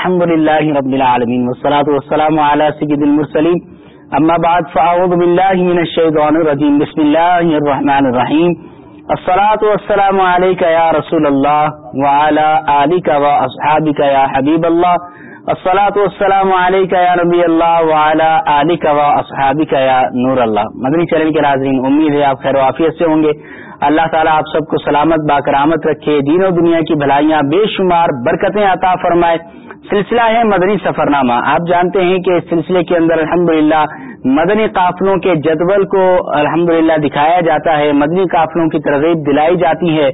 الحمد لله رب العالمين والصلاة والسلام على سيد المرسلين أما بعد فأعوذ بالله من الشيطان الرجيم بسم الله الرحمن الرحيم الصلاة والسلام عليك يا رسول الله وعلى آلك وأصحابك يا حبيب الله الصلاة والسلام عليك يا نبي الله وعلى آلك وأصحابك يا نور الله. مدنی چلن کے ناظرین، امید ہے آپ خیر و عافیت سے ہوں گے. اللہ تعالیٰ آپ سب کو سلامت باکرامت رکھے. دین و دنیا کی بھلائیاں بے شمار برکتیں عطا فرمائے. سلسلہ ہے مدنی سفر نامہ آپ جانتے ہیں کہ اس سلسلے کے اندر الحمدللہ مدنی قافلوں کے جدول کو الحمدللہ دکھایا جاتا ہے. مدنی قافلوں کی ترغیب دلائی جاتی ہے.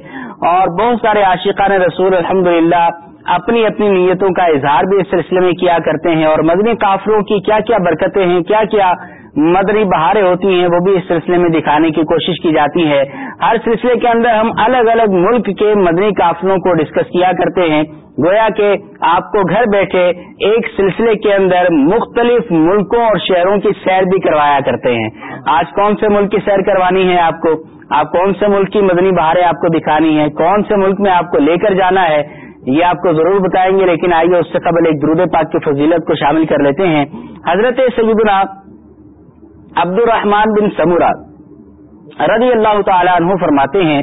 اور بہت سارے عاشقان رسول الحمدللہ اپنی اپنی نیتوں کا اظہار بھی اس سلسلے میں کیا کرتے ہیں اور مدنی قافلوں کی کیا کیا برکتیں ہیں، کیا کیا مدنی بہاریں ہوتی ہیں، وہ بھی اس سلسلے میں دکھانے کی کوشش کی جاتی ہے۔ ہر سلسلے کے اندر ہم الگ الگ ملک کے مدنی قافلوں کو ڈسکس کیا کرتے ہیں۔ گویا کہ آپ کو گھر بیٹھے ایک سلسلے کے اندر مختلف ملکوں اور شہروں کی سیر بھی کروایا کرتے ہیں۔ آج کون سے ملک کی سیر کروانی ہے آپ کو؟ آپ کون سے ملک کی مدنی بہاریں آپ کو دکھانی ہے کون سے ملک میں آپ کو لے کر جانا ہے؟ یہ آپ کو ضرور بتائیں گے، لیکن آئیے اس سے قبل ایک درود پاک کی فضیلت کو شامل کر لیتے ہیں۔ حضرت سیدنا عبد الرحمان بن سمورا رضی اللہ تعالیٰ عنہ فرماتے ہیں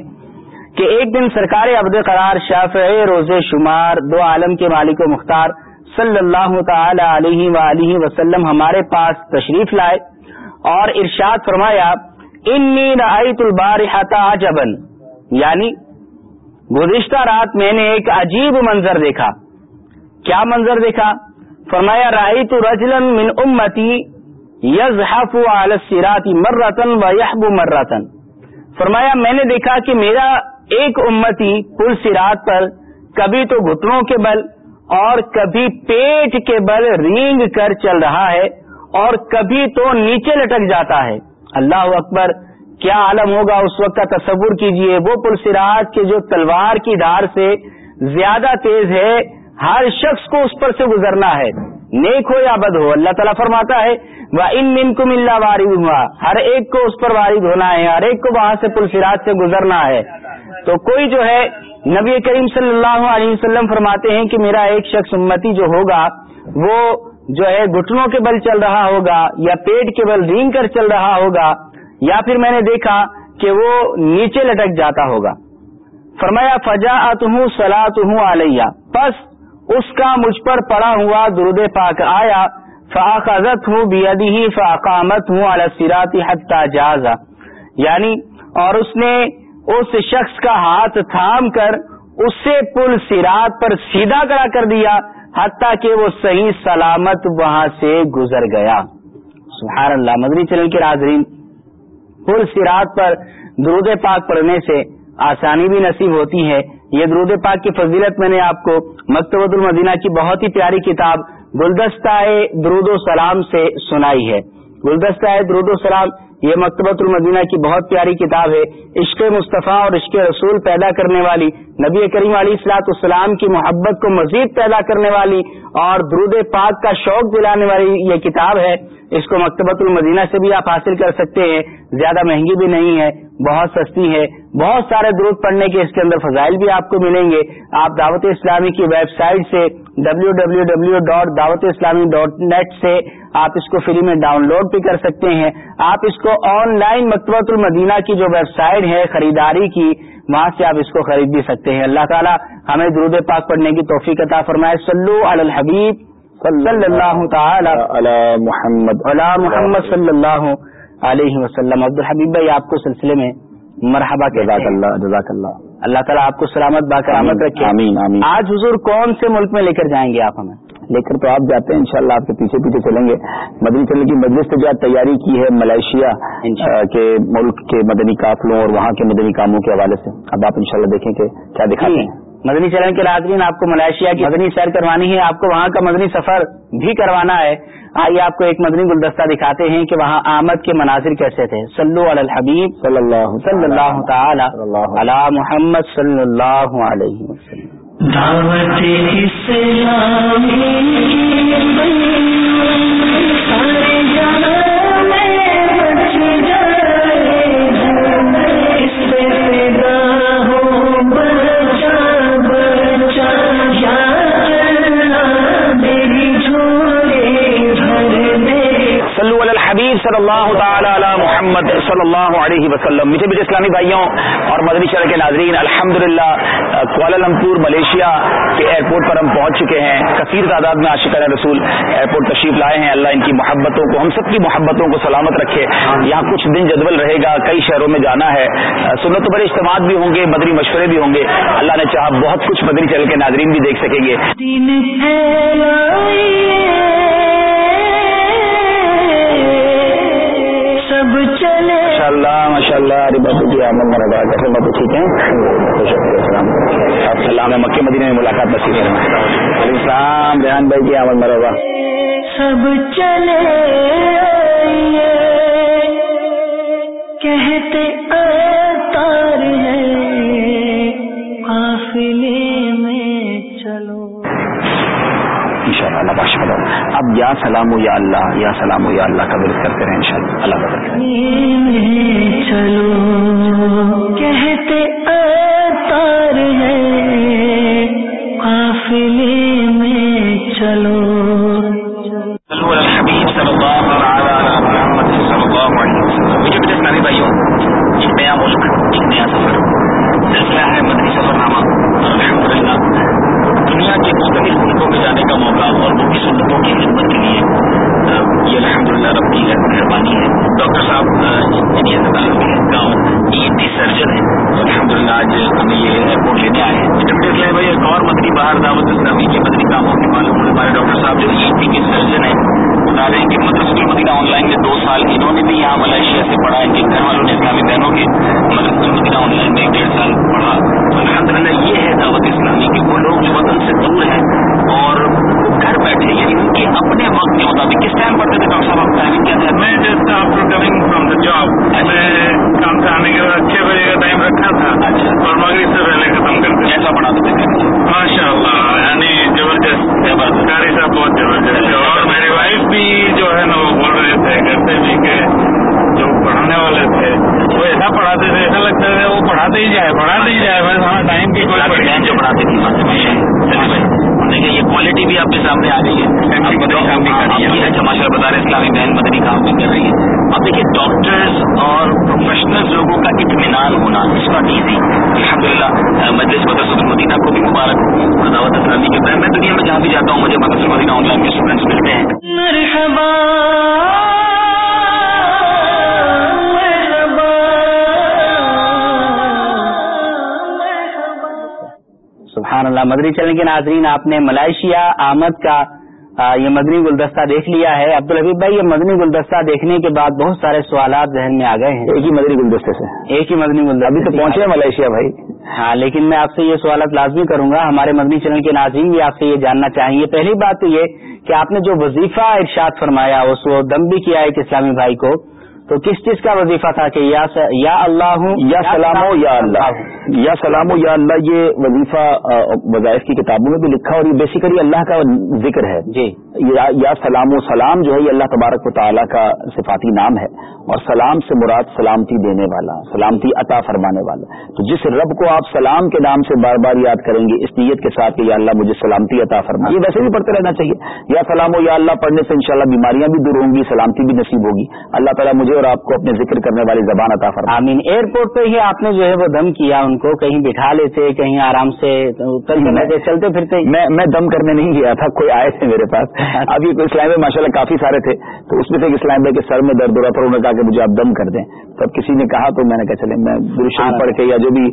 کہ ایک دن سرکار عبد قرار شاف روز شمار دو عالم کے مالک و مختار صلی اللہ تعالی علیہ وآلہ وسلم ہمارے پاس تشریف لائے اور ارشاد فرمایا، انی رأیت البارحة عجبا. یعنی گزشتہ رات میں نے ایک عجیب منظر دیکھا۔ کیا منظر دیکھا؟ فرمایا، رأیت رجلا من امتی یزحف علی الصراط مرتن و یحب مرتن فرمایا، میں نے دیکھا کہ میرا ایک امتی پل سرات پر کبھی تو گھٹنوں کے بل اور کبھی پیٹ کے بل رینگ کر چل رہا ہے اور کبھی تو نیچے لٹک جاتا ہے۔ اللہ اکبر کیا عالم ہوگا اس وقت کا تصور کیجیے؟ وہ پل سراج کے جو تلوار کی دھار سے زیادہ تیز ہے، ہر شخص کو اس پر سے گزرنا ہے۔ نیک ہو یا بد ہو، اللہ تعالیٰ فرماتا ہے وہ ان من کو ملا وارد ہوا ہر ایک کو اس پر وارد ہونا ہے، ہر ایک کو وہاں سے پل سراج سے گزرنا ہے۔ تو کوئی جو ہے، نبی کریم صلی اللہ علیہ وسلم فرماتے ہیں کہ میرا ایک شخص امتی جو ہوگا، وہ جو ہے گھٹنوں کے بل چل رہا ہوگا یا پیٹ کے بل رینگ کر چل رہا ہوگا یا پھر میں نے دیکھا کہ وہ نیچے لٹک جاتا ہوگا۔ فرمایا فجا ہوں سلاۃ ہوں علیہ بس اس کا مجھ پر پڑا ہوا درود پاک آیا فاقت ہوں بیدی ہی فاقامت ہوں السراتی حتہ جازا یعنی اور اس نے اس شخص کا ہاتھ تھام کر اسے پل سرات پر سیدھا کرا کر دیا، حتیٰ کہ وہ صحیح سلامت وہاں سے گزر گیا۔ سبحان اللہ، مدنی چینل کے ناظرین پل سرات پر درود پاک پڑھنے سے آسانی بھی نصیب ہوتی ہے۔ یہ درود پاک کی فضیلت میں نے آپ کو مکتبۃ المدینہ کی بہت ہی پیاری کتاب گلدستہ درود و سلام سے سنائی ہے۔ گلدستہ درود و سلام یہ مکتبۃ المدینہ کی بہت پیاری کتاب ہے۔ عشق مصطفیٰ اور عشق رسول پیدا کرنے والی، نبی کریم علیہ السلاط السلام کی محبت کو مزید پیدا کرنے والی اور درود پاک کا شوق دلانے والی یہ کتاب ہے۔ اس کو مکتبۃ المدینہ سے بھی آپ حاصل کر سکتے ہیں۔ زیادہ مہنگی بھی نہیں ہے، بہت سستی ہے۔ بہت سارے درود پڑھنے کے اس کے اندر فضائل بھی آپ کو ملیں گے۔ آپ دعوت اسلامی کی ویب سائٹ سے W W W dot Dawat Islami dot net سے آپ اس کو فری میں ڈاؤن لوڈ بھی کر سکتے ہیں۔ آپ اس کو آن لائن مکتبۃ المدینہ کی جو ویب سائٹ ہے، خریداری کی، وہاں سے آپ اس کو خرید بھی سکتے ہیں۔ اللہ تعالیٰ ہمیں درود پاک پڑھنے کی توفیق عطا فرمائے۔ سلو الحبیب۔ صلی اللہ تعالی علی محمد علی محمد صلی اللہ علیہ وسلم. عبد الحبیب بھائی آپ کو سلسلے میں مرحبا جزاک اللہ جزاک اللہ. اللہ تعالیٰ آپ کو سلامت باقرامت رکھے. آمین آمین. آج حضور کون سے ملک میں لے کر جائیں گے آپ ہمیں؟ لے کر تو آپ جاتے ہیں انشاءاللہ آپ کے پیچھے پیچھے چلیں گے. مدنی چلنے کی مجلس سے جو تیاری کی ہے ملائیشیا کے ملک کے مدنی قافلوں اور وہاں کے مدنی کاموں کے حوالے سے. اب آپ انشاءاللہ دیکھیں کہ کیا دکھاتے ہیں. مدنی چلن کے ناظرین آپ کو ملائیشیا کی مدنی سیر کروانی ہے آپ کو وہاں کا مدنی سفر بھی کروانا ہے۔ آئیے آپ کو ایک مدنی گلدستہ دکھاتے ہیں کہ وہاں آمد کے مناظر کیسے تھے۔ صلو علی الحبیب صلی اللہ صلی اللہ تعالی علی محمد صلی اللہ علیہ وسلم۔ صلی اللہ تعالی علی محمد صلی اللہ علیہ وسلم۔ میٹھے میٹھے اسلامی بھائیوں اور مدنی شہر کے ناظرین الحمد للہ کوالالمپور، ملیشیا کے ایئرپورٹ پر ہم پہنچ چکے ہیں۔ کثیر تعداد میں عاشقان رسول۔ ایئرپورٹ تشریف لائے ہیں۔ اللہ ان کی محبتوں کو، ہم سب کی محبتوں کو سلامت رکھے۔ یہاں کچھ دن جدول رہے گا، کئی شہروں میں جانا ہے۔ سنت بڑے اجتماع بھی ہوں گے، مدنی مشورے بھی ہوں گے۔ اللہ نے چاہا بہت کچھ مدنی چل کے ناظرین بھی دیکھ سکیں گے۔ ماشاء اللہ ماشاء اللہ ارے بابو جی احمد مربع کیسے بابو ٹھیک ہیں؟ آپ سلام ہے مکہ مدینہ میں ملاقات نصیب علیہ السلام ریحان بھائی جی احمد مربع۔ سب چلے کہتے تار ہے قافلے میں چلو۔ انشاءاللہ اللہ اب یا سلام ہو یا اللہ یا سلام ہو یا اللہ کا ورد کرتے رہیں انشاءاللہ۔ اللہ بدل چلو کہتے تار ہے قافلے میں چلو۔ الحبیب صلی اللہ علیہ محمد صلی اللہ علیہ وسلم۔ مجھے بیٹے اسلامی بھائیوں ایک نیا ملک ایک نیا سفر۔ سلسلہ ہے مدنی سفر نامہ الحمد للہ دنیا کے مختلف ملکوں میں جانے کا موقع اور وہ بھی سنتوں کی خدمت کے لیے۔ یہ الحمد للہ ربی ہے مہربانی ہے۔ ڈاکٹر صاحب انجینئر یعنی گاؤں ای ڈی سرجن ہے الحمد للہ آج ہمیں یہ ایئرپورٹ لینے آئے ہیں۔ ڈپٹی اسلام بھائی، ایک اور مدنی باہر دعوت اسلامی کے مدنی کاموں کے معلوم ہونے والے ڈاکٹر صاحب جو ای کے سرجن ہیں۔ بتا رہے ہیں کہ مدرسہ مدینہ آن لائن میں دو سال انہوں نے بھی یہاں ملائیشیا سے پڑھا ان کے گھر والوں نے، اسلامی بہنوں کے مدرسہ مدینہ آن لائن میں ایک ڈیڑھ سال پڑھا۔ الحمد للہ یہ ہے دعوت اسلامی کہ وہ لوگ جو وطن سے دور ہیں اور گھر بیٹھے یعنی ان کے اپنے وقت کے مطابق کس طرح ٹائم پڑھتے تھے ڈاکٹر صاحب آپ ٹائمنگ کیا تھا میں just after coming from the job میں کام سے آنے کے بعد چھ بجے کا ٹائم رکھا تھا اور مغرب سے پہلے ختم کرتے کیسا پڑھاتے تھے ماشاء اللہ یعنی زبردست قاری صاحب بہت زبردست ہے اور میری وائف بھی جو ہے نا وہ بول رہے تھے سے بھی کہ جو پڑھانے والے تھے وہ ایسا پڑھاتے تھے ایسا لگتا تھا وہ پڑھاتے ہی جائے پڑھاتے ہی جائے بس ہمیں ٹائم کی کوئی جو پڑھاتی تھی دیکھیے یہ کوالٹی بھی آپ کے سامنے آ رہی ہے۔ اچھا ماشاء اللہ بتا رہے اسلامی بہن مدنی کام بھی کر رہی ہے۔ اب دیکھیے ڈاکٹرز اور پروفیشنل لوگوں کا اطمینان ہونا اس ناٹ ایزی الحمد للہ مجلس مدرسۃ المدینہ کو بھی مبارک دعوت اسلامی کے میں میں دنیا میں جہاں بھی جاتا ہوں مجھے مدرسۃ المدینہ آن لائن کے اسٹوڈنٹس ملتے ہیں۔ سبحان اللہ۔ مدنی چلنے کے ناظرین آپ نے ملائیشیا آمد کا یہ مدنی گلدستہ دیکھ لیا ہے۔ عبدالحبیب بھائی یہ مدنی گلدستہ دیکھنے کے بعد بہت سارے سوالات ذہن میں آ گئے ہیں۔ ایک ہی مدری گلدستے سے۔ ایک ہی مدنی گلدستہ ابھی تو پہنچے ہیں ملائیشیا بھائی۔ ہاں لیکن میں آپ سے یہ سوالات لازمی کروں گا۔ ہمارے مدنی چینل کے ناظرین بھی آپ سے یہ جاننا چاہیں گے۔ پہلی بات تو یہ کہ آپ نے جو وظیفہ ارشاد فرمایا اس کو دم بھی کیا ایک اسلامی بھائی کو۔ تو کس چیز کا وظیفہ تھا کہ یا اللہ ہوں یا سلام ہو یا اللہ۔ یا سلام ہو یا اللہ۔ یہ وظیفہ وظائف کی کتابوں میں بھی لکھا اور یہ بیسیکلی اللہ کا ذکر ہے۔ جی۔ یا یا سلام و سلام جو ہے یہ اللہ تبارک و تعالیٰ کا صفاتی نام ہے۔ اور سلام سے مراد سلامتی دینے والا سلامتی عطا فرمانے والا۔ تو جس رب کو آپ سلام کے نام سے بار بار یاد کریں گے اس نیت کے ساتھ کہ یا اللہ مجھے سلامتی عطا فرما یہ ویسے بھی پڑھتے رہنا چاہیے۔ یا سلام و یا اللہ پڑھنے سے انشاءاللہ بیماریاں بھی دور ہوں گی سلامتی بھی نصیب ہوگی۔ اللہ تعالیٰ مجھے اور آپ کو اپنے ذکر کرنے والی زبان عطا فرما آمین۔ ایئرپورٹ پہ ہی آپ نے جو ہے وہ دم کیا ان کو کہیں بٹھا لیتے کہیں آرام سے چلتے پھرتے۔ میں دم کرنے نہیں گیا تھا کوئی آئے تھے میرے پاس۔ ابھی اسلام میں ماشاء اللہ کافی سارے تھے تو اس میں سے اسلام بھائی کے سر میں درد ہو رہا تھا انہوں نے کہا کہ مجھے آپ دم کر دیں۔ تو اب کسی نے کہا تو میں نے کہا چلے میں گرشان پڑھ کے یا جو بھی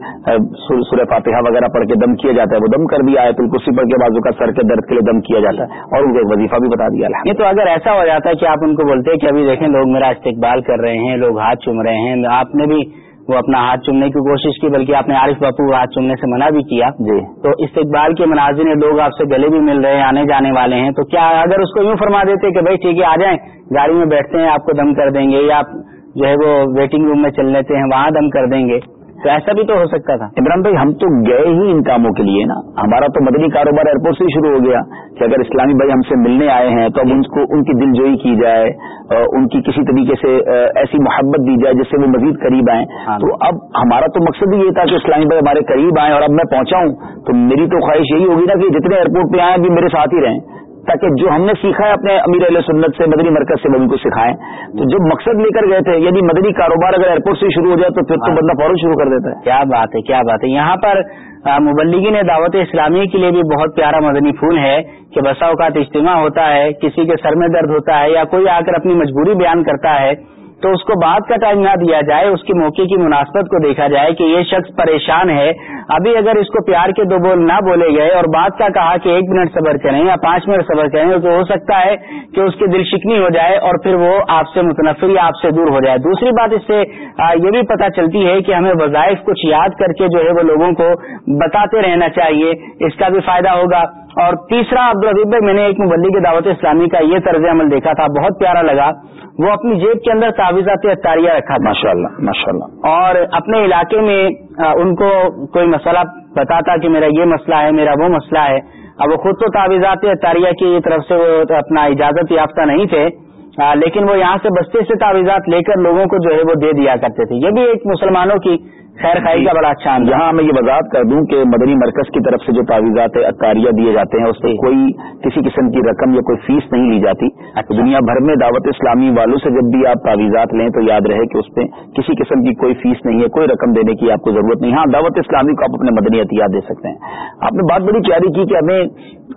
سورہ فاتحہ وغیرہ پڑھ کے دم کیا جاتا ہے وہ دم کر دیا ہے تو کرسی پڑھ کے بازو کا سر کے درد کے لیے دم کیا جاتا ہے۔ اور ان کو ایک وظیفہ بھی بتا دیا یہ تو اگر ایسا ہو جاتا ہے کہ آپ ان کو بولتے ہیں کہ ابھی دیکھیں لوگ میرا استقبال کر رہے ہیں لوگ ہاتھ چوم رہے ہیں۔ آپ نے بھی وہ اپنا ہاتھ چومنے کی کوشش کی بلکہ آپ نے عارف باپو کو ہاتھ چومنے سے منع بھی کیا۔ جی۔ تو استقبال کے مناظر میں لوگ آپ سے گلے بھی مل رہے ہیں آنے جانے والے ہیں۔ تو کیا اگر اس کو یوں فرما دیتے کہ بھائی ٹھیک ہے آ جائیں گاڑی میں بیٹھتے ہیں آپ کو دم کر دیں گے یا آپ جو ہے وہ ویٹنگ روم میں چل لیتے ہیں وہاں دم کر دیں گے۔ تو ایسا بھی تو ہو سکتا تھا۔ عمران بھائی ہم تو گئے ہی ان کاموں کے لیے نا۔ ہمارا تو مدنی کاروبار ایئرپورٹ سے ہی شروع ہو گیا کہ اگر اسلامی بھائی ہم سے ملنے آئے ہیں تو اب ان کو ان کی دل جوئی کی جائے ان کی کسی طریقے سے ایسی محبت دی جائے جس سے وہ مزید قریب آئیں۔ ہاں۔ تو اب ہمارا تو مقصد ہی یہ تھا کہ اسلامی بھائی ہمارے قریب آئیں اور اب میں پہنچا ہوں۔ تو میری تو خواہش یہی ہوگی نا کہ جتنے ایئرپورٹ پہ آئیں ابھی میرے ساتھ ہی رہیں۔ تاکہ جو ہم نے سیکھا ہے اپنے امیر علیہ سنت سے مدنی مرکز سے وہ ان کو سکھائیں۔ تو جب مقصد لے کر گئے تھے یعنی مدنی کاروبار اگر ایئرپورٹ سے شروع ہو جائے تو پھر تو ہاں۔ بندہ فوراً شروع کر دیتا ہے۔ کیا بات ہے کیا بات ہے۔ یہاں پر مبلگین دعوت اسلامی کے لیے بھی بہت پیارا مدنی پھول ہے کہ بسا اوقات اجتماع ہوتا ہے کسی کے سر میں درد ہوتا ہے یا کوئی آ کر اپنی مجبوری بیان کرتا ہے تو اس کو بات کا ٹائم نہ دیا جائے، اس کے موقع کی مناسبت کو دیکھا جائے کہ یہ شخص پریشان ہے۔ ابھی اگر اس کو پیار کے دو بول نہ بولے گئے اور بات کا کہا کہ ایک منٹ صبر کریں یا پانچ منٹ صبر کریں، تو ہو سکتا ہے کہ اس کی دل شکنی ہو جائے اور پھر وہ آپ سے متنفر یا آپ سے دور ہو جائے۔ دوسری بات اس سے یہ بھی پتہ چلتی ہے کہ ہمیں وظائف کچھ یاد کر کے جو ہے وہ لوگوں کو بتاتے رہنا چاہیے۔ اس کا بھی فائدہ ہوگا۔ اور تیسرا عبدالحبیب بھائی میں نے ایک مبلی کے دعوت اسلامی کا یہ طرز عمل دیکھا تھا بہت پیارا لگا۔ وہ اپنی جیب کے اندر تعویذات اطاریہ رکھا تھا۔ ماشاء اللہ ماشاء اللہ۔ اور اپنے علاقے میں ان کو کوئی مسئلہ بتاتا کہ میرا یہ مسئلہ ہے میرا وہ مسئلہ ہے۔ اب وہ خود تو تعویذات اطاریہ کی طرف سے وہ اپنا اجازت یافتہ نہیں تھے لیکن وہ یہاں سے بستے سے تعویذات لے کر لوگوں کو جو ہے وہ دے دیا کرتے تھے۔ یہ بھی ایک مسلمانوں کی خیر خائی کا بڑا اچھا یہاں میں یہ وضاحت کر دوں کہ مدنی مرکز کی طرف سے جو تعویذات اطاریہ دیے جاتے ہیں اس پہ جی۔ کوئی کسی قسم کی رقم یا کوئی فیس نہیں لی جاتی۔ اچھا۔ دنیا بھر میں دعوت اسلامی والوں سے جب بھی آپ تعویذات لیں تو یاد رہے کہ اس پہ کسی قسم کی کوئی فیس نہیں ہے کوئی رقم دینے کی آپ کو ضرورت نہیں۔ ہاں دعوت اسلامی کو آپ اپنے مدنی احتیاط دے سکتے ہیں۔ آپ نے بات بڑی پیاری کی کہ ہمیں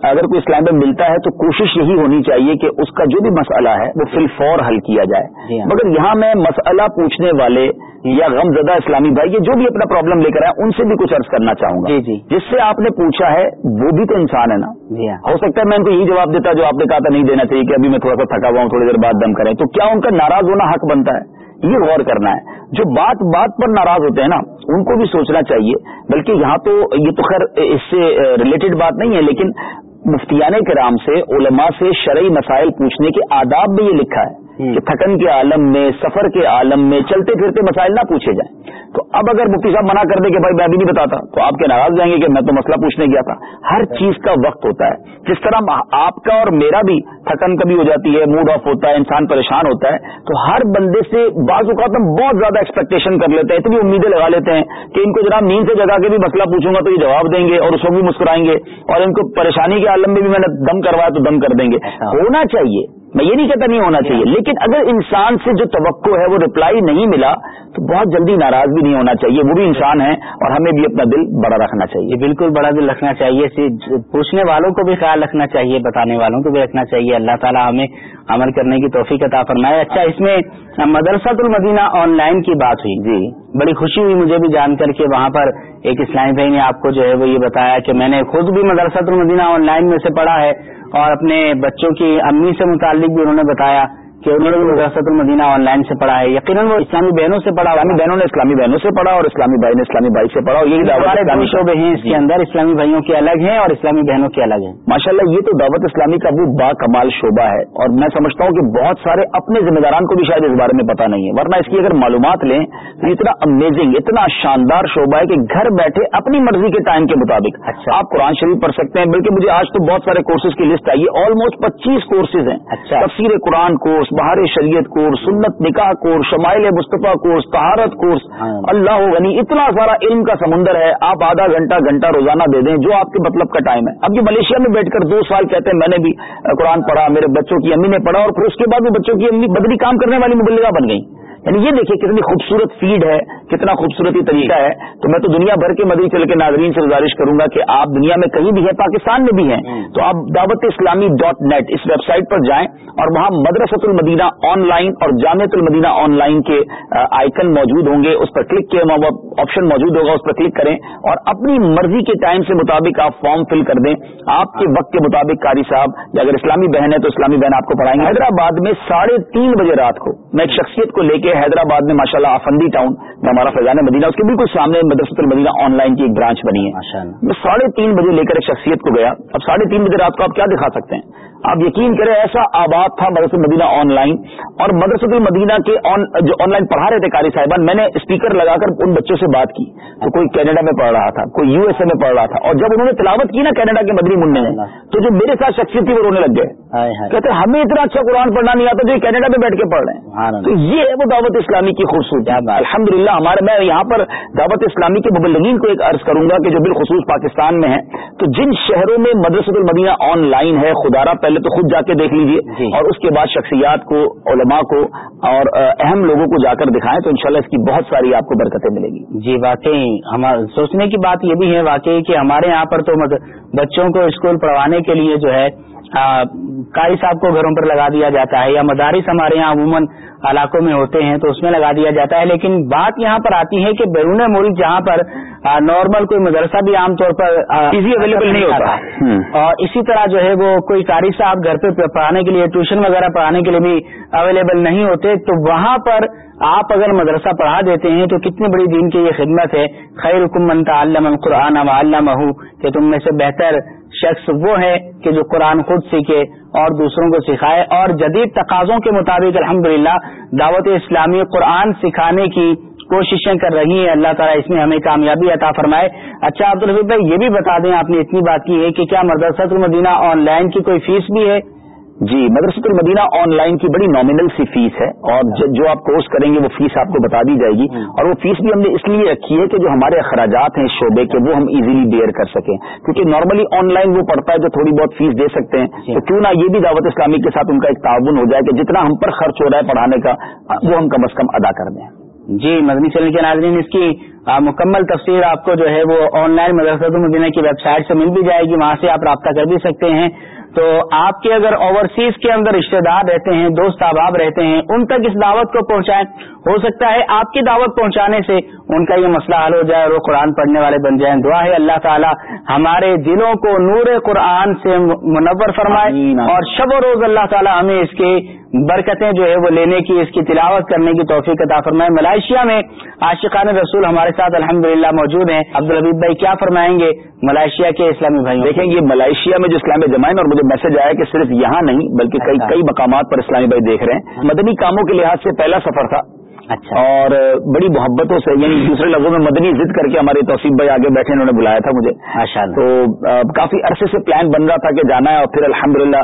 اگر کوئی اسلام میں ملتا ہے تو کوشش یہی ہونی چاہیے کہ اس کا جو بھی مسئلہ ہے وہ فل فور حل کیا جائے۔ جی ہاں۔ مگر یہاں میں مسئلہ پوچھنے والے یا غم زدہ اسلامی بھائی جو بھی اپنا پرابلم لے کر آئے ان سے بھی کچھ عرض کرنا چاہوں گا۔ جی، جی۔ جس سے آپ نے پوچھا ہے وہ بھی تو انسان ہے نا۔ جی ہاں۔ ہو سکتا ہے میں ان کو یہی جواب دیتا جو آپ نے کہا تھا نہیں دینا چاہیے کہ ابھی میں تھوڑا سا تھکا ہوا ہوں تھوڑی دیر بعد دم کریں۔ تو کیا ان کا ناراض ہونا حق بنتا ہے؟ یہ غور کرنا ہے۔ جو بات بات پر ناراض ہوتے ہیں نا ان کو بھی سوچنا چاہیے۔ بلکہ یہاں تو یہ تو خیر اس سے ریلیٹڈ بات نہیں ہے لیکن مفتیان کرام سے علماء سے شرعی مسائل پوچھنے کے آداب میں یہ لکھا ہے۔ کہ تھکن کے عالم میں سفر کے عالم میں چلتے پھرتے مسائل نہ پوچھے جائیں۔ تو اب اگر مفتی صاحب منع کر دے کہ بھائی میں ابھی نہیں بتاتا تو آپ کے ناراض جائیں گے کہ میں تو مسئلہ پوچھنے گیا تھا۔ ہر چیز کا وقت ہوتا ہے۔ جس طرح آپ کا اور میرا بھی تھکن کبھی ہو جاتی ہے موڈ آف ہوتا ہے انسان پریشان ہوتا ہے تو ہر بندے سے بعض اوقات ہم بہت زیادہ ایکسپیکٹیشن کر لیتے ہیں اتنی امیدیں لگا لیتے ہیں کہ ان کو جناب نیند سے جگا کے بھی مسئلہ پوچھوں گا تو یہ جواب دیں گے اور اس وقت بھی مسکرائیں گے۔ اور ان کو پریشانی کے عالم میں بھی میں نے دم کروایا تو دم کر دیں گے۔ اچھا۔ ہونا چاہیے میں یہ نہیں کہتا نہیں ہونا چاہیے لیکن اگر انسان سے جو توقع ہے وہ ریپلائی نہیں ملا تو بہت جلدی ناراض بھی نہیں ہونا چاہیے وہ بھی انسان ہے اور ہمیں بھی اپنا دل بڑا رکھنا چاہیے۔ بالکل بڑا دل رکھنا چاہیے پوچھنے والوں کو بھی خیال رکھنا چاہیے بتانے والوں کو بھی رکھنا چاہیے۔ اللہ تعالیٰ ہمیں عمل کرنے کی توفیق عطا فرمائے۔ اچھا اس میں مدرسۃ المدینہ آن لائن کی بات ہوئی۔ جی۔ بڑی خوشی ہوئی مجھے بھی جان کر کے وہاں پر ایک اسلامی بھائی نے آپ کو جو ہے وہ یہ بتایا کہ میں نے خود بھی مدرسۃ المدینہ آن لائن میں سے پڑھا ہے۔ اور اپنے بچوں کی امی سے متعلق بھی انہوں نے بتایا کہ انہوں نے مدرسۃ المدینہ آن لائن سے پڑھا ہے یقیناً وہ اسلامی بہنوں سے پڑھا اسلامی بہنوں نے اسلامی بہنوں سے پڑھا اور اسلامی بھائی نے اسلامی بھائی سے پڑھا اور یہی دعوت شعبے ہیں اس کے جی۔ اندر اسلامی بھائیوں کے الگ ہیں اور اسلامی بہنوں کے الگ ہیں ماشاء اللہ یہ تو دعوت اسلامی کا وہ با کمال شعبہ ہے اور میں سمجھتا ہوں کہ بہت سارے اپنے ذمہ داران کو بھی شاید اس بارے میں پتا نہیں ہے ورنہ اس کی اگر معلومات لیں تو یہ اتنا امیزنگ اتنا شاندار شعبہ ہے کہ گھر بیٹھے اپنی مرضی کے ٹائم کے مطابق اچھا۔ آپ قرآن شریف پڑھ سکتے ہیں بلکہ مجھے آج تو بہت سارے کورسز کی لسٹ آئی ہے آلموسٹ پچیس کورسز ہیں اچھا۔ تفسیر قرآن کورس بہار شریعت کورس سنت نکاح کورس شمائل مصطفیٰ کورس طہارت کورس ہاں۔ اللہ غنی اتنا سارا علم کا سمندر ہے آپ آدھا گھنٹہ گھنٹہ روزانہ دے دیں جو آپ کے مطلب کا ٹائم ہے اب یہ ملیشیا میں بیٹھ کر دو سال کہتے ہیں میں نے بھی قرآن پڑھا میرے بچوں کی امی نے پڑھا اور پھر اس کے بعد بھی بچوں کی امی بدری کام کرنے والی مبلغہ بن گئی یعنی یہ دیکھیں کتنی خوبصورت فیڈ ہے کتنا خوبصورت یہ طریقہ ہے۔ تو میں تو دنیا بھر کے مدری چل کے ناظرین سے گزارش کروں گا کہ آپ دنیا میں کہیں بھی ہیں پاکستان میں بھی ہیں۔ تو آپ دعوت اسلامی ڈاٹ نیٹ اس ویب سائٹ پر جائیں اور وہاں مدرسۃ المدینہ آن لائن اور جامعت المدینہ آن لائن کے آئکن موجود ہوں گے۔ اس پر کلک کے آپشن موجود ہوگا اس پر کلک کریں اور اپنی مرضی کے ٹائم سے مطابق آپ فارم فل کر دیں۔ آپ کے وقت کے مطابق قاری صاحب یا اگر اسلامی بہن ہے تو اسلامی بہن آپ کو پڑھائیں گے۔ حیدرآباد میں ساڑھے تین بجے رات کو میں ایک شخصیت کو لے کے حیدرآباد میں ماشاء اللہ آفندی ٹاؤن میں ہمارا فیضان مدینہ اس کے بالکل سامنے مدرسۃ المدینہ آن لائن کی ایک برانچ بنی ہے۔ ماشاءاللہ۔ میں ساڑھے تین بجے لے کر ایک شخصیت کو گیا۔ اب ساڑھے تین بجے رات کو آپ کیا دکھا سکتے ہیں؟ آپ یقین کریں ایسا آباد تھا مدرسۃ المدینہ آن لائن اور مدرسۃ المدینہ کے آن جو آن لائن پڑھا رہے تھے قاری صاحبان میں نے اسپیکر لگا کر ان بچوں سے بات کی تو کوئی کینیڈا میں پڑھ رہا تھا کوئی یو ایس اے میں پڑھ رہا تھا۔ اور جب انہوں نے تلاوت کی نا کینیڈا کے مدری منڈے میں تو جو میرے ساتھ شخصیت تھی وہ رونے لگ گئے۔ کہتے ہیں ہمیں اتنا اچھا قرآن پڑھنا نہیں آتا جو کینیڈا میں بیٹھ کے پڑھ رہے ہیں۔ تو یہ ہے وہ دعوت اسلامی کی خوبصورتی الحمد للہ ہمارے میں یہاں پر دعوت اسلامی کے مبلغین کو ایک عرض کروں گا کہ جو بالخصوص پاکستان میں ہیں تو جن شہروں میں مدرسۃ المدینہ آن لائن ہے خدارہ پہلے پہلے تو خود جا کے دیکھ لیجیے جی۔ اور اس کے بعد شخصیات کو علماء کو اور اہم لوگوں کو جا کر دکھائیں تو انشاءاللہ اس کی بہت ساری آپ کو برکتیں ملیں گی جی واقعی ہم سوچنے کی بات یہ بھی ہے واقعی کہ ہمارے یہاں پر تو بچوں کو اسکول پڑھوانے کے لیے جو ہے کاری صاحب کو گھروں پر لگا دیا جاتا ہے یا مدارس ہمارے یہاں عموماً علاقوں میں ہوتے ہیں تو اس میں لگا دیا جاتا ہے، لیکن بات یہاں پر آتی ہے کہ بیرون ملک جہاں پر نارمل کوئی مدرسہ بھی عام طور پر ایزی اویلیبل نہیں ہوتا۔ اور اسی طرح جو ہے وہ کوئی قاری صاحب گھر پہ پڑھانے کے لیے ٹیوشن وغیرہ پڑھانے کے لیے بھی اویلیبل نہیں ہوتے تو وہاں پر آپ اگر مدرسہ پڑھا دیتے ہیں تو کتنی بڑی دین کی یہ خدمت ہے۔ خیر حکم منتا علام القرآن علامہ کہ تم میں سے بہتر شخص وہ ہے کہ جو قرآن خود سیکھے اور دوسروں کو سکھائے۔ اور جدید تقاضوں کے مطابق الحمدللہ دعوت اسلامی قرآن سکھانے کی کوششیں کر رہی ہیں۔ اللہ تعالیٰ اس میں ہمیں کامیابی عطا فرمائے۔ اچھا عبدالحبیب بھائی یہ بھی بتا دیں آپ نے اتنی بات کی ہے کہ کیا مدرسہ المدینہ آن لائن کی کوئی فیس بھی ہے؟ جی مدرسۃ المدینہ آن لائن کی بڑی نامنل سی فیس ہے اور جو آپ کورس کریں گے وہ فیس آپ کو بتا دی جائے گی۔ اور وہ فیس بھی ہم نے اس لیے رکھی ہے کہ جو ہمارے اخراجات ہیں شعبے کے وہ ہم ایزیلی بیئر کر سکیں۔ کیونکہ نارملی آن لائن وہ پڑتا ہے جو تھوڑی بہت فیس دے سکتے ہیں۔ تو کیوں نہ یہ بھی دعوت اسلامی کے ساتھ ان کا ایک تعاون ہو جائے کہ جتنا ہم پر خرچ ہو رہا ہے پڑھانے کا وہ ہم کم از کم ادا کر دیں۔ جی مدنی چینل کے ناظرین، اس کی مکمل تفصیل آپ کو جو ہے وہ آن لائن مدرسۃ المدینہ کی ویب سائٹ سے مل بھی جائے گی، وہاں سے آپ رابطہ کر بھی سکتے ہیں۔ تو آپ کے اگر اوورسیز کے اندر رشتے دار رہتے ہیں دوست احباب رہتے ہیں ان تک اس دعوت کو پہنچائیں ہو سکتا ہے آپ کی دعوت پہنچانے سے ان کا یہ مسئلہ حل ہو جائے اور وہ قرآن پڑھنے والے بن جائیں۔ دعا ہے اللہ تعالیٰ ہمارے دلوں کو نور قرآن سے منور فرمائے اور شب و روز اللہ تعالیٰ ہمیں اس کے برکتیں جو ہے وہ لینے کی اس کی تلاوت کرنے کی توفیق عطا فرمائے۔ ملائیشیا میں عاشقان رسول ہمارے ساتھ الحمدللہ موجود ہیں۔ عبدالحبیب بھائی کیا فرمائیں گے ملائیشیا کے اسلامی بھائی دیکھیں یہ ملائیشیا میں جو اسلامی جمائن اور مجھے میسج آیا کہ صرف یہاں نہیں بلکہ کئی اچھا۔ کئی مقامات پر اسلامی بھائی دیکھ رہے ہیں. مدنی کاموں کے لحاظ سے پہلا سفر تھا. اچھا. اور بڑی محبتوں سے یعنی دوسرے لفظوں میں مدنی ضد کر کے ہمارے توصیف بھائی آگے بیٹھے انہوں نے بلایا تھا مجھے. تو کافی عرصے سے پلان بن رہا تھا کہ جانا ہے اور پھر الحمدللہ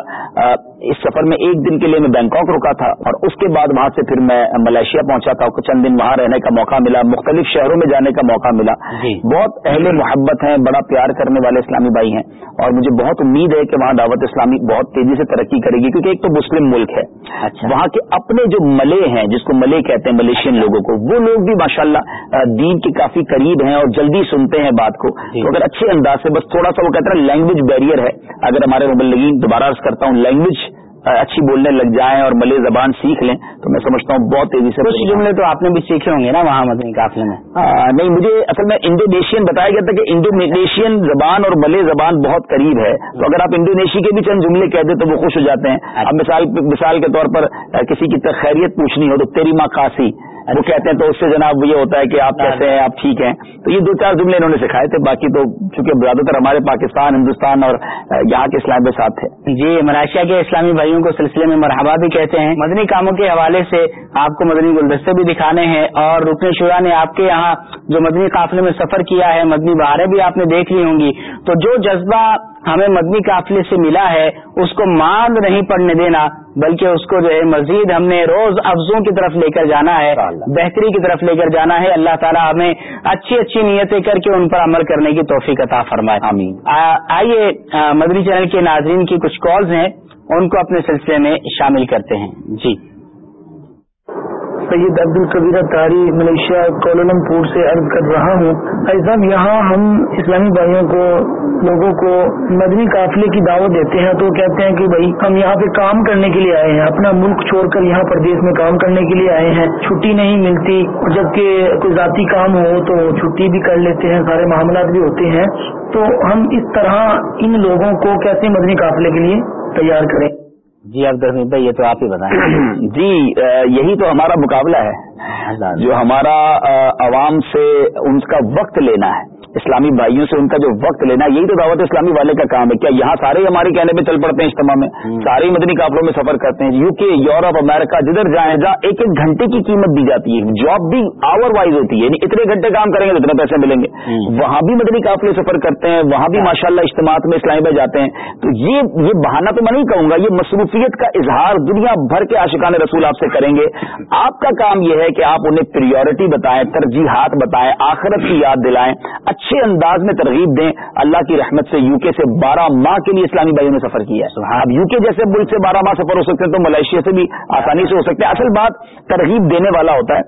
اس سفر میں ایک دن کے لیے میں بینکاک رکا تھا اور اس کے بعد وہاں سے پھر میں ملیشیا پہنچا تھا چند دن وہاں رہنے کا موقع ملا مختلف شہروں میں جانے کا موقع ملا۔ جی۔ بہت اہل محبت ہیں بڑا پیار کرنے والے اسلامی بھائی ہیں اور مجھے بہت امید ہے کہ وہاں دعوت اسلامی بہت تیزی سے ترقی کرے گی کیونکہ ایک تو مسلم ملک ہے۔ اچھا۔ وہاں کے اپنے جو ملے ہیں جس کو ملے کہتے ہیں ملیشین۔ لوگوں کو وہ لوگ بھی ماشاءاللہ دین کے کافی قریب ہیں اور جلدی سنتے ہیں بات کو۔ جی۔ تو اگر اچھے انداز سے بس تھوڑا سا وہ کہتے ہیں لینگویج بیریئر ہے۔ اگر ہمارے مبلغین دوبارہ کرتا ہوں لینگویج اچھی بولنے لگ جائیں اور ملے زبان سیکھ لیں تو میں سمجھتا ہوں بہت تیزی سے کچھ جملے تو آپ نے بھی سیکھے ہوں گے نا وہاں مدنی قافلے میں۔ نہیں مجھے اصل میں انڈونیشین بتایا گیا تھا کہ انڈونیشین زبان اور ملے زبان بہت قریب ہے۔ تو اگر آپ انڈونیشی کے بھی چند جملے کہہ دیں تو وہ خوش ہو جاتے ہیں۔ اب مثال مثال کے طور پر کسی کی خیریت پوچھنی ہو تو تیری ماں کاسی وہ کہتے ہیں تو اس سے جناب یہ ہوتا ہے کہ آپ کیسے ہیں آپ ٹھیک ہیں۔ تو یہ دو چار جملے انہوں نے سکھائے تھے باقی تو چونکہ زیادہ تر ہمارے پاکستان ہندوستان اور یہاں کے اسلام کے ساتھ تھے۔ جی ملائیشیا کے اسلامی بھائیوں کو سلسلے میں مرحبا بھی کہتے ہیں۔ مدنی کاموں کے حوالے سے آپ کو مدنی گلدستے بھی دکھانے ہیں اور رکن شورا نے آپ کے یہاں جو مدنی قافلے میں سفر کیا ہے مدنی بہاریں بھی آپ نے دیکھ لی ہوں گی۔ تو جو جذبہ ہمیں مدنی قافلے سے ملا ہے اس کو ماند نہیں پڑنے دینا بلکہ اس کو جو ہے مزید ہم نے روز افزوں کی طرف لے کر جانا ہے بہتری کی طرف لے کر جانا ہے۔ اللہ تعالیٰ ہمیں اچھی اچھی نیتیں کر کے ان پر عمل کرنے کی توفیق عطا فرمائے۔ آئیے مدنی چینل کے ناظرین کی کچھ کالز ہیں ان کو اپنے سلسلے میں شامل کرتے ہیں۔ جی۔ سید عبد القبیر تاری ملیشیا کولمپور سے عرض کر رہا ہوں۔ صاحب یہاں ہم اسلامی بھائیوں کو، لوگوں کو مدنی قافلے کی دعوت دیتے ہیں تو کہتے ہیں کہ بھائی، ہم یہاں پہ کام کرنے کے لیے آئے ہیں۔ اپنا ملک چھوڑ کر یہاں پردیش میں کام کرنے کے لیے آئے ہیں۔ چھٹی نہیں ملتی۔ اور جبکہ کوئی ذاتی کام ہو تو چھٹی بھی کر لیتے ہیں۔ سارے معاملات بھی ہوتے ہیں۔ تو ہم اس طرح ان لوگوں کو کیسے مدنی قافلے کے لیے تیار کریں؟ جی عبد بھائی یہ تو آپ ہی بتائیں۔ جی یہی تو ہمارا مقابلہ ہے۔ جو ہمارا عوام سے ان کا وقت لینا ہے۔ اسلامی بھائیوں سے ان کا جو وقت لینا یہی تو دعوت اسلامی والے کا کام ہے۔ کیا یہاں سارے ہمارے کہنے پہ چل پڑتے ہیں اجتماع میں؟ سارے مدنی قابلوں میں سفر کرتے ہیں۔ یو کے یورپ امریکہ جدھر جائیں جہاں ایک ایک گھنٹے کی قیمت دی جاتی ہے۔ جاب بھی آور وائز ہوتی ہے یعنی اتنے گھنٹے کام کریں گے تو اتنے پیسے ملیں گے۔ وہاں بھی مدنی قافلے سفر کرتے ہیں وہاں بھی ماشاء اللہ اجتماعات میں اسلامی بھائی جاتے ہیں۔ تو یہ یہ بہانہ تو میں نہیں کہوں گا یہ مصروفیت کا اظہار دنیا بھر کے عاشقان رسول آپ سے کریں گے۔ آپ کا کام یہ ہے کہ آپ انہیں پریورٹی بتائیں ترجیحات بتائیں آخرت کی یاد دلائیں۔ اچھے انداز میں ترغیب دیں اللہ کی رحمت سے یو کے سے بارہ ماہ کے لیے اسلامی بھائیوں نے سفر کیا ہے۔ اب یو کے جیسے ملک سے بارہ ماہ سفر ہو سکتے ہیں تو ملائیشیا سے بھی آسانی سے ہو سکتے ہیں۔ اصل بات ترغیب دینے والا ہوتا ہے۔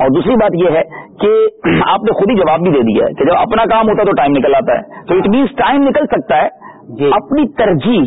اور دوسری بات یہ ہے کہ آپ نے خود ہی جواب بھی دے دیا ہے کہ جب اپنا کام ہوتا ہے تو ٹائم نکل آتا ہے۔ تو اٹ مینس ٹائم نکل سکتا ہے۔ اپنی ترجیح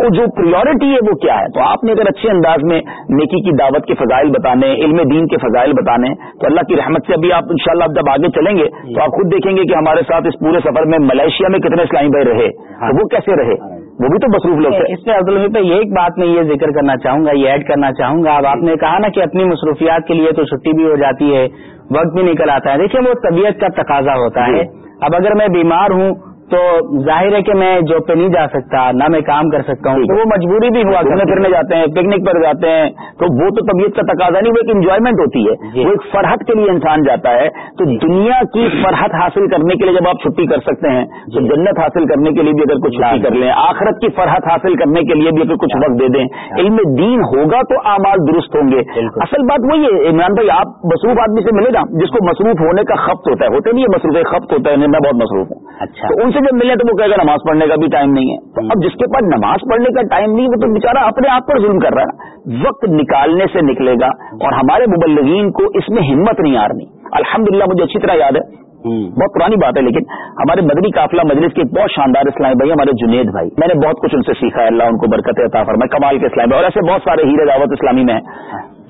وہ جو پریورٹی ہے وہ کیا ہے؟ تو آپ نے اگر اچھے انداز میں نیکی کی دعوت کے فضائل بتانے علم دین کے فضائل بتانے تو اللہ کی رحمت سے ابھی آپ انشاءاللہ اب جب آگے چلیں گے تو آپ خود دیکھیں گے کہ ہمارے ساتھ اس پورے سفر میں ملیشیا میں کتنے اسلامی بھائی رہے تو وہ کیسے رہے؟ وہ بھی تو مصروف لوگ تھے۔ اس میں عبد الحمید یہ ایک بات میں یہ ذکر کرنا چاہوں گا یہ ایڈ کرنا چاہوں گا۔ اب آپ نے کہا نا کہ اپنی مصروفیات کے لیے تو چھٹی بھی ہو جاتی ہے وقت بھی نکل آتا ہے۔ دیکھیے وہ طبیعت کا تقاضا ہوتا ہے۔ اب اگر میں بیمار ہوں تو ظاہر ہے کہ میں جاب پہ نہیں جا سکتا نہ میں کام کر سکتا ہوں تو وہ مجبوری بھی ہوا گھومنے پھرنے جاتے ہیں پکنک پر جاتے ہیں تو وہ تو طبیعت کا تقاضا نہیں وہ ایک انجوائمنٹ ہوتی ہے۔ جی۔ وہ ایک فرحت کے لیے انسان جاتا ہے۔ تو دنیا کی فرحت حاصل کرنے کے لیے جب آپ چھٹی کر سکتے ہیں تو جنت حاصل کرنے کے لیے بھی اگر کچھ چھٹی کر لیں آخرت کی فرحت حاصل کرنے کے لیے بھی اگر کچھ وقت دے دیں علم دین ہوگا تو اعمال درست ہوں گے۔ اصل بات وہی ہے عمران بھائی آپ مصروف آدمی سے ملے نا جس کو مصروف ہونے کا خپت ہوتا ہے ہوتے نہیں ہے مصروف خپت ہوتا ہے میں بہت مصروف ہوں۔ اچھا۔ ان سے جب ملے تو وہ کہے گا نماز پڑھنے کا بھی ٹائم نہیں ہے۔ تو اب جس کے پاس نماز پڑھنے کا ٹائم نہیں ہے وہ تو بےچارا اپنے آپ پر ظلم کر رہا ہے۔ وقت نکالنے سے نکلے گا اور ہمارے مبلغین کو اس میں ہمت نہیں آرنی الحمدللہ مجھے اچھی طرح یاد ہے۔ بہت پرانی بات ہے لیکن ہمارے مدنی قافلہ مجلس کے بہت شاندار اسلامی بھائی ہمارے جنید بھائی۔ میں نے بہت کچھ ان سے سیکھا ہے اللہ ان کو برکت عطا فرمائے کمال کے اسلامی اور ایسے بہت سارے ہیرے دعوت اسلامی میں ہیں۔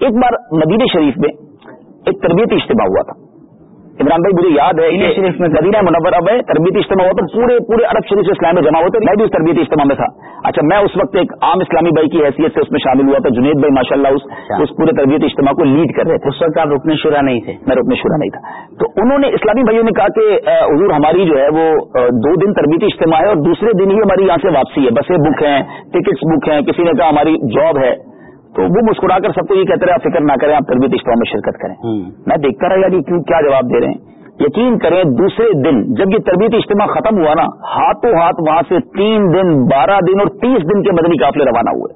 ایک بار مدینہ شریف میں ایک تربیتی اجتماع ہوا تھا۔ عمران بھائی مجھے یاد ہے مدینہ شریف میں مدینہ منورہ میں تربیتی اجتماع ہوا تو پورے پورے عرب شریف سے اسلام میں جمع ہوتے میں بھی اس تربیتی اجتماع میں تھا۔ اچھا میں اس وقت ایک عام اسلامی بھائی کی حیثیت سے اس میں شامل ہوا تھا جنید بھائی ماشاء اللہ اچھا۔ اس پورے تربیتی اجتماع کو لیڈ کر رہے تھے۔ اس وقت آپ رکن شورا نہیں تھے۔ میں رکن شورا نہیں تھا۔ تو انہوں نے اسلامی بھائیوں نے کہا کہ حضور ہماری جو ہے وہ دو دن تربیتی اجتماع ہے اور دوسرے دن ہی ہماری یہاں سے واپسی ہے۔ بسیں بک ہیں ٹکٹس بک ہیں کسی نے کہا ہماری جاب ہے۔ تو وہ مسکرا کر سب کو یہ کہتے رہے آپ فکر نہ کریں آپ تربیتی اجتماع میں شرکت کریں۔ میں دیکھتا رہا یار یہ کیوں کیا جواب دے رہے ہیں؟ یقین کریں دوسرے دن جب یہ تربیتی اجتماع ختم ہوا نا ہاتھوں ہاتھ وہاں سے تین دن بارہ دن اور تیس دن کے مدنی قافلے روانہ ہوئے۔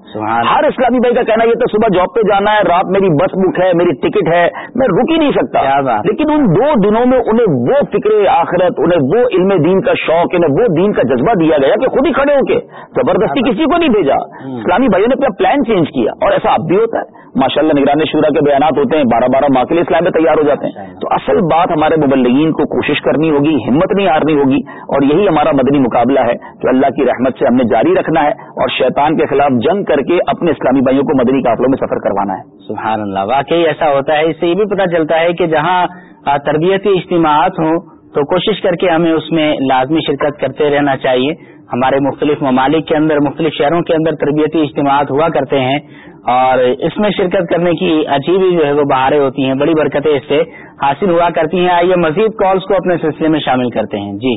ہر اسلامی بھائی کا کہنا یہ تو صبح جاب پہ جانا ہے رات میری بس بک ہے میری ٹکٹ ہے میں رک ہی نہیں سکتا۔ لیکن ان دو دنوں میں انہیں وہ فکر آخرت انہیں وہ علم دین کا شوق انہیں وہ دین کا جذبہ دیا گیا کہ خود ہی کھڑے ہو کے زبردستی کسی کو نہیں بھیجا۔ اسلامی بھائیوں نے اپنا پلان چینج کیا اور ایسا اب بھی ہوتا ہے۔ ماشاء اللہ نگران شورا کے بیانات ہوتے ہیں بارہ بارہ ماہ کے لیے اسلام میں تیار ہو جاتے ہیں۔ تو اصل بات ہمارے مبلغین کو کوشش کرنی ہوگی ہمت نہیں ہارنی ہوگی اور یہی ہمارا مدنی مقابلہ ہے کہ اللہ کی رحمت سے ہم نے جاری رکھنا ہے اور شیطان کے خلاف جنگ کر کے اپنے اسلامی بھائیوں کو مدنی قافلوں میں سفر کروانا ہے۔ سبحان اللہ واقعی ایسا ہوتا ہے۔ اس سے یہ بھی پتہ چلتا ہے کہ جہاں تربیتی اجتماعات ہوں تو کوشش کر کے ہمیں اس میں لازمی شرکت کرتے رہنا چاہیے۔ ہمارے مختلف ممالک کے اندر، مختلف شہروں کے اندر تربیتی اجتماعات ہوا کرتے ہیں اور اس میں شرکت کرنے کی عجیب ہی جو ہے وہ بہاریں ہوتی ہیں، بڑی برکتیں اس سے حاصل ہوا کرتی ہیں۔ آئیے مزید کالز کو اپنے سلسلے میں شامل کرتے ہیں۔ جی۔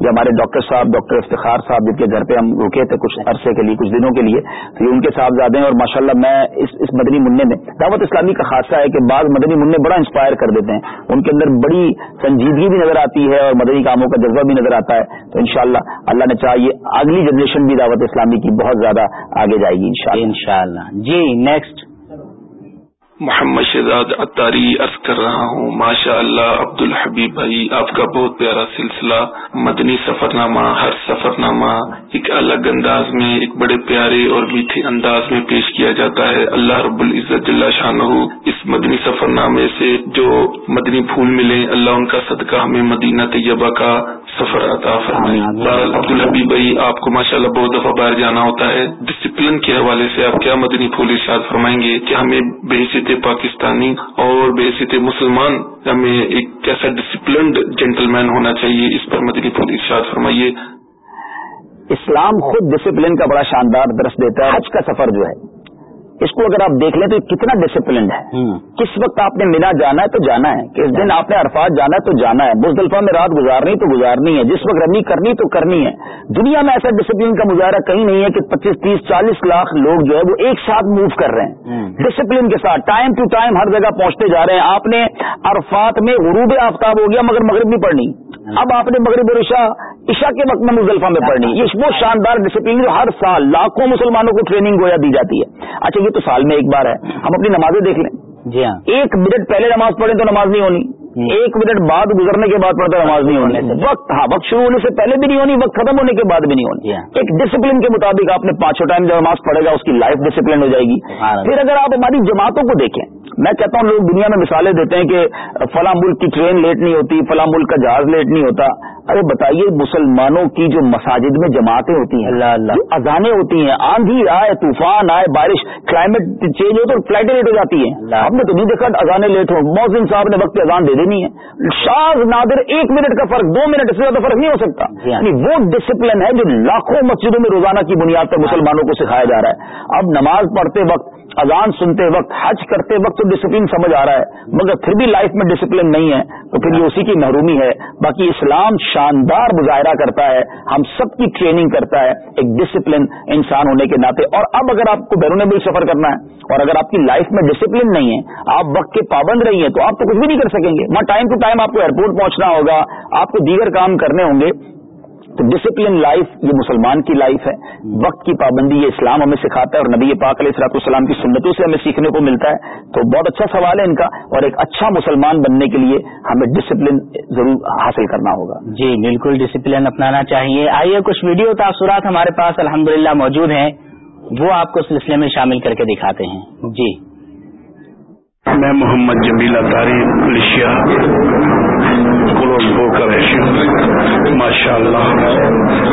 جو ہمارے ڈاکٹر صاحب، ڈاکٹر افتخار صاحب جن کے گھر پہ ہم رکے تھے کچھ عرصے کے لیے، کچھ دنوں کے لیے، تو یہ ان کے صاحبزادے ہیں اور ماشاءاللہ میں اس اس مدنی منع میں، دعوت اسلامی کا خاصہ ہے کہ بعض مدنی منع بڑا انسپائر کر دیتے ہیں۔ ان کے اندر بڑی سنجیدگی بھی نظر آتی ہے اور مدنی کاموں کا جذبہ بھی نظر آتا ہے۔ تو انشاءاللہ اللہ نے چاہیے اگلی جنریشن بھی دعوت اسلامی کی بہت زیادہ آگے جائے گی انشاءاللہ۔ انشاءاللہ۔ جی نیکسٹ محمد شہزاد اتاری عرض کر رہا ہوں ماشاء اللہ عبد الحبیب بھائی آپ کا بہت پیارا سلسلہ مدنی سفر نامہ ہر سفر نامہ ایک الگ انداز میں ایک بڑے پیارے اور میٹھے انداز میں پیش کیا جاتا ہے۔ اللہ رب العزت جل شاہ اس مدنی سفر نامے سے جو مدنی پھول ملے اللہ ان کا صدقہ ہمیں مدینہ طیبہ کا سفر عطا فرمائے۔ عبد الحبیب بھائی آپ کو ماشاء اللہ بہت دفعہ باہر جانا ہوتا ہے۔ ڈسپلن کے حوالے سے آپ کیا مدنی پھول ارشاد فرمائیں گے کہ ہمیں بحثیت پاکستانی اور بحثیت مسلمان، ہمیں ایک کیسا ڈسپلنڈ جینٹل مین ہونا چاہیے؟ اس پر مدنی پھول ارشاد فرمائیے۔ اسلام خود ڈسپلن کا بڑا شاندار درس دیتا ہے۔ حج کا سفر جو ہے اس کو اگر آپ دیکھ لیں تو کتنا ڈسپلنڈ ہے۔ کس وقت آپ نے مینا جانا ہے تو جانا ہے۔ کس دن آپ نے عرفات جانا ہے تو جانا ہے۔ مزدلفہ میں رات گزارنی تو گزارنی ہے۔ جس وقت رمی کرنی تو کرنی ہے۔ دنیا میں ایسا ڈسپلن کا مظاہرہ کہیں نہیں ہے کہ پچیس تیس چالیس لاکھ لوگ جو ہے وہ ایک ساتھ موو کر رہے ہیں۔ ڈسپلن کے ساتھ ٹائم ٹو ٹائم ہر جگہ پہنچتے جا رہے ہیں۔ آپ نے عرفات میں غروب آفتاب ہو گیا مگر مغرب نہیں پڑھنی اب آپ نے مغرب اور عشاء عشاء کے وقت میں مزدلفہ میں پڑھنی یہ وہ شاندار ڈسپلن جو ہر سال لاکھوں مسلمانوں کو ٹریننگ گویا دی جاتی ہے۔ اچھا یہ تو سال میں ایک بار ہے۔ ہم اپنی نمازیں دیکھ لیں۔ جی ہاں۔ ایک منٹ پہلے نماز پڑھیں تو نماز نہیں ہونی۔ ایک منٹ بعد گزرنے کے بعد پڑھتا نماز نہیں ہونی۔ وقت ہاں وقت شروع ہونے سے پہلے بھی نہیں ہونی وقت ختم ہونے کے بعد بھی نہیں ہونی۔ ایک ڈسپلن کے مطابق آپ نے پانچوں ٹائم جب نماز پڑھے گا اس کی لائف ڈسپلن ہو جائے گی۔ پھر اگر آپ ہماری جماعتوں کو دیکھیں میں کہتا ہوں لوگ دنیا میں مثالیں دیتے ہیں کہ فلاں ملک کی ٹرین لیٹ نہیں ہوتی فلاں ملک کا جہاز لیٹ نہیں ہوتا۔ ارے بتائیے مسلمانوں کی جو مساجد میں جماعتیں ہوتی ہیں اللہ اللہ۔ جو اذانیں ہوتی ہیں آندھی آئے طوفان آئے بارش کلائمیٹ چینج ہو تو فلائٹیں لیٹ ہو جاتی ہیں ہم نے تو نہیں دیکھا اذانیں لیٹ ہو موزن صاحب نے وقت اذان دے دینی ہے۔ شاز نادر ایک منٹ کا فرق دو منٹ سے زیادہ فرق نہیں ہو سکتا۔ یعنی وہ ڈسپلن ہے جو لاکھوں مسجدوں میں روزانہ کی بنیاد پر مسلمانوں کو سکھایا جا رہا ہے۔ اب نماز پڑھتے وقت اذان سنتے وقت، حج کرتے وقت تو ڈسپلن سمجھ آ رہا ہے، مگر پھر بھی لائف میں ڈسپلن نہیں ہے، تو پھر یہ اسی کی محرومی ہے۔ باقی اسلام شاندار مظاہرہ کرتا ہے، ہم سب کی ٹریننگ کرتا ہے، ایک ڈسپلن انسان ہونے کے ناطے۔ اور اب اگر آپ کو بیرون ملک سفر کرنا ہے، اور اگر آپ کی لائف میں ڈسپلن نہیں ہے، آپ وقت کے پابند رہی ہیں، تو آپ تو کچھ بھی نہیں کر سکیں گے۔ وہاں ٹائم ٹو ٹائم آپ کو ایئرپورٹ پہنچنا ہوگا، آپ کو دیگر کام کرنے ہوں گے۔ تو ڈسپلن لائف یہ مسلمان کی لائف ہے۔ وقت کی پابندی یہ اسلام ہمیں سکھاتا ہے اور نبی پاک علیہ السلاط السلام کی سنتوں سے ہمیں سیکھنے کو ملتا ہے۔ تو بہت اچھا سوال ہے ان کا اور ایک اچھا مسلمان بننے کے لیے ہمیں ڈسپلن ضرور حاصل کرنا ہوگا۔ جی بالکل ڈسپلن اپنانا چاہیے۔ آئیے کچھ ویڈیو تاثرات ہمارے پاس الحمدللہ موجود ہیں۔ وہ آپ کو سلسلے میں شامل کر کے دکھاتے ہیں۔ جی۔ میں محمد جمیل اتاری ملیشیا۔ کولمبو کا رہی ہوں ماشاء اللہ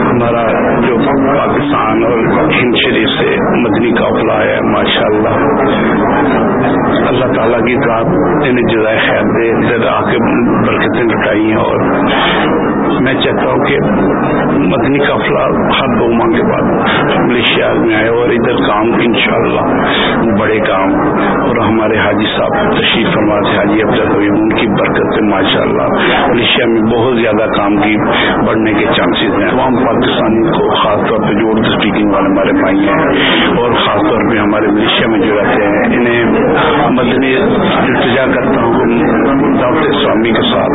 ہمارا جو پاکستان اور ہند شریف سے مدنی قافلہ ہے ماشاء اللہ اللہ تعالیٰ کی ذات انہیں جزائے خیر دے، ادھر آ کے برکتیں لٹائی ہیں۔ اور میں چاہتا ہوں کہ مدنی قافلہ ہر دو ماہ کے بعد ملیشیا میں آئے اور ادھر کام، انشاءاللہ، بڑے کام۔ اور ہمارے حاجی صاحب تشریف فرما سے حاجی افضل ہوئی ان کی برکت سے ماشاء ملیشیا میں بہت زیادہ کام کی بڑھنے کے چانسز ہیں۔ تمام پاکستانی کو خاص طور پہ جو اردو اسپیکنگ والے ہمارے بھائی ہیں اور خاص طور پہ ہمارے ملیشیا میں جو رہتے ہیں، انہیں مدنی التجا کرتا ہوں۔ دعوت اسلامی کے ساتھ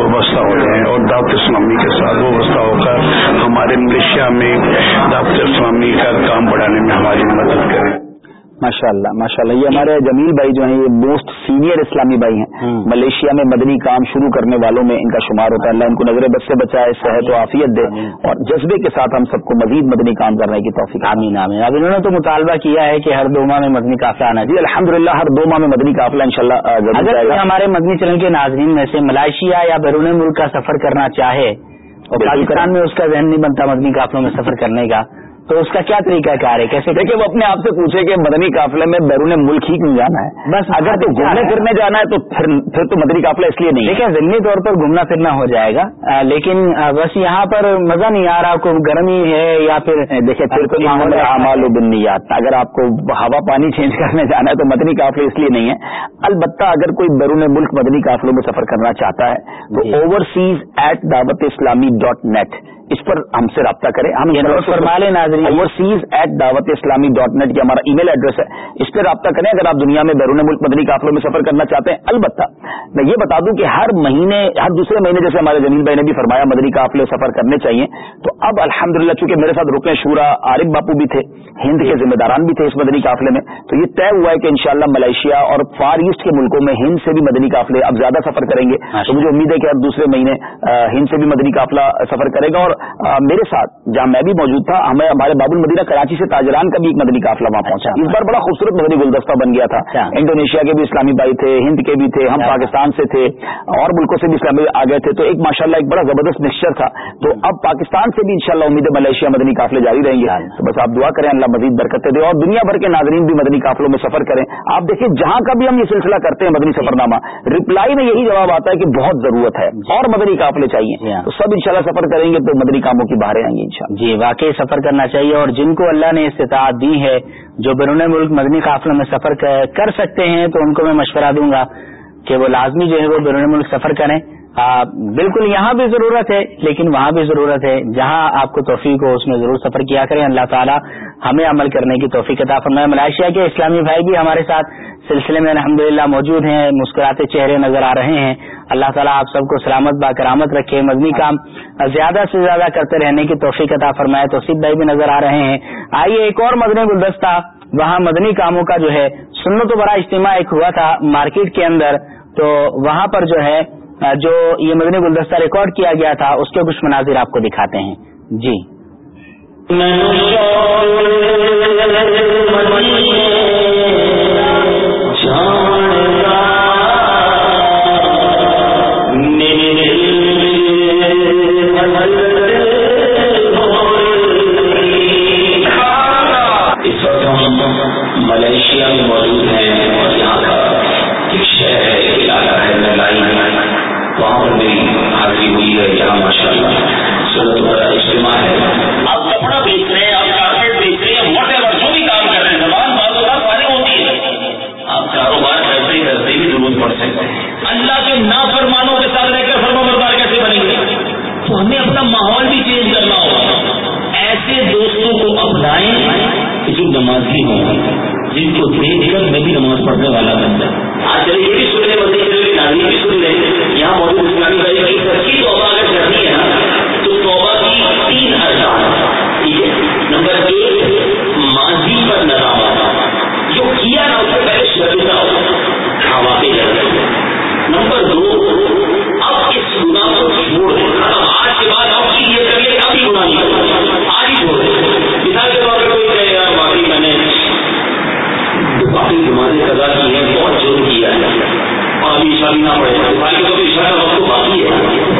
وابستہ ہوتے ہیں اور دعوت اسلامی کے ساتھ وابستہ ہو کر ہمارے ملیشیا میں دعوت اسلامی کا کام بڑھانے میں ہماری مدد کریں۔ ماشاء اللہ ماشاء اللہ یہ ہمارے جمیل بھائی جو ہیں یہ موسٹ سینئر اسلامی بھائی ہیں۔ ملیشیا میں مدنی کام شروع کرنے والوں میں ان کا شمار ہوتا ہے۔ اللہ ان کو نظر بس سے بچائے صحت و عافیت دے۔ اور جذبے کے ساتھ ہم سب کو مزید مدنی کام کرنے کی توفیق آمین آمین۔ اب انہوں نے تو مطالبہ کیا ہے کہ ہر دو ماہ میں مدنی قافلہ آنا جی الحمد ہر دو ماہ میں مدنی قافلہ ان شاء اللہ اگر ہمارے مدنی چینل کے ناظرین میں سے ملائیشیا یا بیرون ملک کا سفر کرنا چاہے اور پاکستان میں اس کا ذہن نہیں بنتا مدنی قافلوں میں سفر کرنے کا تو اس کا کیا طریقہ کار ہے؟ کیسے؟ دیکھیں وہ اپنے آپ سے پوچھے کہ مدنی قافلے میں بیرون ملک ہی کیوں جانا ہے؟ بس اگر تو گھومنے پھرنے جانا ہے تو پھر تو مدنی قافلہ اس لیے نہیں دیکھیں ضمنی طور پر گھومنا پھرنا ہو جائے گا لیکن بس یہاں پر مزہ نہیں آ رہا کوئی گرمی ہے یا پھر دیکھیں پھر تو اعمال و بنیاد اگر آپ کو ہوا پانی چینج کرنے جانا ہے تو مدنی قافلے اس لیے نہیں ہے۔ البتہ اگر کوئی بیرون ملک مدنی قافلوں میں سفر کرنا چاہتا ہے تو اوورسیز ایٹ دعوت اسلامی ڈاٹ نیٹ اس پر ہم سے رابطہ کریں۔ ہم فرما لیں ناظرین اوورسیز ایٹ دعوت اسلامی ڈاٹ نیٹ یہ ہمارا ای میل ایڈریس ہے۔ اس پہ رابطہ کریں۔ اگر آپ دنیا میں بیرون ملک مدنی قافلوں میں سفر کرنا چاہتے ہیں البتہ میں یہ بتا دوں کہ ہر مہینے ہر دوسرے مہینے جیسے ہمارے جمیل بھائی نے بھی فرمایا مدنی قافلے سفر کرنے چاہیے۔ تو اب الحمد للہ چونکہ میرے ساتھ رکن شورا عارف باپو بھی تھے ہند کے ذمہ داران بھی تھے اس مدنی قافلے میں تو یہ طے ہوا ہے کہ انشاءاللہ ملائیشیا اور فار ایسٹ کے ملکوں میں ہند سے بھی مدنی قافلے اب زیادہ سفر کریں گے۔ تو مجھے امید ہے کہ اب دوسرے مہینے ہند سے بھی مدنی قافلہ سفر کرے گا اور میرے ساتھ جہاں میں بھی موجود تھا ہمیں ہمارے باب المدینہ کراچی سے تاجران کا بھی ایک مدنی قافلہ وہاں پہنچا۔ اس بار بڑا خوبصورت مدنی گلدستہ بن گیا تھا۔ انڈونیشیا کے بھی اسلامی بھائی تھے ہند کے بھی تھے ہم پاکستان سے تھے اور ملکوں سے بھی اسلامی آ گئے تھے۔ تو ایک ماشاء اللہ ایک بڑا زبردست مکسچر تھا۔ تو اب پاکستان سے بھی انشاءاللہ امید ہے ملیشیا مدنی قافلے جاری رہیں گے۔ تو بس آپ دعا کریں اللہ مزید برکت دے اور دنیا بھر کے ناظرین بھی مدنی قافلوں میں سفر کریں۔ آپ دیکھیں جہاں کا بھی ہم یہ سلسلہ کرتے ہیں مدنی سفر نامہ ریپلائی میں یہی جواب آتا ہے کہ بہت ضرورت ہے۔ اور مدنی قافلے چاہیے۔ تو سب انشاءاللہ سفر کریں گے تو مدنی کاموں کی بہاریں آئیں گی انشاءاللہ جی واقعی سفر کرنا چاہیے اور جن کو اللہ نے استطاعت دی ہے، جو بیرون ملک مدنی قافلوں میں سفر کر سکتے ہیں، تو ان کو میں مشورہ دوں گا کہ وہ لازمی جو ہے وہ بیرون ملک سفر کریں۔ بالکل یہاں بھی ضرورت ہے، لیکن وہاں بھی ضرورت ہے۔ جہاں آپ کو توفیق ہو، اس میں ضرور سفر کیا کریں۔ اللہ تعالیٰ ہمیں عمل کرنے کی توفیق عطا فرمائے۔ ملائیشیا کے اسلامی بھائی بھی ہمارے ساتھ سلسلے میں الحمد موجود ہیں، مسکراتے چہرے نظر آ رہے ہیں۔ اللہ تعالیٰ آپ سب کو سلامت با کرامت رکھے مدنی کام زیادہ سے زیادہ کرتے رہنے کی توفیق عطا فرمائے۔ توصیف بھائی بھی نظر آ رہے ہیں۔ آئیے ایک اور مدنی گلدستہ، وہاں مدنی کاموں کا جو ہے سنو تو بڑا اجتماع ایک ہوا تھا مارکیٹ کے اندر۔ تو وہاں پر جو ہے جو یہ مدنی گلدستہ ریکارڈ کیا گیا تھا، اس کے کچھ مناظر آپ کو دکھاتے ہیں۔ جی۔ ملیشیا میں سورت بڑا اجتماع ہے۔ آپ کپڑا بیچ رہے ہیں، آپ کارپیٹ بیچ رہے ہیں موٹے اور جو بھی کام کر رہے ہیں، زبان بعض اوقات فارغ ہوتی ہے۔ آپ کاروبار کرتے ہی کرتے بھی ضرورت پڑ سکتے ہیں۔ اللہ کے نافرمانوں کے ساتھ رہ کر فرما بردار کیسے بنیں گے؟ تو ہمیں اپنا ماحول بھی چینج کرنا ہوگا۔ ایسے دوستوں کو اپنائیں کہ جو نمازی ہوں۔ جن کو دیکھ کر میں بھی نماز پڑھنے والا بن بنتا آج چلیے یہ بھی سن رہے بندے چلے نازی بھی سن رہے یہاں موجود اسلامی بھائی کی سچی توبہ ہے نمبر ایک ماضی پر ندامت جو کیا نا اس سے پہلے شرمندہ ہو ہاں واقعی نمبر دو، اب اس گناہ کو چھوڑ دیں۔ آج کے بعد اب کی یہ کریے ابھی گناہ نہیں کرنا آج ہی چھوڑ دیں۔ مثال کے طور پر کوئی کہے، یار، واقعی میں نے باقی نمازیں قضا کی ہیں، بہت جلد کیا ہے۔ اور ابھی عشاء بھی نہ پڑے گا باقی تو عشاء کا وقت باقی ہے۔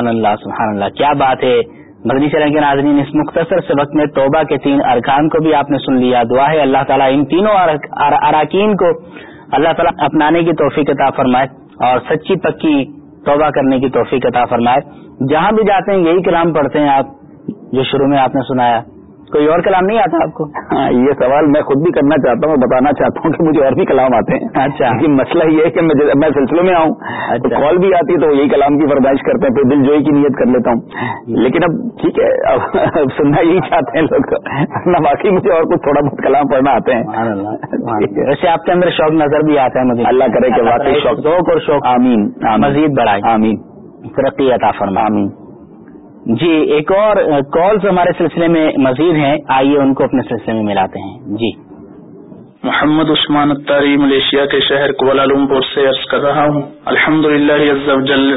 سبحان اللہ سبحان اللہ کیا بات ہے؟ مدنی چرن کے ناظرین، اس مختصر سبق میں توبہ کے تین ارکان کو بھی آپ نے سن لیا۔ دعا ہے اللہ تعالیٰ ان تینوں اراکین کو اللہ تعالیٰ اپنانے کی توفیق عطا فرمائے اور سچی پکی توبہ کرنے کی توفیق عطا فرمائے۔ جہاں بھی جاتے ہیں، یہی کلام پڑھتے ہیں آپ، جو شروع میں آپ نے سنایا۔ کوئی اور کلام نہیں آتا آپ کو؟ ہاں یہ سوال میں خود بھی کرنا چاہتا ہوں بتانا چاہتا ہوں کہ مجھے اور بھی کلام آتے ہیں۔ اچھا۔ مسئلہ یہ ہے کہ میں سلسلے میں آؤں تو کال بھی آتی ہے تو یہی کلام کی فرمائش کرتے ہیں پھر دل جوئی کی نیت کر لیتا ہوں۔ لیکن اب ٹھیک ہے اب سننا یہی چاہتے ہیں لوگ۔ نہ باقی مجھے اور کچھ تھوڑا بہت کلام پڑھنا آتے ہیں۔ ویسے آپ کے اندر شوق نظر بھی آتا ہے مجھے۔ اللہ کرے کہ واقعی شوق اور شوق۔ آمین مزید بڑھائے آمین۔ ترقی عطا فرما آمین۔ جی ایک اور کالز ہمارے سلسلے میں مزید ہیں۔ آئیے ان کو اپنے سلسلے میں ملاتے ہیں۔ جی۔ محمد عثمان اتاری ملیشیا کے شہر کوالالمپور سے عرض کر رہا ہوں۔ الحمد للہ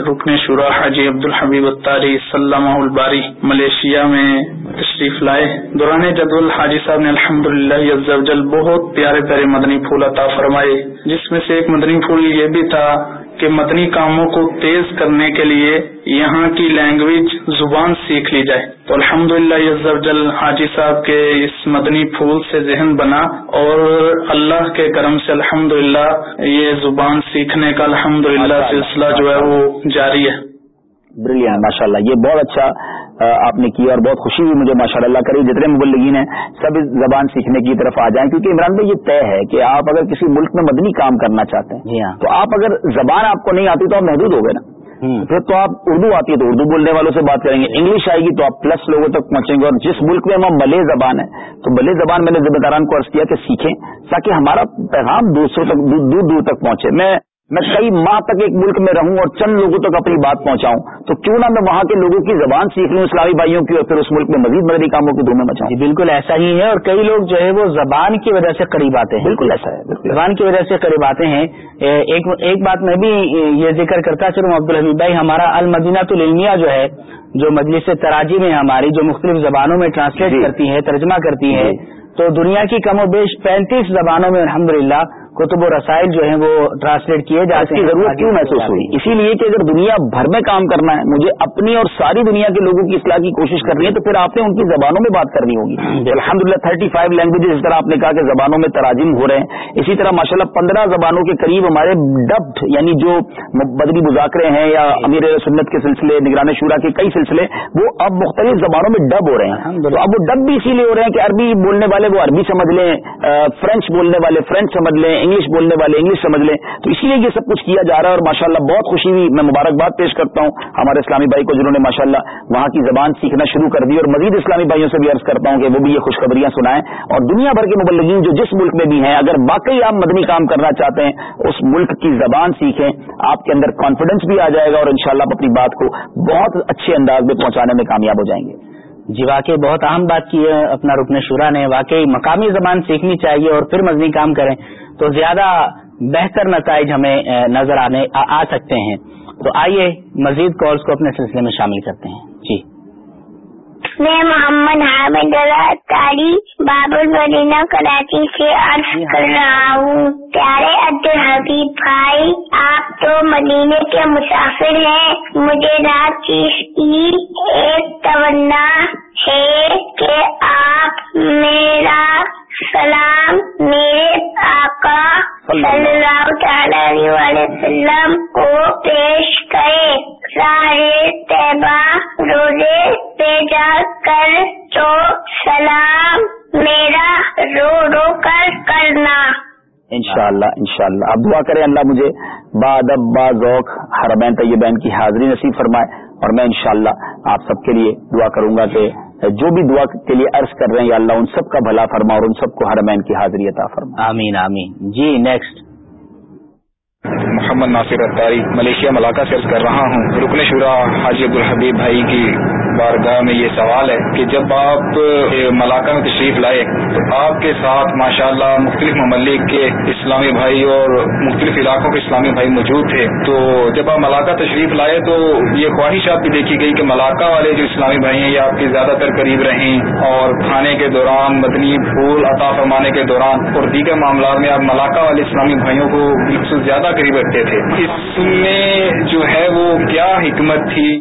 رکن شورا حاجی عبد الحبیب اتاری سلامہ الباری ملیشیا میں تشریف لائے۔ دوران جدول حاجی صاحب نے الحمد للہ بہت پیارے پیارے مدنی پھول عطا فرمائے، جس میں سے ایک مدنی پھول یہ بھی تھا کہ مدنی کاموں کو تیز کرنے کے لیے یہاں کی لینگویج زبان سیکھ لی جائے۔ تو الحمد للہ حاجی صاحب کے اس مدنی پھول سے ذہن بنا اور اللہ کے کرم سے الحمد یہ زبان سیکھنے کا الحمد سلسلہ جو ہے وہ جاری ہے۔ بریلینٹ ماشاء اللہ یہ بہت اچھا آپ نے کیا اور بہت خوشی ہوئی مجھے ماشاء اللہ کری جتنے مبلگین ہیں سب اس زبان سیکھنے کی طرف آ جائیں کیونکہ عمران بھائی یہ طے ہے کہ آپ اگر کسی ملک میں مدنی کام کرنا چاہتے ہیں جی ہاں۔ تو آپ اگر زبان آپ کو نہیں آتی تو آپ محدود ہو گئے نا۔ پھر تو آپ اردو آتی ہے تو اردو بولنے والوں سے بات کریں گے انگلش آئے گی تو آپ پلس لوگوں تک پہنچیں گے۔ اور جس ملک میں ہم ملے زبان ہے تو ملے زبان میں نے ذمہ داران کو عرض کیا کہ سیکھیں تاکہ ہمارا پیغام دوسروں تک دور دور تک پہنچے۔ میں میں کئی ماہ تک ایک ملک میں رہوں اور چند لوگوں تک اپنی بات پہنچاؤں تو کیوں نہ میں وہاں کے لوگوں کی زبان سیکھ لوں اسلامی بھائیوں کی اور پھر اس ملک میں مزید مدنی کاموں کی دھومیں جی مچاؤں بالکل ایسا ہی ہے اور کئی لوگ جو ہے وہ زبان کی وجہ سے قریب آتے ہیں بالکل ایسا ہے زبان کی وجہ سے قریب آتے ہیں ایک ایک بات میں بھی یہ ذکر کرتا چلوں عبدالحبیب بھائی ہمارا المدینہ العلمیہ جو ہے جو مجلس تراجی میں ہماری جو مختلف زبانوں میں ٹرانسلیٹ جی۔ کرتی ہے ترجمہ کرتی ہے جی۔ تو دنیا کی کم و بیش پینتیس زبانوں میں الحمدللہ کتب و رسائل جو ہیں وہ ٹرانسلیٹ کیے اس جاتے کی ہیں ضرورت کیوں محسوس ہوئی؟ اسی لیے کہ اگر دنیا بھر میں کام کرنا ہے مجھے اپنی اور ساری دنیا کے لوگوں کی اصلاح کی کوشش کرنی ہے تو پھر آپ نے ان کی زبانوں میں بات کرنی ہوگی۔ الحمد للہ تھرٹی فائیو لینگویج اس طرح آپ نے کہا کہ زبانوں میں تراجم ہو رہے ہیں۔ اسی طرح ماشاء اللہ پندرہ زبانوں کے قریب ہمارے ڈبڈ یعنی جو بدری مذاکرے ہیں یا امیر سنت کے سلسلے نگران شورا کے کئی سلسلے وہ اب مختلف زبانوں میں ڈب ہو رہے ہیں۔ تو اب وہ ڈب بھی اسی لیے ہو رہے ہیں کہ عربی بولنے والے وہ عربی سمجھ لیں فرینچ بولنے والے فرینچ سمجھ لیں انگلش بولنے والے، انگلش سمجھ لیں۔ تو اسی لیے یہ سب کچھ کیا جا رہا ہے اور ماشاءاللہ بہت خوشی ہوئی۔ میں مبارکباد پیش کرتا ہوں ہمارے اسلامی بھائی کو، جنہوں نے ماشاءاللہ وہاں کی زبان سیکھنا شروع کر دی اور مزید اسلامی بھائیوں سے بھی عرض کرتا ہوں کہ وہ بھی یہ خوشخبریاں سنائیں۔ اور دنیا بھر کے مبلغین جو جس ملک میں بھی ہیں، اگر واقعی آپ مدنی کام کرنا چاہتے ہیں، اس ملک کی زبان سیکھیں۔ آپ کے اندر کانفیڈنس بھی آ جائے گا اور انشاءاللہ آپ اپنی بات کو بہت اچھے انداز میں پہنچانے میں کامیاب ہو جائیں گے۔ جی واقعی بہت اہم بات کی ہے۔ اپنا رکن شورا نے واقعی مقامی زبان سیکھنی چاہیے اور پھر مزنی کام کریں۔ تو زیادہ بہتر نتائج ہمیں نظر آنے آ سکتے ہیں۔ تو آئیے مزید کالز کو اپنے سلسلے میں شامل کرتے ہیں۔ جی۔ میں محمد حامد تاری بابر مدینہ کراچی سے عرض کر رہا ہوں۔ پیارے عبد الحبیب بھائی آپ تو مدینے کے مسافر ہیں۔ مجھے رات چیز کی ایک تمنا ہے کہ آپ میرا سلام میرے آقا صلی اللہ تعالی علیہ وسلم کو پیش کرے سارے طیبہ روزے پہ جا کر تو سلام میرا رو رو کر کرنا۔ انشاءاللہ انشاءاللہ۔ اب دعا کریں اللہ مجھے با ادب با ذوق حرمین طیبین کی حاضری نصیب فرمائے اور میں انشاءاللہ آپ سب کے لیے دعا کروں گا کہ جو بھی دعا کے لیے عرض کر رہے ہیں، یا اللہ ان سب کا بھلا فرما اور ان سب کو ہر مین کی حاضری عطا فرما۔ آمین آمین۔ جی نیکسٹ محمد ناصر اتاری ملیشیا ملاقہ سے عرض کر رہا ہوں۔ رکن شورا حاجی عبدالحبیب بھائی کی بارگاہ میں یہ سوال ہے کہ جب آپ ملاقہ میں تشریف لائے، تو آپ کے ساتھ ماشاءاللہ مختلف ممالک کے اسلامی بھائی اور مختلف علاقوں کے اسلامی بھائی موجود تھے۔ تو جب آپ ملاقہ تشریف لائے تو یہ خواہشات بھی دیکھی گئی کہ ملاقہ والے جو اسلامی بھائی ہیں، یہ آپ کے زیادہ تر قریب رہیں اور کھانے کے دوران، مدنی پھول عطا فرمانے کے دوران اور دیگر معاملات میں آپ ملاقہ والے اسلامی بھائیوں کو بالکل زیادہ قریب رکھتے تھے۔ اس میں جو ہے وہ کیا حکمت تھی؟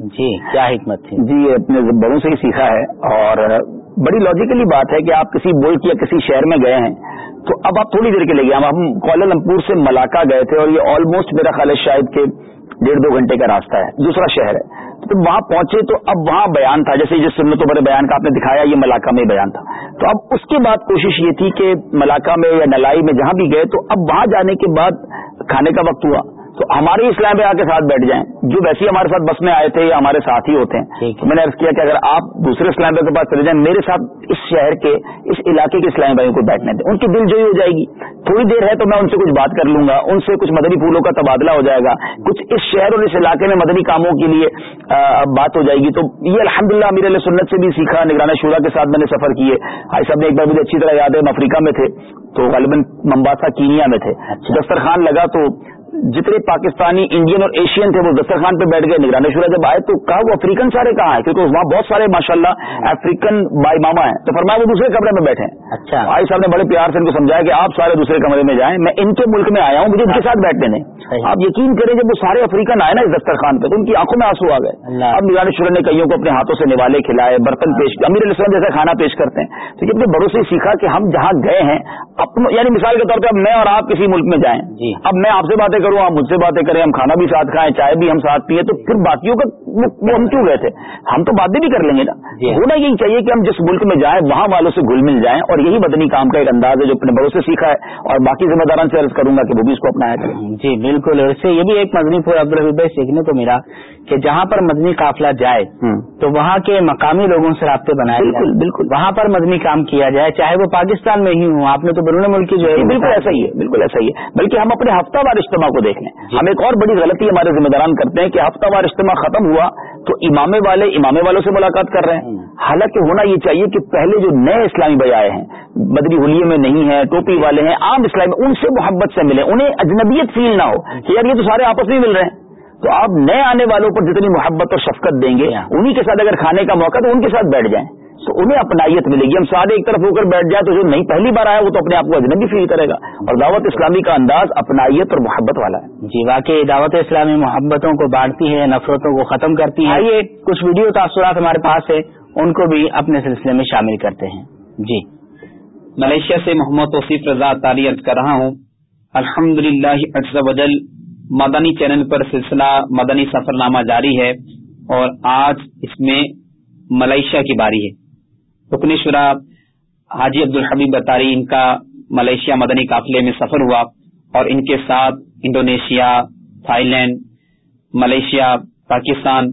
جی کیا حکمت تھی؟ جی اپنے بڑوں سے ہی سیکھا ہے۔ اور بڑی لاجیکلی بات ہے کہ آپ کسی ملک یا کسی شہر میں گئے ہیں تو اب آپ تھوڑی دیر کے لیے گئے۔ ہم ہم کوالالمپور سے ملاقہ گئے تھے اور یہ آلموسٹ میرا خیال ہے شاید کہ ڈیڑھ دو گھنٹے کا راستہ ہے۔ دوسرا شہر ہے۔ تو وہاں پہنچے تو اب وہاں بیان تھا، جیسے جس سنتوں بڑے بیان کا آپ نے دکھایا، یہ ملاقہ میں بیان تھا۔ تو اب اس کے بعد کوشش یہ تھی کہ ملاقہ میں یا نلائی میں جہاں بھی گئے تو اب وہاں جانے کے بعد کھانے کا وقت ہوا۔ تو ہمارے اسلام پہ آ کے ساتھ بیٹھ جائیں۔ جو ویسے ہی ہمارے ساتھ بس میں آئے تھے یا ہمارے ساتھ ہی ہوتے ہیں۔ میں نے عرض کیا کہ اگر آپ دوسرے اسلام کے پاس چلے جائیں میرے ساتھ اس شہر کے اس علاقے کے اسلامی بھائیوں کو بیٹھنے دیں۔ ان کی دل جوئی ہو جائے گی۔ تھوڑی دیر ہے تو میں ان سے کچھ بات کر لوں گا۔ ان سے کچھ مدنی پھولوں کا تبادلہ ہو جائے گا۔ کچھ اس شہر اور اس علاقے میں مدنی کاموں کے لیے بات ہو جائے گی۔ تو یہ الحمدللہ امیر علیہ سنت سے بھی سیکھا۔ نگران شورا کے ساتھ میں نے سفر کیے۔ بھائی صاحب نے ایک بار مجھے اچھی طرح یاد ہے ہم افریقہ میں تھے۔ تو غالباً ممباسا کینیا میں تھے۔ دسترخوان لگا تو جتنے پاکستانی انڈین اور ایشین تھے وہ دسترخوان پہ بیٹھ گئے نگران شورا جب آئے تو کہا وہ افریقن سارے کہاں ہیں؟ کیونکہ وہاں بہت سارے ماشاءاللہ افریقن بائی ماما ہیں۔ تو فرمایا وہ دوسرے کمرے میں بیٹھے اچھا۔ بھائی صاحب نے بڑے پیار سے ان کو سمجھایا کہ آپ سارے دوسرے کمرے میں جائیں۔ میں ان کے ملک میں آیا ہوں مجھے ان کے ساتھ بیٹھنے دیں۔ آپ یقین کریں جب وہ سارے افریقن آئے نا اس دسترخوان پہ تو ان کی آنکھوں میں آنسو آ گئے۔ اللہ۔ اب نگران شورا نے کئیوں کو اپنے ہاتھوں سے نوالے کھلائے برتن پیش امیر السلام جیسا کھانا پیش کرتے ہیں۔ تو یہ اپنے بڑوں سے سیکھا کہ ہم جہاں گئے ہیں یعنی مثال کے طور پہ اب میں اور آپ کسی ملک میں جائیں۔ جی۔ اب میں آپ سے باتیں کروں آپ مجھ سے باتیں کریں ہم کھانا بھی ساتھ کھائیں چائے بھی ہم ساتھ پیئیں تو پھر باقیوں کا وہ ہم کیوں گئے تھے ہم تو باتیں بھی کر لیں گے نا جی۔ ہونا یہی چاہیے کہ ہم جس ملک میں جائیں وہاں والوں سے گھل مل جائیں اور یہی مدنی کام کا ایک انداز ہے جو اپنے بڑوں سے سیکھا ہے اور باقی ذمہ داران سے عرض کروں گا کہ وہ بھی اس کو اپنایا کریں جی بالکل اور اس سے یہ بھی ایک مدنی پور عبدالحبی بھائی سیکھنے کو ملا کہ جہاں پر مدنی قافلہ جائے۔ تو وہاں کے مقامی لوگوں سے رابطے بنائے بالکل،۔ بالکل۔ وہاں پر مدنی کام کیا جائے چاہے وہ پاکستان میں ہی ہوں آپ نے تو بیرون ملک کی جو ہے جی بالکل ایسا ہی ہے بالکل ایسا ہی ہے بلکہ ہم اپنے ہفتہ وار اجتماع کو دیکھ لیں۔ ہم ایک اور بڑی غلطی ہمارے ذمہ داران کرتے ہیں کہ ہفتہ وار اجتماع ختم ہوا تو امامے والے امامے والوں سے ملاقات کر رہے ہیں۔ حالانکہ ہونا یہ چاہیے کہ پہلے جو نئے اسلامی بھائی آئے ہیں بدری ہولیے میں نہیں ہے ٹوپی والے ہیں عام اسلامی ان سے محبت سے ملیں انہیں اجنبیت فیل نہ ہو کہ یار یہ تو سارے آپس میں مل رہے ہیں۔ تو آپ نئے آنے والوں پر جتنی محبت اور شفقت دیں گے انہی کے ساتھ اگر کھانے کا موقع تو ان کے ساتھ بیٹھ جائیں۔ تو انہیں اپنائیت ملے گی۔ ہم سارے ایک طرف ہو کر بیٹھ جائیں تو جو نہیں پہلی بار آیا وہ تو اپنے آپ کو اجنبی فیل کرے گا۔ اور دعوت اسلامی کا انداز اپنائیت اور محبت والا ہے۔ جی واقعی دعوت اسلامی محبتوں کو بانٹتی ہے نفرتوں کو ختم کرتی ہے۔ آئیے کچھ ویڈیو تاثرات ہمارے پاس ہے ان کو بھی اپنے سلسلے میں شامل کرتے ہیں۔ جی۔ ملیشیا سے محمد توصیف رضا تاری عرض کر رہا ہوں۔ الحمد للہ مدنی چینل پر سلسلہ مدنی سفر نامہ جاری ہے اور آج اس میں ملیشیا کی باری ہے۔ رکن شرا حاجی عبد الحبیب بطاری، ان کا ملیشیا مدنی قافلے میں سفر ہوا اور ان کے ساتھ Indonesia Thailand Malaysia, Pakistan,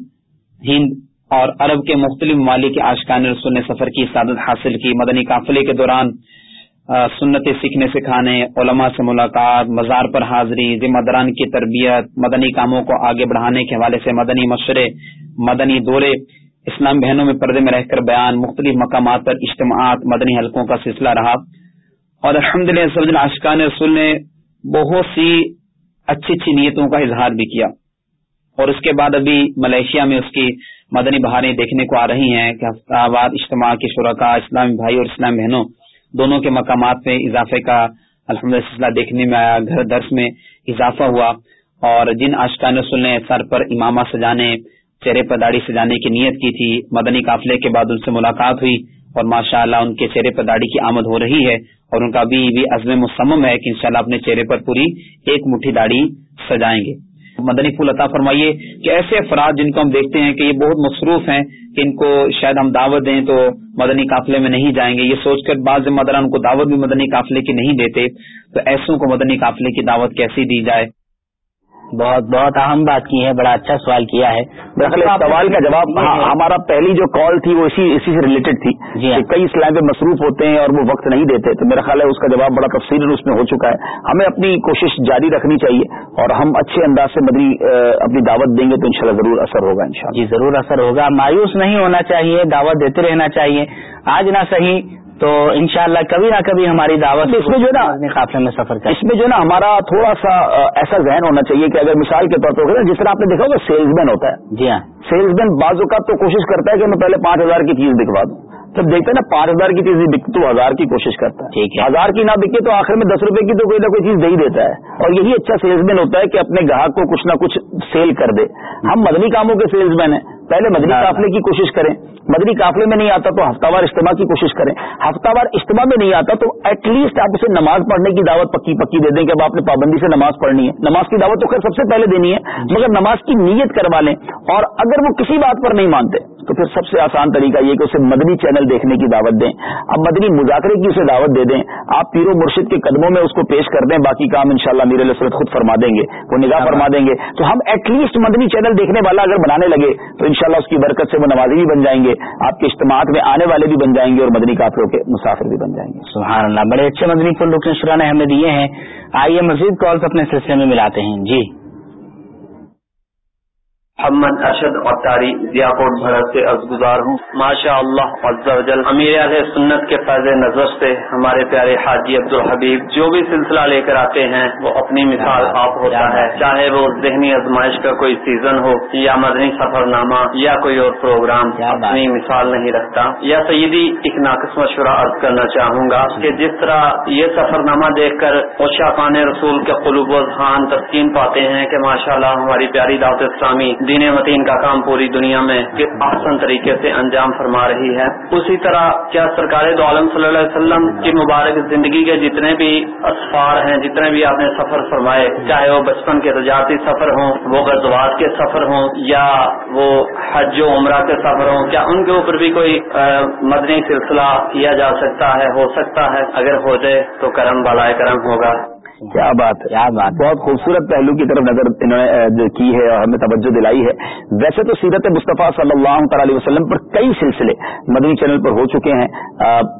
Hind اور عرب کے مختلف ممالک کے آشقان رسول نے سفر کی، سعادت حاصل کی۔ مدنی قافلے کے دوران سنتیں سیکھنے سکھانے، علماء سے ملاقات، مزار پر حاضری، ذمہ داران کی تربیت، مدنی کاموں کو آگے بڑھانے کے حوالے سے مدنی مشورے، مدنی دورے اسلام بہنوں میں پردے میں رہ کر بیان، مختلف مقامات پر اجتماعات، مدنی حلقوں کا سلسلہ رہا۔ اور الحمد للہ آشقان رسول نے بہت سی اچھی اچھی نیتوں کا اظہار بھی کیا۔ اور اس کے بعد ابھی ملیشیا میں اس کی مدنی بہاریں دیکھنے کو آ رہی ہیں کہ ہفتہ وار اجتماع کے شرکا، اسلامی بھائی اور اسلام بہنوں دونوں کے مقامات میں اضافے کا الحمد سلسلہ دیکھنے میں آیا۔ گھر درس میں اضافہ ہوا۔ اور جن آشقان رسول نے سر پر امامہ سجانے چہرے پر داڑھی سجانے کی نیت کی تھی۔ مدنی قافلے کے بعد ان سے ملاقات ہوئی اور ماشاء اللہ ان کے چہرے پر داڑھی کی آمد ہو رہی ہے اور ان کا بھی بھی عزم مسمم ہے کہ انشاءاللہ اپنے چہرے پر پوری ایک مٹھی داڑھی سجائیں گے۔ مدنی پھول عطا فرمائیے کہ ایسے افراد جن کو ہم دیکھتے ہیں کہ یہ بہت مصروف ہیں کہ ان کو شاید ہم دعوت دیں تو مدنی قافلے میں نہیں جائیں گے۔ یہ سوچ کر بعض ذمہ داران کو دعوت بھی مدنی قافلے کی نہیں دیتے۔ تو ایسوں کو مدنی قافلے کی دعوت کیسی دی جائے؟ بہت بہت اہم بات کی ہے بڑا اچھا سوال کیا ہے۔ دراصل سوال کا جواب ہاں ہمارا پہلی جو کال تھی وہ اسی اسی سے ریلیٹڈ تھی جی ہاں۔ کہ کئی اسلام پہ مصروف ہوتے ہیں اور وہ وقت نہیں دیتے تو میرا خیال ہے اس کا جواب بڑا تفصیل اس میں ہو چکا ہے۔ ہمیں اپنی کوشش جاری رکھنی چاہیے اور ہم اچھے انداز سے مدری اپنی دعوت دیں گے تو انشاءاللہ ضرور اثر ہوگا انشاءاللہ۔ جی ضرور اثر ہوگا۔ مایوس نہیں ہونا چاہیے دعوت دیتے رہنا چاہیے۔ آج نہ صحیح تو انشاءاللہ کبھی نہ کبھی ہماری دعوت اس میں جو نا قافلے میں سفر کریں اس میں جو نا ہمارا تھوڑا سا ایسا ذہن ہونا چاہیے کہ اگر مثال کے طور پر جس طرح آپ نے دیکھا ہوگا سیلز مین ہوتا ہے۔ جی ہاں۔ سیلز مین بعض اوقات تو کوشش کرتا ہے کہ میں پہلے پانچ ہزار کی چیز دکھوا دوں۔ جب دیکھتے ہیں نا پانچ ہزار کی چیز بکتی تو ہزار کی کوشش کرتا ہے۔ ٹھیک ہے۔ ہزار کی نہ بکے تو آخر میں دس روپے کی تو کوئی نہ کوئی چیز دے ہی دیتا ہے۔ اور یہی اچھا سیلز مین ہوتا ہے کہ اپنے گاہک کو کچھ نہ کچھ سیل کر دے۔ ہم مدنی کاموں کے سیلز مین ہیں۔ پہلے مدنی قافلے کی کوشش کریں۔ مدنی قافلے میں نہیں آتا تو ہفتہ وار اجتماع کی کوشش کریں۔ ہفتہ وار اجتماع میں نہیں آتا تو ایٹ لیسٹ آپ اسے نماز پڑھنے کی دعوت پکی پکی دے دیں کہ اب آپ نے پابندی سے نماز پڑھنی ہے۔ نماز کی دعوت تو خیر سب سے پہلے دینی ہے مگر نماز کی نیت کروا لیں۔ اور اگر وہ کسی بات پر نہیں مانتے تو پھر سب سے آسان طریقہ یہ کہ اسے مدنی چینل دیکھنے کی دعوت دیں۔ اب مدنی مذاکرے کی اسے دعوت دے دیں۔ آپ پیر و مرشد کے قدموں میں اس کو پیش کر دیں باقی کام ان شاء اللہ میر علیہ خود فرما دیں گے وہ نگاہ فرما دیں گے۔ تو ہم ایٹ لیسٹ مدنی چینل دیکھنے والا اگر بنانے لگے تو ان اس کی برکت سے وہ نمازی بھی بن جائیں گے آپ کے اجتماعات میں آنے والے بھی بن جائیں گے اور مدنی کافروں کے مسافر بھی بن جائیں گے۔ سبحان اللہ بڑے اچھے مدنی پھول نے ہمیں دیے ہیں۔ آئیے مزید کالس اپنے سلسلے میں ملاتے ہیں۔ جی۔ محمد ارشد اختاری ضیا کوٹ بھرت سے ازگزار ہوں۔ ماشاء اللہ امیر علیہ سنت کے فیض نظر سے ہمارے پیارے حاجی عبد الحبیب جو بھی سلسلہ لے کر آتے ہیں وہ اپنی مثال آپ ہوتا ہے۔ چاہے وہ ذہنی ازمائش کا کوئی سیزن ہو یا مدنی سفر نامہ یا کوئی اور پروگرام اپنی مثال نہیں رکھتا۔ یا سیدی ایک ناقص مشورہ عرض کرنا چاہوں گا کہ جس طرح یہ سفر نامہ دیکھ کر اوشا خان رسول کے قلوب و ذہان تسکین پاتے ہیں کہ ماشاء اللہ ہماری پیاری دعوت اسلامی دین متین کا کام پوری دنیا میں آسن طریقے سے انجام فرما رہی ہے۔ اسی طرح کیا سرکار دو عالم صلی اللہ علیہ وسلم کی مبارک زندگی کے جتنے بھی اسفار ہیں، جتنے بھی آپ نے سفر فرمائے، چاہے وہ بچپن کے تجارتی سفر ہوں، وہ غزوات کے سفر ہوں، یا وہ حج و عمرہ کے سفر ہوں، کیا ان کے اوپر بھی کوئی مدنی سلسلہ کیا جا سکتا ہے، ہو سکتا ہے؟ اگر ہو جائے تو کرم بالائے کرم ہوگا۔ کیا بات بہت خوبصورت پہلو کی طرف نظر انہوں نے کی ہے اور ہمیں توجہ دلائی ہے۔ ویسے تو سیرت مصطفیٰ صلی اللہ تعالی علیہ وسلم پر کئی سلسلے مدنی چینل پر ہو چکے ہیں۔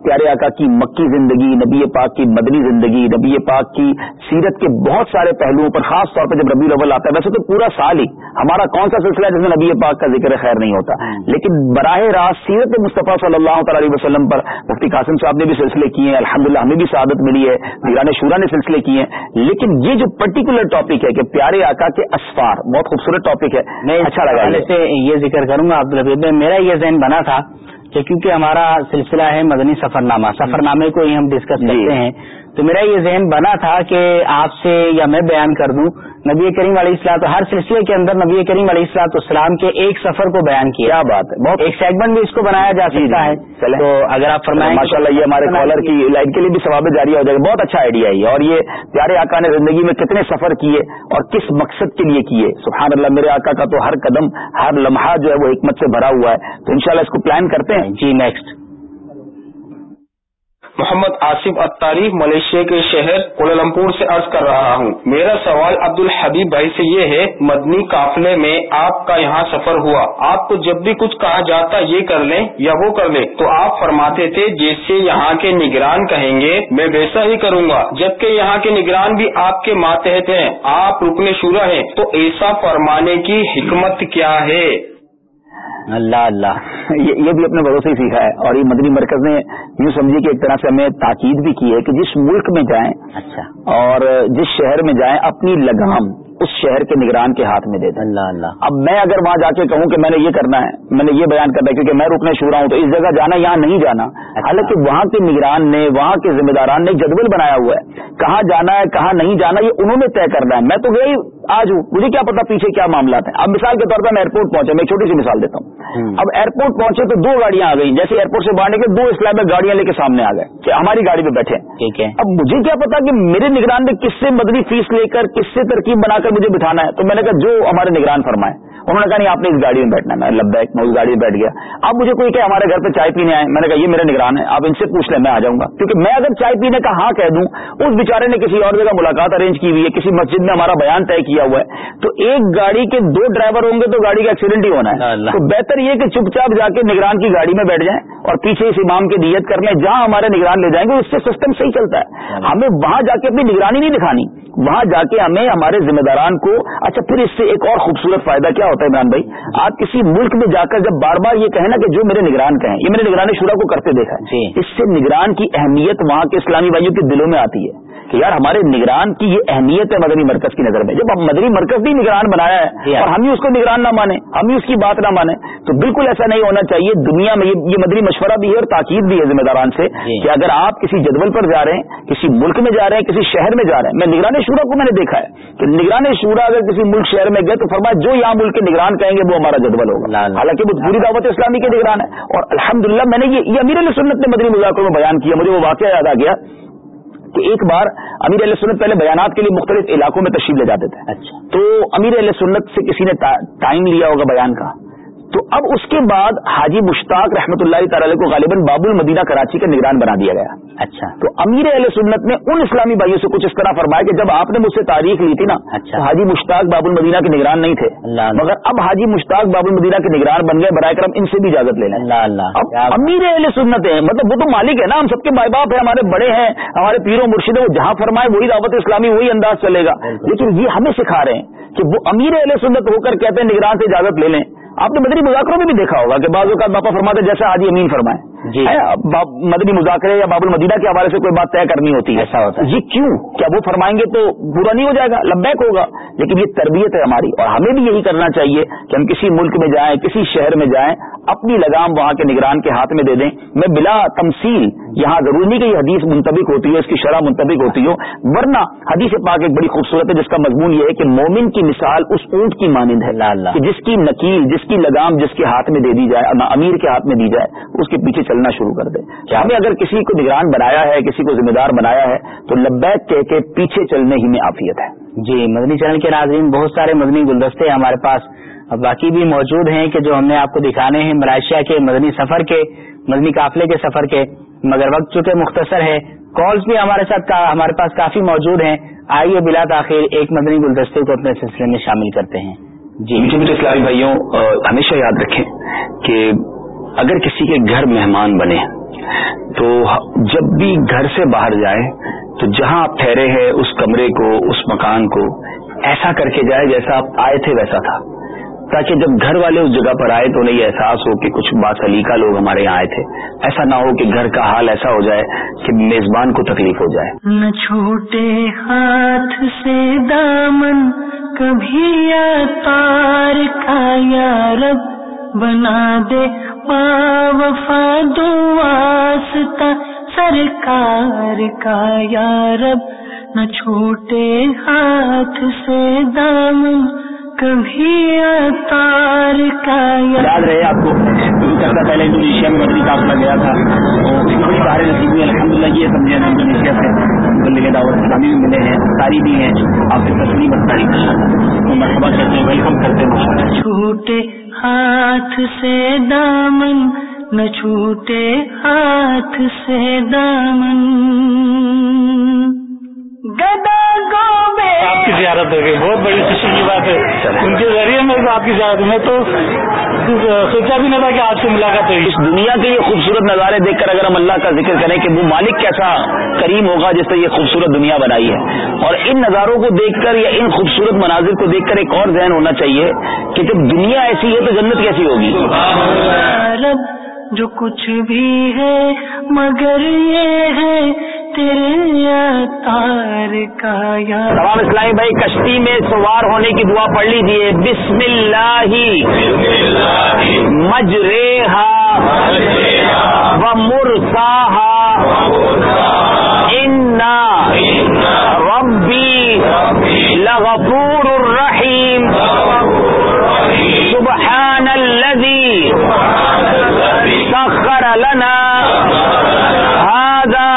پیارے آقا کی مکی زندگی نبی پاک کی مدنی زندگی نبی پاک کی سیرت کے بہت سارے پہلوؤں پر خاص طور پر جب ربی الاول آتا ہے ویسے تو پورا سال ہی ہمارا کون سا سلسلہ ہے جس میں نبی پاک کا ذکر خیر نہیں ہوتا؟ لیکن براہ راست سیرت مصطفیٰ صلی اللہ تعالی علیہ وسلم پر مفتی قاسم صاحب نے بھی سلسلے کیے ہیں الحمد ہمیں بھی سعادت ملی ہے میران شورا نے سلسلے کیے ہیں۔ لیکن یہ جو پرٹیکولر ٹاپک ہے کہ پیارے آقا کے اسفار بہت خوبصورت ٹاپک ہے۔ میں اچھا لگا سے یہ ذکر کروں گا عبدالحبیب میں میرا یہ ذہن بنا تھا کہ کیونکہ ہمارا سلسلہ ہے مدنی سفر نامہ سفر نامے کو ہی ہم ڈسکس کرتے ہیں۔ تو میرا یہ ذہن بنا تھا کہ آپ سے یا میں بیان کر دوں۔ نبی کریم علیہ السلاط ہر سلسلے کے اندر نبی کریم علیہ السلاط اسلام کے ایک سفر کو بیان کیا۔ کیا بات ہے؟ بہت ایک سیگمنٹ بھی اس کو بنایا جا سکتا ہے۔ تو اگر آپ فرمائیں ماشاء اللہ یہ ہمارے کالر کی لائن کے لیے بھی ثواب جاری ہو جائے گا بہت اچھا آئیڈیا ہے اور یہ پیارے آقا نے زندگی میں کتنے سفر کیے اور کس مقصد کے لیے کیے۔ سبحان اللہ میرے آقا کا تو ہر قدم ہر لمحہ جو ہے وہ حکمت سے بھرا ہوا ہے۔ تو انشاءاللہ اس کو پلان کرتے ہیں۔ جی نیکسٹ محمد آصف اتاری ملیشیا کے شہر کولالمپور سے عرض کر رہا ہوں۔ میرا سوال عبد الحبیب بھائی سے یہ ہے، مدنی قافلے میں آپ کا یہاں سفر ہوا۔ آپ کو جب بھی کچھ کہا جاتا یہ کر لیں یا وہ کر لیں، تو آپ فرماتے تھے، جیسے یہاں کے نگران کہیں گے، میں ویسا ہی کروں گا۔ جبکہ یہاں کے نگران بھی آپ کے ماتحت ہیں، آپ رکن شورا ہیں، تو ایسا فرمانے کی حکمت کیا ہے؟ اللہ اللہ. یہ بھی اپنے بھروسے ہی سیکھا ہے اور یہ مدنی مرکز نے یوں سمجھی کہ ایک طرح سے ہمیں تاکید بھی کی ہے کہ جس ملک میں جائیں اچھا. اور جس شہر میں جائیں اپنی لگام اس شہر کے نگران کے ہاتھ میں دے دیں۔ اللہ اللہ۔ اب میں اگر وہاں جا کے کہوں کہ میں نے یہ کرنا ہے میں نے یہ بیان کرنا ہے کیونکہ میں رکنے شورا ہوں تو اس جگہ جانا یہاں نہیں جانا۔ حالانکہ وہاں کے نگران نے وہاں کے ذمہ داران نے جدول بنایا ہوا ہے۔ کہاں جانا ہے کہاں نہیں جانا یہ انہوں نے طے کرنا ہے۔ میں تو گئی آج ہوں۔ مجھے کیا پتا پیچھے کیا معاملات ہیں۔ اب مثال کے طور پر میں ایئرپورٹ پہنچا میں چھوٹی سی مثال دیتا ہوں۔ اب ایئرپورٹ پہنچے تو دو گاڑیاں آ گئی جیسے ایئرپورٹ سے باہر کے دو اسلامک گاڑیاں لے کے سامنے آ گئے کہ ہماری گاڑی پہ بیٹھے۔ ٹھیک ہے۔ اب مجھے کیا پتا کہ میرے نگران نے کس سے مدنی فیس لے کر کس سے ترکیب بنا کر مجھے بٹھانا ہے تو میں نے کہا جو ہمارے نگران فرمائے۔ انہوں نے کہا نہیں آپ نے اس گاڑی میں بیٹھنا ہے۔ میں لبیک میں اس گاڑی میں بیٹھ گیا۔ اب مجھے کوئی کہ ہمارے گھر پہ چائے پینے آئے۔ میں نے کہا یہ میرے نگران ہے آپ ان سے پوچھ لیں میں آ جاؤں گا۔ کیونکہ میں اگر چائے پینے کا ہاں کہہ دوں اس بیچارے نے کسی اور جگہ ملاقات ارینج کی ہوئی ہے کسی مسجد میں ہمارا بیان طے کیا ہوا ہے۔ تو ایک گاڑی کے دو ڈرائیور ہوں گے تو گاڑی کا ایکسیڈنٹ ہی ہونا ہے۔ تو بہتر یہ کہ چپ چاپ جا کے نگران کی گاڑی میں بیٹھ جائیں اور پیچھے اس امام کی نیت کر لیں جہاں ہمارے نگران لے جائیں گے اس سے سسٹم صحیح چلتا ہے۔ ہمیں وہاں جا کے اپنی نگرانی نہیں دکھانی۔ وہاں جا کے ہمیں ہمارے ذمہ داران کو اچھا پھر اس سے ایک اور خوبصورت فائدہ کیا ہوتا ہے عمران بھائی؟ آپ کسی ملک میں جا کر جب بار بار یہ کہیں نا کہ جو میرے نگران کہیں یہ میرے نگران شورا کو کرتے دیکھا ہے۔ اس سے نگران کی اہمیت وہاں کے اسلامی بھائیوں کے دلوں میں آتی ہے۔ کہ یار ہمارے نگران کی یہ اہمیت ہے مدنی مرکز کی نظر میں جب ہم مدنی مرکز بھی نگران بنایا ہے اور ہم ہی اس کو نگران نہ مانے ہم ہی اس کی بات نہ مانے تو بالکل ایسا نہیں ہونا چاہیے دنیا میں یہ مدنی مشورہ بھی ہے اور تاکید بھی ہے ذمہ داران سے کہ اگر آپ کسی جدول پر جا رہے ہیں کسی ملک میں جا رہے ہیں کسی شہر میں جا رہے ہیں میں نگران شورا کو میں نے دیکھا ہے کہ نگران شورا اگر کسی ملک شہر میں گئے تو فرمایا جو یہاں ملک کے نگران کہیں گے وہ ہمارا جدول ہوگا حالانکہ وہ پوری دعوت اسلامی کے نگران ہے اور الحمدللہ میں نے یہ امیر سنت نے مدنی مذاکروں میں بیان کیا مجھے وہ واقعہ یاد آ گیا کہ ایک بار امیر علیہ سنت پہلے بیانات کے لیے مختلف علاقوں میں تشریف لے جاتے تھے۔ اچھا۔ تو امیر علیہ سنت سے کسی نے ٹائم لیا ہوگا بیان کا؟ تو اب اس کے بعد حاجی مشتاق رحمۃ اللہ تعالی کو غالباً باب المدینہ کراچی کا نگران بنا دیا گیا۔ اچھا۔ تو امیر اہل سنت نے ان اسلامی بھائیوں سے کچھ اس طرح فرمایا کہ جب آپ نے مجھ سے تاریخ لی تھی نا اچھا۔ حاجی مشتاق باب المدینہ کے نگران نہیں تھے۔ مگر اب حاجی مشتاق باب المدینہ کے نگران بن گئے برائے کرم ان سے بھی اجازت لے لیں۔ اب امیر اہل سنت ہے مطلب وہ تو مالک ہے نا ہم سب کے مائی باپ ہیں ہمارے بڑے ہیں ہمارے پیروں مرشد ہے وہ جہاں فرمائے وہی دعوت اسلامی وہی انداز چلے گا۔ لیکن یہ ہمیں سکھا رہے ہیں۔ کہ وہ امیر اہل سنت ہو کر کہتے ہیں نگران سے اجازت لے لیں۔ آپ نے مدری مذاکروں میں بھی دیکھا ہوگا کہ بعض اوقات باپا فرماتے جیسے آج امین فرمائے۔ جی۔ مدنی مذاکرے یا باب المدینہ کے حوالے سے کوئی بات طے کرنی ہوتی ہے۔ ایسا ہوتا ہے۔ یہ کیوں؟ کیا وہ فرمائیں گے تو برا نہیں ہو جائے گا؟ لبیک ہوگا۔ لیکن یہ تربیت ہے ہماری اور ہمیں بھی یہی کرنا چاہیے کہ ہم کسی ملک میں جائیں کسی شہر میں جائیں اپنی لگام وہاں کے نگران کے ہاتھ میں دے دیں۔ میں بلا تمثیل یہاں ضروری نہیں کہ یہ حدیث منتبک ہوتی ہے اس کی شرح منتبک ہوتی ہو ورنہ حدیث پاک ایک بڑی خوبصورت ہے جس کا مضمون یہ ہے کہ مومن کی مثال اس اونٹ کی مانند ہے کہ جس کی نکیل جس کی لگام جس کے ہاتھ میں دے دی جائے امیر کے ہاتھ میں دی جائے اس کے پیچھے چلنا شروع کر دے۔ ہمیں اگر کسی کو نگران بنایا ہے کسی کو ذمہ دار بنایا ہے تو لبیک کہہ کے پیچھے چلنے ہی میں عافیت ہے۔ جی مدنی چینل کے ناظرین بہت سارے مدنی گلدستے ہمارے پاس باقی بھی موجود ہیں کہ جو ہم نے آپ کو دکھانے ہیں ملائیشیا کے مدنی سفر کے مدنی قافلے کے سفر کے۔ مگر وقت چونکہ مختصر ہے کالز بھی ہمارے ساتھ ہمارے پاس کافی موجود ہیں۔ آئیے بلا تاخیر ایک مدنی گلدستے کو اپنے سلسلے میں شامل کرتے ہیں۔ جی۔ میٹھے اسلامی بھائیوں ہمیشہ یاد رکھیں کہ اگر کسی کے گھر مہمان بنے تو جب بھی گھر سے باہر جائیں تو جہاں آپ ٹھہرے ہیں، اس کمرے کو، اس مکان کو، ایسا کر کے جائے جیسا آپ آئے تھے ویسا تھا۔ تاکہ جب گھر والے اس جگہ پر آئے تو انہیں یہ احساس ہو کہ کچھ بات سلیقہ لوگ ہمارے یہاں آئے تھے۔ ایسا نہ ہو کہ گھر کا حال ایسا ہو جائے کہ میزبان کو تکلیف ہو جائے۔ نہ چھوٹے ہاتھ سے دامن، کبھی تار کا یارب بنا دے۔ وفا دو واسطہ، سرکار کا یارب نہ چھوٹے ہاتھ سے دامن کبھی تار کا یاد رہے آپ کو کرتا پہلے انڈونیشیا میں مدنی قافلہ گیا تھا تو بڑی باہر نصیب الحمد للہ یہ سمجھے نا انڈونیشیا سے بندے دعوت اسلامی بھی ملے ہیں، ساری بھی ہیں۔ آپ سے تسلیم بتاری تو مرحبا کرتے ہیں، ویلکم کرتے ہیں۔ چھوٹے ہاتھ سے دامن، نہ چھوٹے ہاتھ سے دامن۔ آپ کی زیارت ہو گئی۔ بہت بڑی خوشی کی بات ہے۔ ان کے ذریعے میں آپ کی زیارت میں تو سوچا بھی نہیں تھا کہ آپ سے ملاقات ہوئی۔ اس دنیا کے یہ خوبصورت نظارے دیکھ کر اگر ہم اللہ کا ذکر کریں کہ وہ مالک کیسا کریم ہوگا جس نے یہ خوبصورت دنیا بنائی ہے۔ اور ان نظاروں کو دیکھ کر یا ان خوبصورت مناظر کو دیکھ کر ایک اور ذہن ہونا چاہیے کہ جب دنیا ایسی ہے تو جنت کیسی ہوگی؟ جو کچھ بھی ہے مگر یہ ہے تار کا تمام اسلامی بھائی کشتی میں سوار ہونے کی دعا پڑھ لیجیے بسم اللہ مجرے و مرسا ربی لغفور الرحیم سبحان الذي سخر لنا. هذا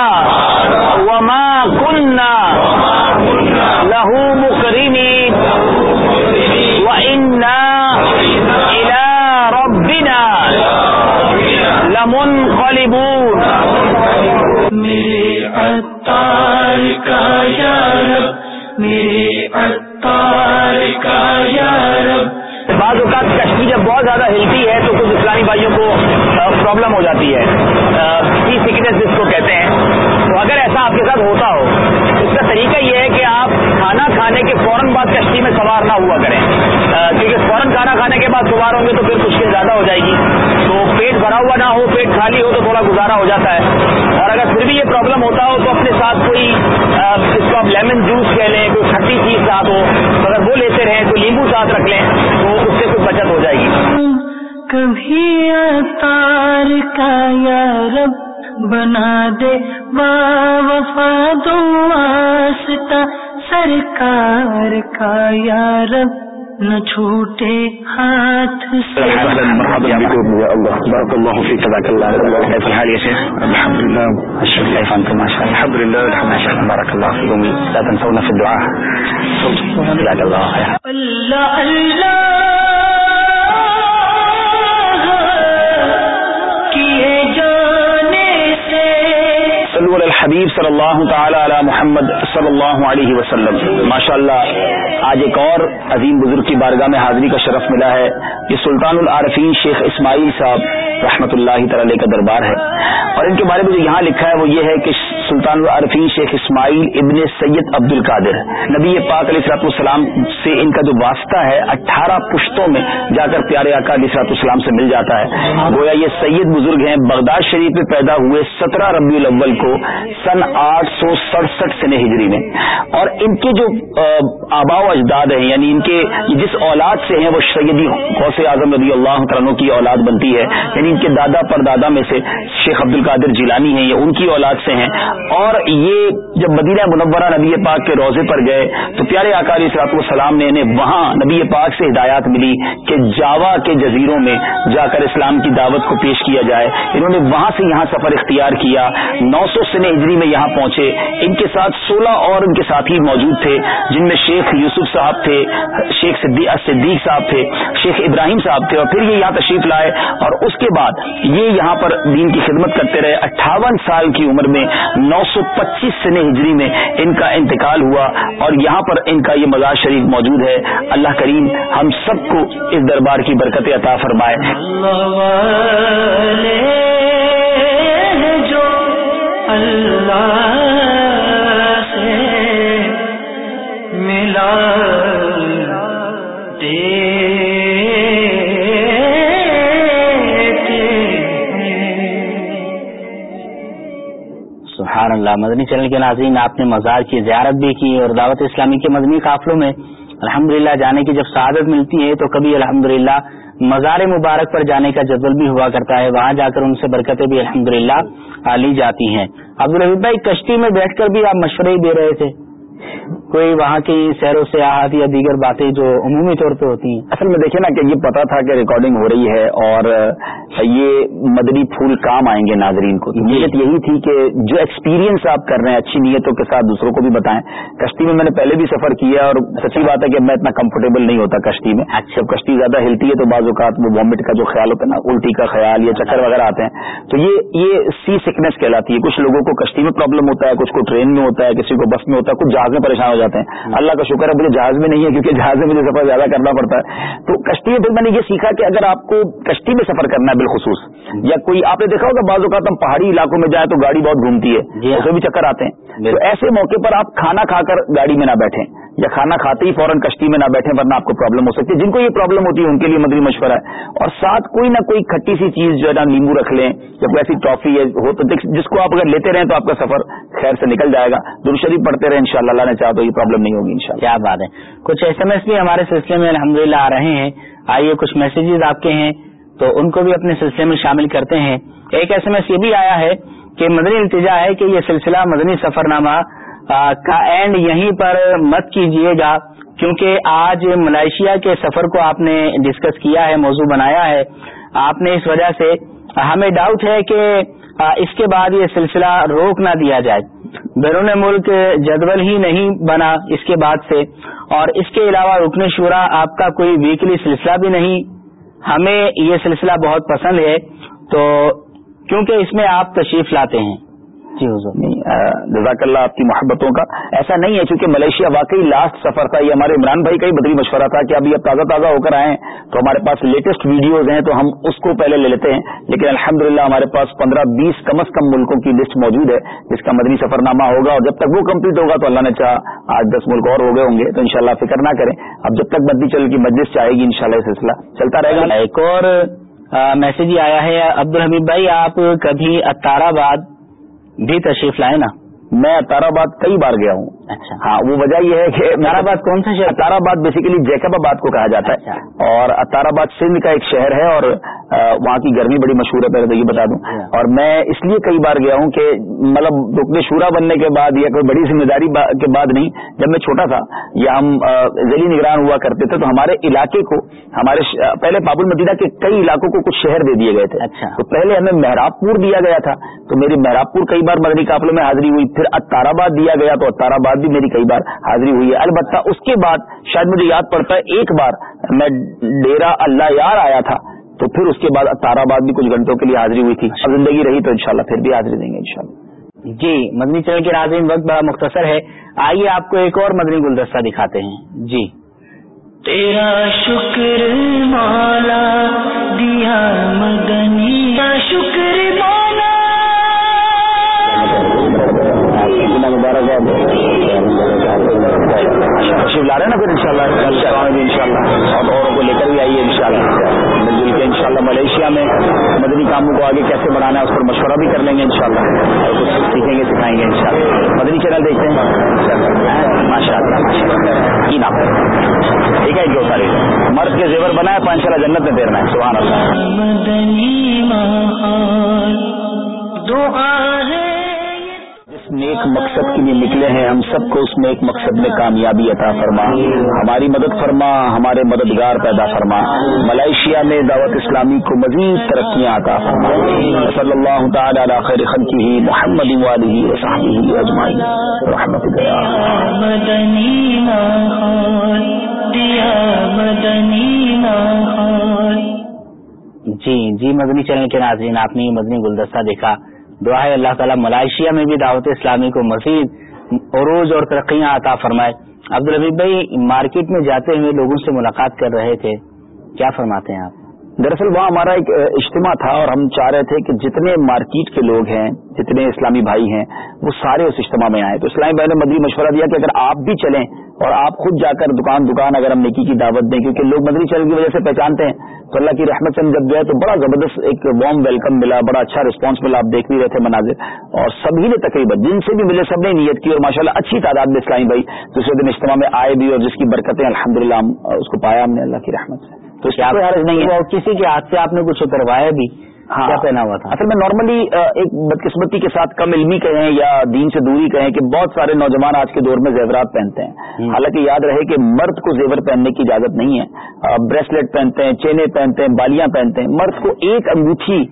وما كنا له مكرمين وإنا إلى ربنا لمنقلبون. میرے عطار کا یارب میرے عطار کا یارب بعض اوقات کشتی جب بہت زیادہ ہلتی ہے تو کچھ اسلامی بھائیوں کو پرابلم ہو جاتی ہے۔ سی سکنس جس کو کہتے ہیں۔ تو اگر ایسا آپ کے ساتھ ہوتا ہو اس کا طریقہ یہ ہے کہ آپ کھانا کھانے کے فوراً بعد کشتی میں سوار نہ ہوا کریں۔ کیونکہ فوراً کھانا کھانے کے بعد سوار ہوں گے تو پھر مشکل زیادہ ہو جائے گی۔ تو پیٹ بھرا ہوا نہ ہو، پیٹ خالی ہو تو تھوڑا گزارا ہو جاتا ہے۔ اور اگر پھر بھی یہ پرابلم ہوتا ہو تو اپنے ساتھ کوئی اس کو آپ لیمن جوس کہہ لیں، کوئی کھٹی چیز ساتھ ہو۔ اگر وہ لیتے رہیں، کوئی لیمبو ساتھ رکھ لیں، تو اس سے کچھ بچت ہو جائے گی۔ کبھی تار کا یارب بنا دے وفا دو واسطہ سرکار کا یارب نہ چھوٹے ہاتھ سے۔ بارك الله فيك جزاك الله كيف الحال يا شيخ؟ الحمد لله الشكر كيف انتم ما شاء الله الحمد لله الحمد لله بارك الله فيكم لا تنسونا في الدعاء۔ جزاك الله خير اللہ اللہ۔ صلو علی الحبیب صلی اللہ تعالی علی محمد صلی اللہ علیہ وسلم۔ ماشاء اللہ آج ایک اور عظیم بزرگ کی بارگاہ میں حاضری کا شرف ملا ہے۔ یہ سلطان العارفین شیخ اسماعیل صاحب رحمت اللہ تعالی کا دربار ہے۔ اور ان کے بارے میں جو یہاں لکھا ہے وہ یہ ہے کہ سلطان العرفین شیخ اسماعیل ابن سید عبد القادر نبی پاک علیہ صلاحت السلام سے ان کا جو واسطہ ہے، اٹھارہ پشتوں میں جا کر پیارے آقا علیہ صلاحت السلام سے مل جاتا ہے۔ گویا یہ سید بزرگ ہیں، بغداد شریف میں پیدا ہوئے سترہ ربیع الاول کو سن آٹھ سو سڑسٹھ سن ہجری میں۔ اور ان کے جو آبا و اجداد ہیں یعنی ان کے جس اولاد سے ہیں، وہ سیدی غوث اعظم رضی اللہ عنہ کی اولاد بنتی ہے۔ یعنی ان کے دادا پر دادا میں سے شیخ عبد القادر جیلانی ہیں، یہ ان کی اولاد سے ہیں۔ اور یہ جب مدینہ منورہ نبی پاک کے روزے پر گئے، تو پیارے اکالی صلاحت والسلام نے انہیں وہاں نبی پاک سے ہدایات ملی کہ جاوا کے جزیروں میں جا کر اسلام کی دعوت کو پیش کیا جائے۔ انہوں نے وہاں سے یہاں سفر اختیار کیا۔ نو سو سن ہجری میں یہاں پہنچے۔ ان کے ساتھ سولہ اور ان کے ساتھی موجود تھے، جن میں شیخ یوسف صاحب تھے، شیخ صدیق صاحب تھے، شیخ ابراہیم صاحب تھے، اور پھر یہ یہاں تشریف لائے۔ اور اس کے بعد یہ یہاں پر دین کی خدمت کرتے رہے۔ اٹھاون سال کی عمر میں، نو سو پچیس سن ہجری میں ان کا انتقال ہوا۔ اور یہاں پر ان کا یہ مزار شریف موجود ہے۔ اللہ کریم ہم سب کو اس دربار کی برکت عطا فرمائے۔ اللہ سے ملا سبحان اللہ، مدنی چینل کے ناظرین، آپ نے مزار کی زیارت بھی کی اور دعوت اسلامی کے مدنی قافلوں میں الحمدللہ جانے کی جب سعادت ملتی ہے تو کبھی الحمدللہ مزار مبارک پر جانے کا جذب بھی ہوا کرتا ہے، وہاں جا کر ان سے برکتیں بھی الحمدللہ لی جاتی ہیں۔ عبدالحبیب بھائی کشتی میں بیٹھ کر بھی آپ مشورے ہی دے رہے تھے۔ کوئی وہاں کی سیر و سیاحت یا دیگر باتیں جو عمومی طور پہ ہوتی ہیں؟ اصل میں دیکھیں نا کہ یہ پتا تھا کہ ریکارڈنگ ہو رہی ہے اور یہ مدنی پھول کام آئیں گے ناظرین کو۔ جی۔ نیت یہی تھی کہ جو ایکسپیرینس آپ کر رہے ہیں اچھی نیتوں کے ساتھ دوسروں کو بھی بتائیں۔ کشتی میں میں نے پہلے بھی سفر کیا اور سچی بات ہے کہ میں اتنا کمفرٹیبل نہیں ہوتا کشتی میں۔ اچھا۔ جب کشتی زیادہ ہلتی ہے تو بعض اوقات وہ وامٹ کا جو خیال ہوتا ہے نا الٹی کا خیال یا چکر وغیرہ آتے ہیں۔ تو یہ یہ سی سکنس کہلاتی ہے۔ کچھ لوگوں کو کشتی میں پرابلم ہوتا ہے کچھ کو ٹرین میں ہوتا ہے کسی کو بس میں ہوتا ہے کچھ جہاز میں پریشان ہو جاتے ہیں۔ اللہ کا شکر ہے مجھے جہاز میں نہیں ہے کیونکہ جہاز میں مجھے سفر زیادہ کرنا پڑتا ہے۔ تو کشتی میں میں نے یہ سیکھا کہ اگر آپ کو کشتی میں سفر کرنا ہے بالخصوص یا کوئی آپ نے دیکھا ہوگا بعض اوقات ہم پہاڑی علاقوں میں جائیں تو گاڑی بہت گھومتی ہے جی ہاں۔ اسے بھی چکر آتے ہیں۔ تو ایسے موقع پر آپ کھانا کھا کر گاڑی میں نہ بیٹھیں۔ یا کھانا کھاتے ہی فوراً کشتی میں نہ بیٹھیں ورنہ آپ کو پرابلم ہو سکتی ہے۔ جن کو یہ پرابلم ہوتی ہے، ان کے لیے مدری مشورہ ہے۔ اور ساتھ کوئی نہ کوئی کھٹی سی چیز جو ہے نا نیمبو رکھ لیں یا کوئی ایسی ٹافی ہو تو جس کو آپ اگر لیتے رہیں تو آپ کا سفر خیر سے نکل جائے گا۔ درشریف پڑھتے رہیں، انشاءاللہ اللہ نے چاہا تو یہ پرابلم نہیں ہوگی، انشاءاللہ۔ کیا بات ہے۔ کچھ ایس ایم ایس بھی ہمارے سلسلے میں الحمد آ رہے ہیں۔ آئیے کچھ میسیجز آپ کے ہیں، تو ان کو بھی اپنے سلسلے میں شامل کرتے ہیں۔ ایک ایس ایم ایس یہ بھی آیا ہے کہ مدنی التجا ہے کہ یہ سلسلہ مدنی سفر نامہ کا اینڈ یہیں پر مت کیجیے گا، کیونکہ آج ملائیشیا کے سفر کو آپ نے ڈسکس کیا ہے، موضوع بنایا ہے۔ آپ نے اس وجہ سے ہمیں ڈاؤٹ ہے کہ اس کے بعد یہ سلسلہ روک نہ دیا جائے۔ بیرون ملک جدول ہی نہیں بنا اس کے بعد سے۔ اور اس کے علاوہ رکن شورا آپ کا کوئی ویکلی سلسلہ بھی نہیں۔ ہمیں یہ سلسلہ بہت پسند ہے۔ تو کیونکہ اس میں آپ تشریف لاتے ہیں۔ جی حضور. نہیں جزاک اللہ آپ کی محبتوں کا۔ ایسا نہیں ہے کیونکہ ملیشیا واقعی لاسٹ سفر تھا یہ ہمارے عمران بھائی کا ہی بدری مشورہ تھا کہ ابھی اب تازہ تازہ ہو کر آئے ہیں تو ہمارے پاس لیٹسٹ ویڈیوز ہیں تو ہم اس کو پہلے لے لیتے ہیں۔ لیکن الحمدللہ ہمارے پاس پندرہ بیس کم از کم ملکوں کی لسٹ موجود ہے جس کا مدنی سفر نامہ ہوگا۔ اور جب تک وہ کمپلیٹ ہوگا تو اللہ نے چاہا آج دس ملک اور ہو گئے ہوں گے۔ تو انشاءاللہ فکر نہ کریں۔ اب جب تک مدنی چل کی مجلس چاہے گی انشاءاللہ یہ سلسلہ چلتا رہے گا۔ ایک اور میسج آیا ہے عبد الحمید بھائی آپ کبھی اتار آباد بھی تشریف لائے نا میں تارا آباد کئی بار گیا ہوں۔ اچھا۔ ہاں وہ وجہ یہ ہے کہ اتار آباد کون سا شہر؟ اتار آباد بیسیکلی جیکب آباد کو کہا جاتا ہے۔ اور اتار آباد سندھ کا ایک شہر ہے اور وہاں کی گرمی بڑی مشہور ہے پہلے تو یہ بتا دوں۔ اور میں اس لیے کئی بار گیا ہوں کہ مطلب رکن شورا بننے کے بعد یا کوئی بڑی ذمہ داری کے بعد نہیں جب میں چھوٹا تھا یا ہم ذیلی نگران ہوا کرتے تھے تو ہمارے علاقے کو ہمارے پہلے باب المدینہ کے کئی علاقوں کو کچھ شہر دے دیے گئے تھے۔ اچھا۔ تو پہلے ہمیں مہراب پور دیا گیا تھا۔ تو میری مہراب پور کئی بار مدنی قافلوں میں حاضری ہوئی پھر اتار آباد دیا گیا تو اتار آباد بھی میری کئی بار حاضری ہوئی ہے۔ البتہ اس کے بعد شاید مجھے یاد پڑتا ہے ایک بار میں ڈیرا اللہ یار آیا تھا تو پھر اس کے بعد اتار آباد بھی کچھ گھنٹوں کے لیے حاضری ہوئی تھی۔ اب زندگی رہی تو انشاءاللہ پھر بھی حاضری دیں گے انشاءاللہ۔ جی مدنی چینل کے ناظرین وقت بڑا مختصر ہے۔ آئیے آپ کو ایک اور مدنی گلدستہ دکھاتے ہیں۔ جی۔ تیرا شکر مولا دیا مدنی۔ تشریف لا رہے نا پھر ان شاء اللہ ان اور اوروں کو لے کر بھی آئیے انشاءاللہ۔ مل ان کے اللہ ملیشیا میں مدنی کاموں کو آگے کیسے بڑھانا ہے اس پر مشورہ بھی کر لیں گے ان شاء اللہ اور کچھ سیکھیں گے سکھائیں گے ان شاء اللہ مدنی چینل دیکھتے ہیں۔ ماشاء اللہ ٹھیک ہے جو سارے مرد کے زیور بنا ہے پانچ جنت میں دیرنا ہے۔ سبحان اللہ۔ دعا ہے۔ نیک مقصد کے لیے نکلے ہیں ہم سب کو اس نیک مقصد میں کامیابی عطا فرما۔ ہماری مدد فرما ہمارے مددگار پیدا فرما۔ ملائیشیا میں دعوت اسلامی کو مزید ترقیاں عطا فرما۔ صلی اللہ تعالی علی خیر خلقہ محمد والی وصحبہ اجمعین۔ رحمت اللہ جی جی مدنی چینل کے ناظرین آپ نے مدنی گلدستہ دیکھا۔ دعا ہے اللہ تعالیٰ ملائیشیا میں بھی دعوت اسلامی کو مزید عروج اور ترقیاں عطا فرمائے۔ عبدالحبیب بھائی، مارکیٹ میں جاتے ہوئے لوگوں سے ملاقات کر رہے تھے۔ کیا فرماتے ہیں آپ؟ دراصل وہاں ہمارا ایک اجتماع تھا اور ہم چاہ رہے تھے کہ جتنے مارکیٹ کے لوگ ہیں، جتنے اسلامی بھائی ہیں، وہ سارے اس اجتماع میں آئے تو اسلامی بھائی نے مدنی مشورہ دیا کہ اگر آپ بھی چلیں اور آپ خود جا کر دکان دکان اگر ہم نیکی کی دعوت دیں کیونکہ لوگ مدنی چینل کی وجہ سے پہچانتے ہیں۔ تو اللہ کی رحمت سے ہم جب گئے تو بڑا زبردست ایک وارم ویلکم ملا بڑا اچھا رسپانس ملا آپ دیکھ بھی رہے تھے مناظر۔ اور سبھی نے تقریباً جن سے بھی ملے سب نے نیت کی اور ماشاء اللہ اچھی تعداد میں اسلامی بھائی دوسرے دن اجتماع میں آئے بھی اور جس کی برکتیں الحمد للہ اس کو پایا ہم نے اللہ کی رحمت سے۔ تو اس کوئی حرج نہیں ہے۔ کسی کے ہاتھ سے آپ نے کچھ اتروایا بھی؟ کیا پہنا ہوا تھا؟ اصل میں نارملی ایک بدقسمتی کے ساتھ کم علمی کہیں یا دین سے دوری کہیں کہ بہت سارے نوجوان آج کے دور میں زیورات پہنتے ہیں۔ حالانکہ یاد رہے کہ مرد کو زیور پہننے کی اجازت نہیں ہے۔ بریسلیٹ پہنتے ہیں چینے پہنتے ہیں بالیاں پہنتے ہیں۔ مرد کو ایک انگوٹھی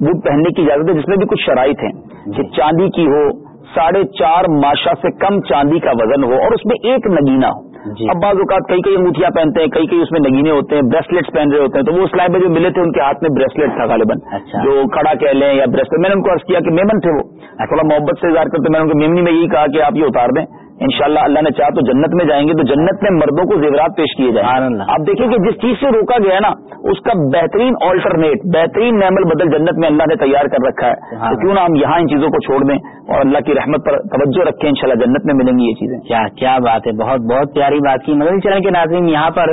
وہ پہننے کی اجازت ہے جس میں بھی کچھ شرائط ہیں۔ کہ چاندی کی ہو ساڑھے چار ماشا سے کم چاندی کا وزن ہو اور اس میں ایک نگینا ہو۔ جی اب بعض اوقات کئی کئی انگوٹھیاں پہنتے ہیں کئی کئی اس میں نگینے ہوتے ہیں بریسلیٹس پہن رہے ہوتے ہیں۔ تو وہ اسلام میں جو ملے تھے ان کے ہاتھ میں بریسلیٹ تھا غالباً۔ اچھا۔ جو کڑا کہہ لیں یا بریسلیٹ میں نے ان کو عرض کیا کہ میمن تھے وہ۔ تھوڑا محبت سے اظہار کرتے میں نے ان کو میمنی میں یہی کہا کہ آپ یہ اتار دیں۔ انشاءاللہ اللہ نے چاہ تو جنت میں جائیں گے تو جنت میں مردوں کو زیورات پیش کیے جائیں۔ اللہ۔ آپ دیکھیں کہ جس چیز سے روکا گیا نا اس کا بہترین آلٹرنیٹ بہترین نعمل بدل جنت میں اللہ نے تیار کر رکھا ہے۔ تو کیوں نہ ہم یہاں ان چیزوں کو چھوڑ دیں اور اللہ کی رحمت پر توجہ رکھیں انشاءاللہ جنت میں ملیں گی یہ چیزیں۔ کیا کیا بات ہے بہت بہت پیاری بات کی۔ مدنی چینل کے ناظرین یہاں پر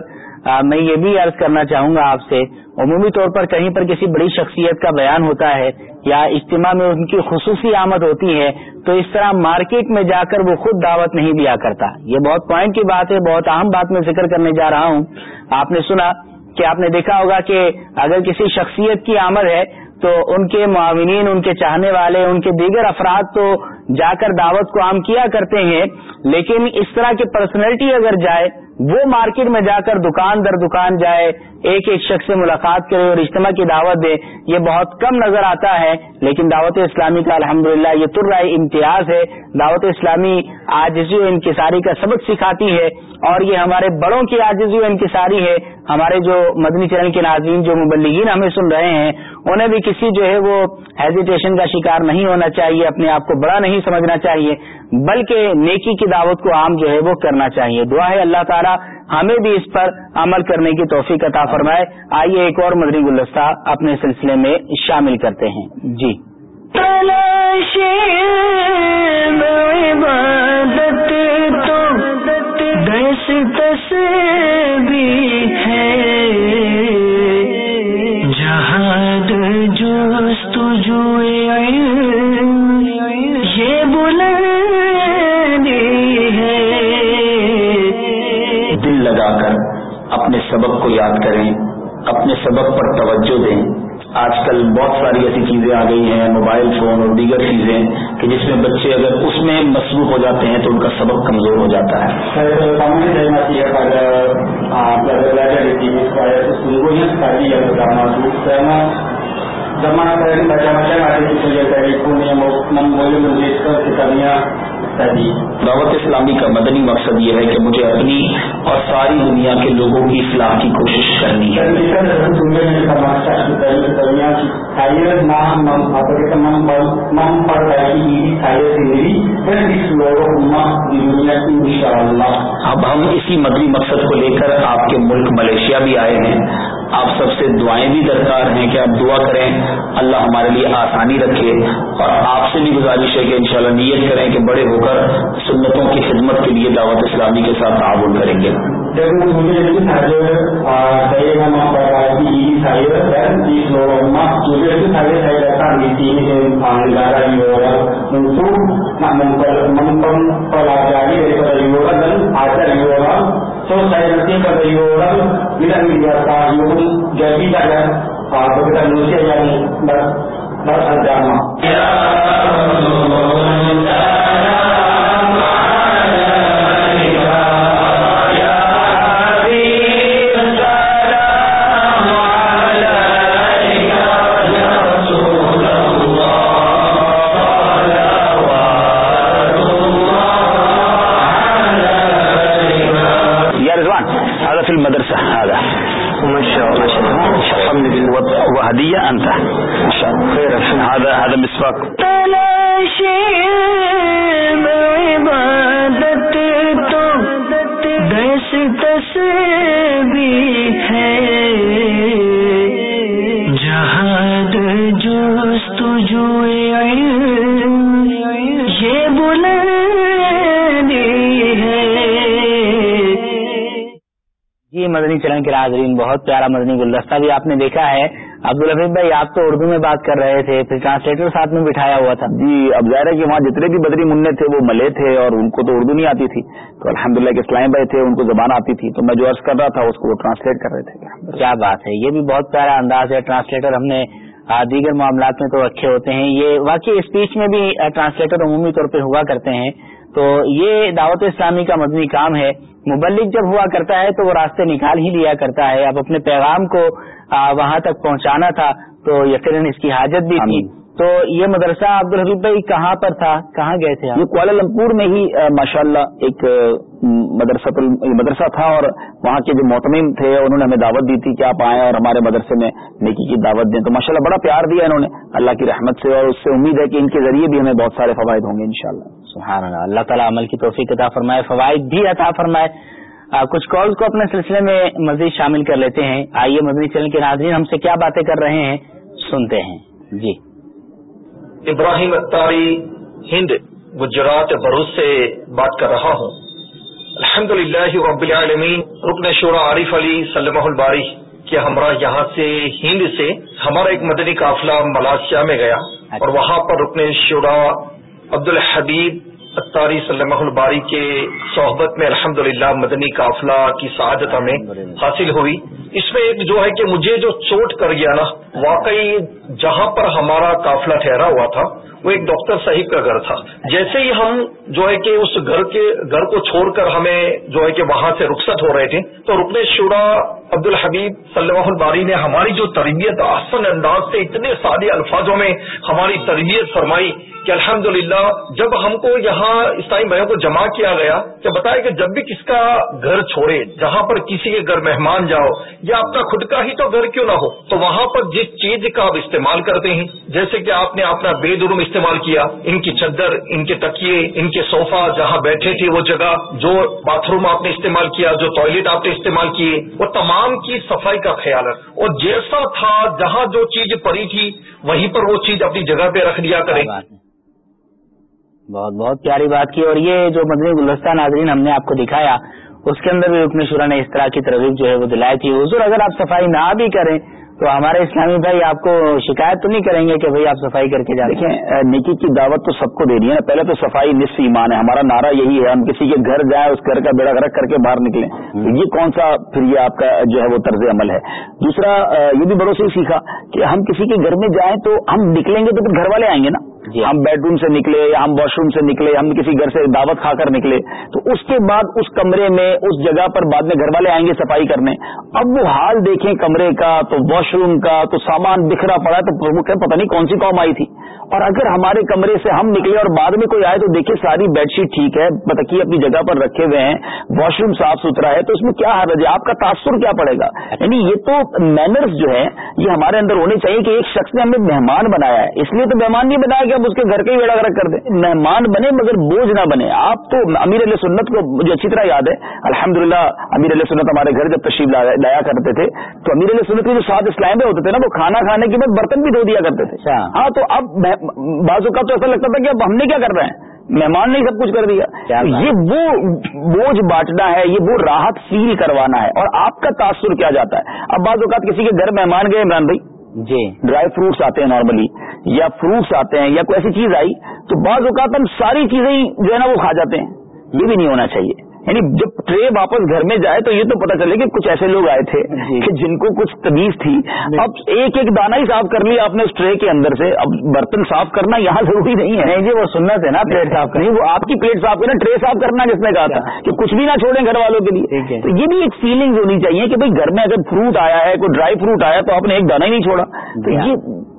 میں یہ بھی عرض کرنا چاہوں گا آپ سے، عمومی طور پر کہیں پر کسی بڑی شخصیت کا بیان ہوتا ہے یا اجتماع میں ان کی خصوصی آمد ہوتی ہے، تو اس طرح مارکیٹ میں جا کر وہ خود دعوت نہیں دیا کرتا۔ یہ بہت پوائنٹ کی بات ہے، بہت اہم بات میں ذکر کرنے جا رہا ہوں۔ آپ نے سنا کہ آپ نے دیکھا ہوگا کہ اگر کسی شخصیت کی آمد ہے، تو ان کے معاونین، ان کے چاہنے والے، ان کے دیگر افراد تو جا کر دعوت کو عام کیا کرتے ہیں، لیکن اس طرح کی پرسنالٹی اگر جائے وہ مارکیٹ میں جا کر دکان در دکان جائے ایک ایک شخص سے ملاقات کرے اور اجتماع کی دعوت دے یہ بہت کم نظر آتا ہے، لیکن دعوت اسلامی کا الحمدللہ یہ تر رائے امتیاز ہے۔ دعوت اسلامی آجزی و انکساری کا سبق سکھاتی ہے اور یہ ہمارے بڑوں کی آجزی و انکساری ہے۔ ہمارے جو مدنی چینل کے ناظرین، جو مبلغین ہمیں سن رہے ہیں، انہیں بھی کسی جو ہے وہ ہیزیٹیشن کا شکار نہیں ہونا چاہیے، اپنے آپ کو بڑا نہیں سمجھنا چاہیے، بلکہ نیکی کی دعوت کو عام جو ہے وہ کرنا چاہیے۔ دعا ہے اللہ تعالیٰ ہمیں بھی اس پر عمل کرنے کی توفیق عطا فرمائے۔ آئیے ایک اور مدنی گلدستہ اپنے سلسلے میں شامل کرتے ہیں۔ جی۔ جہاد جو اپنے سبق کو یاد کریں، اپنے سبق پر توجہ دیں۔ آج کل بہت ساری ایسی چیزیں آ گئی ہیں، موبائل فون اور دیگر چیزیں، کہ جس میں بچے اگر اس میں مصروف ہو جاتے ہیں تو ان کا سبق کمزور ہو جاتا ہے۔ سر دعوت اسلامی کا مدنی مقصد یہ ہے کہ مجھے اپنی اور ساری دنیا کے لوگوں کی اصلاح کی کوشش کرنی ہے۔ اب ہم اسی مدنی مقصد کو لے کر آپ کے ملک ملیشیا بھی آئے ہیں۔ آپ سب سے دعائیں بھی درکار ہیں کہ آپ دعا کریں، اللہ ہمارے لیے آسانی رکھے اور آپ سے بھی گزارش ہے کہ انشاءاللہ نیت کریں کہ بڑے ہو کر سنتوں کی خدمت کے لیے دعوت اسلامی کے ساتھ تعاون کریں گے۔ Dan kemudian itu uh, saya memang berbagi ini saya dan di seluruh rumah juga itu saya datang di sini uh, negara Euro untuk nak mempelajari daripada Euro dan ajar Euro so saya nanti pada Euro bila menjadi Euro jadi ada beberapa manusia yang beragama ya Allah جی مدنی چرن کے ناظرین بہت پیارا مدنی گلدستہ بھی آپ نے دیکھا ہے۔ عبدالحفیظ بھائی آپ تو اردو میں بات کر رہے تھے پھر ٹرانسلیٹر ساتھ میں بٹھایا ہوا تھا۔ جی اب ظاہر ہے کہ وہاں جتنے بھی بدری منع تھے وہ ملے تھے اور ان کو تو اردو نہیں آتی تھی۔ تو الحمد للہ کے اسلام بھائی تھے ان کو زبان آتی تھی۔ تو میں جو عرض کر رہا تھا اس کو وہ ٹرانسلیٹ کر رہے تھے۔ کیا بات ہے یہ بھی بہت پیارا انداز ہے۔ ٹرانسلیٹر ہم نے دیگر معاملات میں تو رکھے ہوتے ہیں۔ یہ واقعی اسپیچ میں بھی ٹرانسلیٹر عمومی طور پہ ہوا کرتے ہیں۔ تو یہ دعوت اسلامی کا مدنی کام ہے۔ مبلک جب ہوا کرتا ہے تو وہ راستے نکال ہی لیا کرتا ہے۔ اب اپنے پیغام کو وہاں تک پہنچانا تھا تو یقیناً اس کی حاجت بھی تھی۔ تو یہ مدرسہ عبدالحبیب بھائی کہاں پر تھا؟ کہاں گئے تھے یہ کوالالمپور میں ہی ماشاء اللہ ایک مدرسہ مدرسہ تھا اور وہاں کے جو محتمیم تھے انہوں نے ہمیں دعوت دی تھی کہ آپ آئیں اور ہمارے مدرسے میں نیکی کی دعوت دیں۔ تو ماشاء اللہ بڑا پیار دیا انہوں نے اللہ کی رحمت سے اور اس سے امید ہے کہ ان کے ذریعے بھی ہمیں بہت سارے فوائد ہوں گے ان شاء اللہ سبحان اللہ۔ اللہ تعالیٰ عمل کی توفیق عطا فرمائے فوائد بھی عطا فرمائے۔ کچھ کالز کو اپنے سلسلے میں مزید شامل کر لیتے ہیں۔ آئیے مدنی چینل کے ناظرین ہم سے کیا باتیں کر رہے ہیں سنتے ہیں۔ جی۔ ابراہیم اختاری ہند گجرات بروز سے بات کر رہا ہوں۔ الحمد للہ رب العالمین رکن شورا عارف علی سلم الباری کے ہمراہ یہاں سے ہند سے ہمارا ایک مدنی قافلہ ملاشیا میں گیا اور وہاں پر رکن شورا عبد الحبیب اتاری سلم الباری کے صحبت میں الحمد مدنی قافلہ کی سعادت ہمیں حاصل ہوئی۔ اس میں ایک جو ہے کہ مجھے جو چوٹ کر گیا نا واقعی جہاں پر ہمارا قافلہ ٹھہرا ہوا تھا وہ ایک ڈاکٹر صاحب کا گھر تھا۔ جیسے ہی ہم جو ہے کہ اس گھر کے گھر کو چھوڑ کر ہمیں جو ہے کہ وہاں سے رخصت ہو رہے تھے تو رکن شورا عبد الحبیب صلی اللہ الباری نے ہماری جو تربیت آسن انداز سے اتنے سادے الفاظوں میں ہماری تربیت فرمائی۔ کہ الحمد جب ہم کو یہاں اسلامی بھائیوں کو جمع کیا گیا کہ بتایا کہ جب بھی کس کا گھر چھوڑے، جہاں پر کسی کے گھر مہمان جاؤ یا اپنا خود کا ہی تو گھر کیوں نہ ہو، تو وہاں پر جس چیز کا آپ استعمال کرتے ہیں، جیسے کہ آپ نے اپنا بے روم استعمال کیا، ان کی چادر ان کے تکیے، ان کے صوفہ جہاں بیٹھے تھے وہ جگہ، جو باتھ روم آپ نے استعمال کیا، جو ٹوائلٹ آپ نے استعمال کیے، وہ تمام کی صفائی کا خیال ہے اور جیسا تھا، جہاں جو چیز پڑی تھی، وہیں پر وہ چیز اپنی جگہ پہ رکھ دیا کرے بہت بہت پیاری بات کی اور یہ جو مدنی گلستہ ناظرین ہم نے آپ کو دکھایا، اس کے اندر بھی رکن شورا نے اس طرح کی ترغیب جو ہے وہ دلائی تھی۔ حضور اگر آپ صفائی نہ بھی کریں، تو ہمارے اسلامی بھائی آپ کو شکایت تو نہیں کریں گے کہ بھائی آپ صفائی کر کے جا دیکھیں نیکی کی دعوت تو سب کو دے رہی ہے پہلے تو صفائی نصف ایمان ہے۔ ہمارا نعرہ یہی ہے، ہم کسی کے گھر جائیں، اس گھر کا بیڑا گرک کر کے باہر نکلیں۔ یہ کون سا پھر یہ آپ کا جو ہے وہ طرز عمل ہے؟ دوسرا یہ بھی بڑوں سے سیکھا کہ ہم کسی کے گھر میں جائیں تو ہم نکلیں گے تو پھر گھر والے آئیں گے نا۔ جی، ہم بیڈ روم سے نکلے یا ہم واش روم سے نکلے، ہم کسی گھر سے دعوت کھا کر نکلے، تو اس کے بعد اس کمرے میں، اس جگہ پر بعد میں گھر والے آئیں گے صفائی کرنے۔ اب وہ حال دیکھیں کمرے کا، تو واش روم کا، تو سامان بکھرا پڑا تو پتہ نہیں کون سی قوم آئی تھی۔ اور اگر ہمارے کمرے سے ہم نکلے اور بعد میں کوئی آئے تو دیکھیں ساری بیڈ شیٹ ٹھیک ہے پتکی اپنی جگہ پر رکھے ہوئے ہیں واش روم صاف ستھرا ہے تو اس میں کیا حرج ہے؟ آپ کا تاثر کیا پڑے گا؟ یعنی یہ تو مینرز جو ہے یہ ہمارے اندر ہونے چاہیے کہ ایک شخص نے ہمیں مہمان بنایا ہے۔ اس لیے تو مہمان نہیں بنایا کہ ہم اس کے گھر کا ہی بیڑا گرک کر دیں۔ مہمان بنے مگر بوجھ نہ بنے۔ آپ تو امیر علیہ سنت کو مجھے اچھی طرح یاد ہے۔ الحمد امیر علیہ سنت ہمارے گھر جب تشریف لایا کرتے تھے تو امیر علیہ سنت کے جو سات اسلام ہوتے تھے نا وہ کھانا کھانے کے بعد برتن بھی دھو دیا کرتے تھے۔ ہاں تو اب بازو کا تو ایسا لگتا تھا کہ اب ہم نے کیا کر رہے ہیں؟ مہمان نے سب کچھ کر دیا۔ یہ وہ بوجھ بانٹنا ہے یہ وہ راحت فیل کروانا ہے اور آپ کا تاثر کیا جاتا ہے؟ اب بعض اوقات کسی کے گھر مہمان گئے عمران بھائی۔ جی۔ ڈرائی فروٹس آتے ہیں نارملی یا فروٹس آتے ہیں یا کوئی ایسی چیز آئی تو بعض اوقات ہم ساری چیزیں جو ہے نا وہ کھا جاتے ہیں۔ یہ بھی نہیں ہونا چاہیے۔ یعنی جب ٹرے واپس گھر میں جائے تو یہ تو پتا چلے کہ کچھ ایسے لوگ آئے تھے جی۔ کہ جن کو کچھ تمیز تھی۔ اب ایک ایک دانہ ہی صاف کر لیا آپ نے اس ٹرے کے اندر سے۔ اب برتن صاف کرنا یہاں ضروری نہیں ہے۔ نہیں جی وہ سنت ہے نا پلیٹ صاف نہیں وہ آپ کی پلیٹ صاف کرنا ٹرے صاف کرنا جس نے کہا تھا کہ کچھ بھی نہ چھوڑیں گھر والوں کے لیے۔ تو یہ بھی ایک فیلنگ ہونی چاہیے کہ بھائی گھر میں اگر فروٹ آیا ہے کوئی ڈرائی فروٹ آیا تو آپ نے ایک دانہ ہی نہیں چھوڑا۔ تو یہ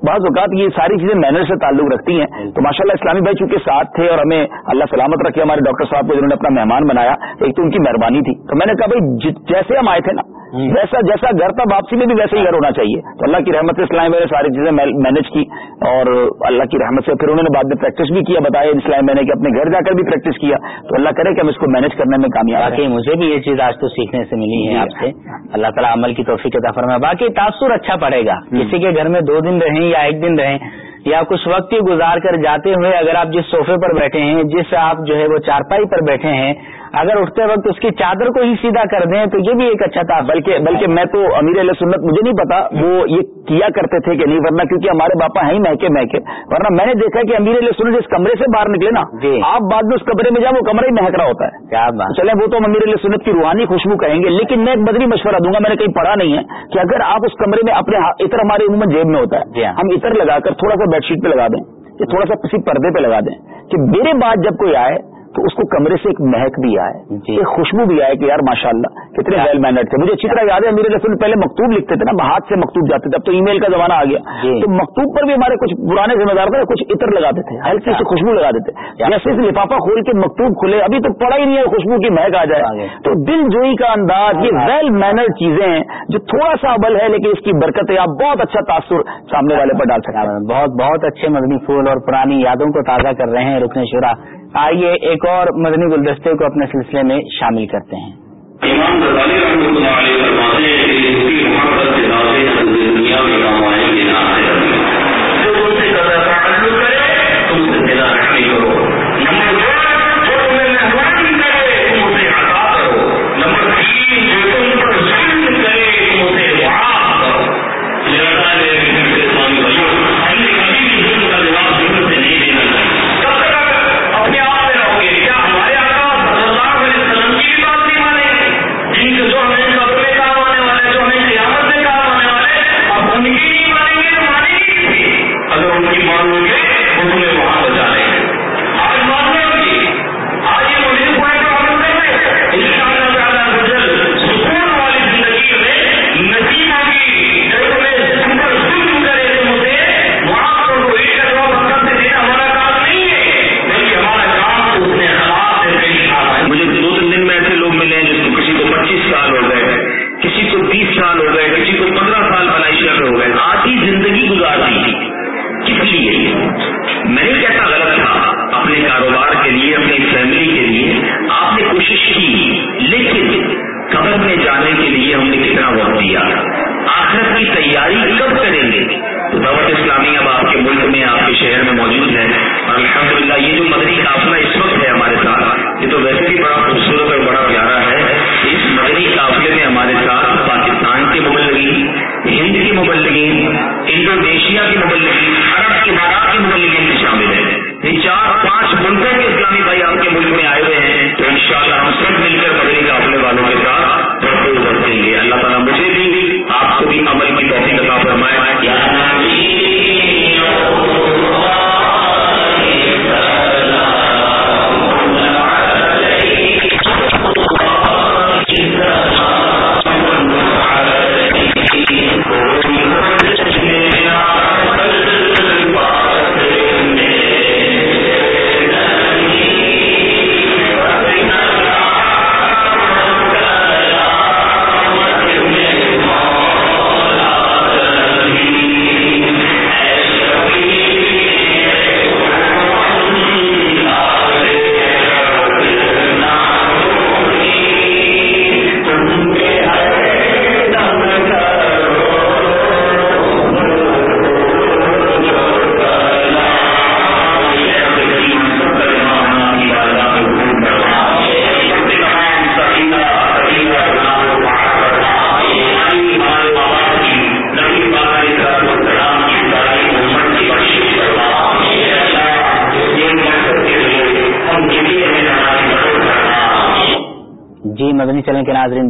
بعض اوقات یہ ساری چیزیں مینر سے تعلق رکھتی ہیں۔ تو ماشاء اللہ اسلامی بھائی چونکہ ساتھ تھے اور ہمیں اللہ سلامت رکھے ہمارے ڈاکٹر صاحب کو جنہوں نے اپنا مہمان بنایا ایک تو ان کی مہربانی تھی۔ تو میں نے کہا بھائی جیسے ہم آئے تھے نا ویسا جیسا گھر تھا واپسی میں بھی ویسا ہی گھر ہونا چاہیے۔ تو اللہ کی رحمت سے اسلام میں نے ساری چیزیں مینج کی اور اللہ کی رحمت سے پھر انہوں نے بعد میں پریکٹس بھی کیا بتایا اسلام میں نے کہ اپنے گھر جا کر بھی پریکٹس کیا۔ تو اللہ کرے کہ ہم اس کو مینج کرنے میں کامیاب باقی مجھے بھی یہ چیز آج تو سیکھنے سے ملی ہے آپ سے۔ اللہ تعالیٰ عمل کی توفیق عطا فرمائے۔ باقی تاثر اچھا پڑے گا۔ کسی کے گھر میں دو دن رہیں یا ایک دن رہیں یا کچھ وقت ہی گزار کر جاتے ہوئے اگر آپ جس صوفے پر بیٹھے ہیں، جس آپ جو ہے وہ چارپائی پر بیٹھے ہیں اگر اٹھتے وقت اس کی چادر کو ہی سیدھا کر دیں تو یہ بھی ایک اچھا تھا بلکہ بلکہ میں تو امیر علیہ سنت مجھے نہیں پتا وہ یہ کیا کرتے تھے کہ نہیں ورنہ کیونکہ ہمارے باپا ہیں ہی مہکے مہکے۔ ورنہ میں نے دیکھا کہ امیر علیہ سنت جس کمرے سے باہر نکلے نا آپ بعد میں اس کمرے میں جاؤ وہ کمرہ ہی مہک رہا ہوتا ہے۔ کیا چلے وہ تو امیر علیہ سنت کی روحانی خوشبو کہیں گے لیکن میں ایک بدری مشورہ دوں گا میں نے کہیں پڑھا نہیں ہے کہ اگر آپ اس کمرے میں اپنے اتر ہمارے عموماً جیب میں ہوتا ہے ہم اتر لگا کر تھوڑا سا بیڈ شیٹ پہ لگا دیں کہ تھوڑا سا کسی پردے پہ لگا دیں کہ میرے بعد جب کوئی آئے تو اس کو کمرے سے ایک مہک بھی آئے ایک خوشبو بھی آئے کہ یار ماشاء اللہ کتنے ویل مینر تھے۔ مجھے اچھی طرح یاد ہے میرے رسول پہلے مکتوب لکھتے تھے نا ہاتھ سے مکتوب جاتے تھے اب تو ای میل کا زمانہ آ گیا۔ تو مکتوب پر بھی ہمارے کچھ پرانے ذمہ دار تھے کچھ عطر لگاتے تھے ہلکی سے خوشبو لگا دیتے جیسے لفافہ کھول کے مکتوب کھلے ابھی تو پڑا ہی نہیں ہے خوشبو کی مہک آ جائے۔ تو دل جوئی کا انداز یہ ویل مینر چیزیں ہیں جو تھوڑا سا ابل ہے لیکن اس کی برکت ہے آپ بہت اچھا تاثر سامنے والے پر ڈال سکتے ہیں۔ بہت بہت اچھے مدنی پھول اور پرانی یادوں کو تازہ کر رہے ہیں رکن شورا۔ آئیے ایک اور مدنی گلدستے کو اپنے سلسلے میں شامل کرتے ہیں۔ امام غزالی رحمۃ اللہ علیہ فرماتے ہیں کہ اس کی محبت سے دعوے دنیا میں کام آئیں گے نہ آئے جو ان سے قدر تعلق کرے، تم سے دلا رکھنی کرو۔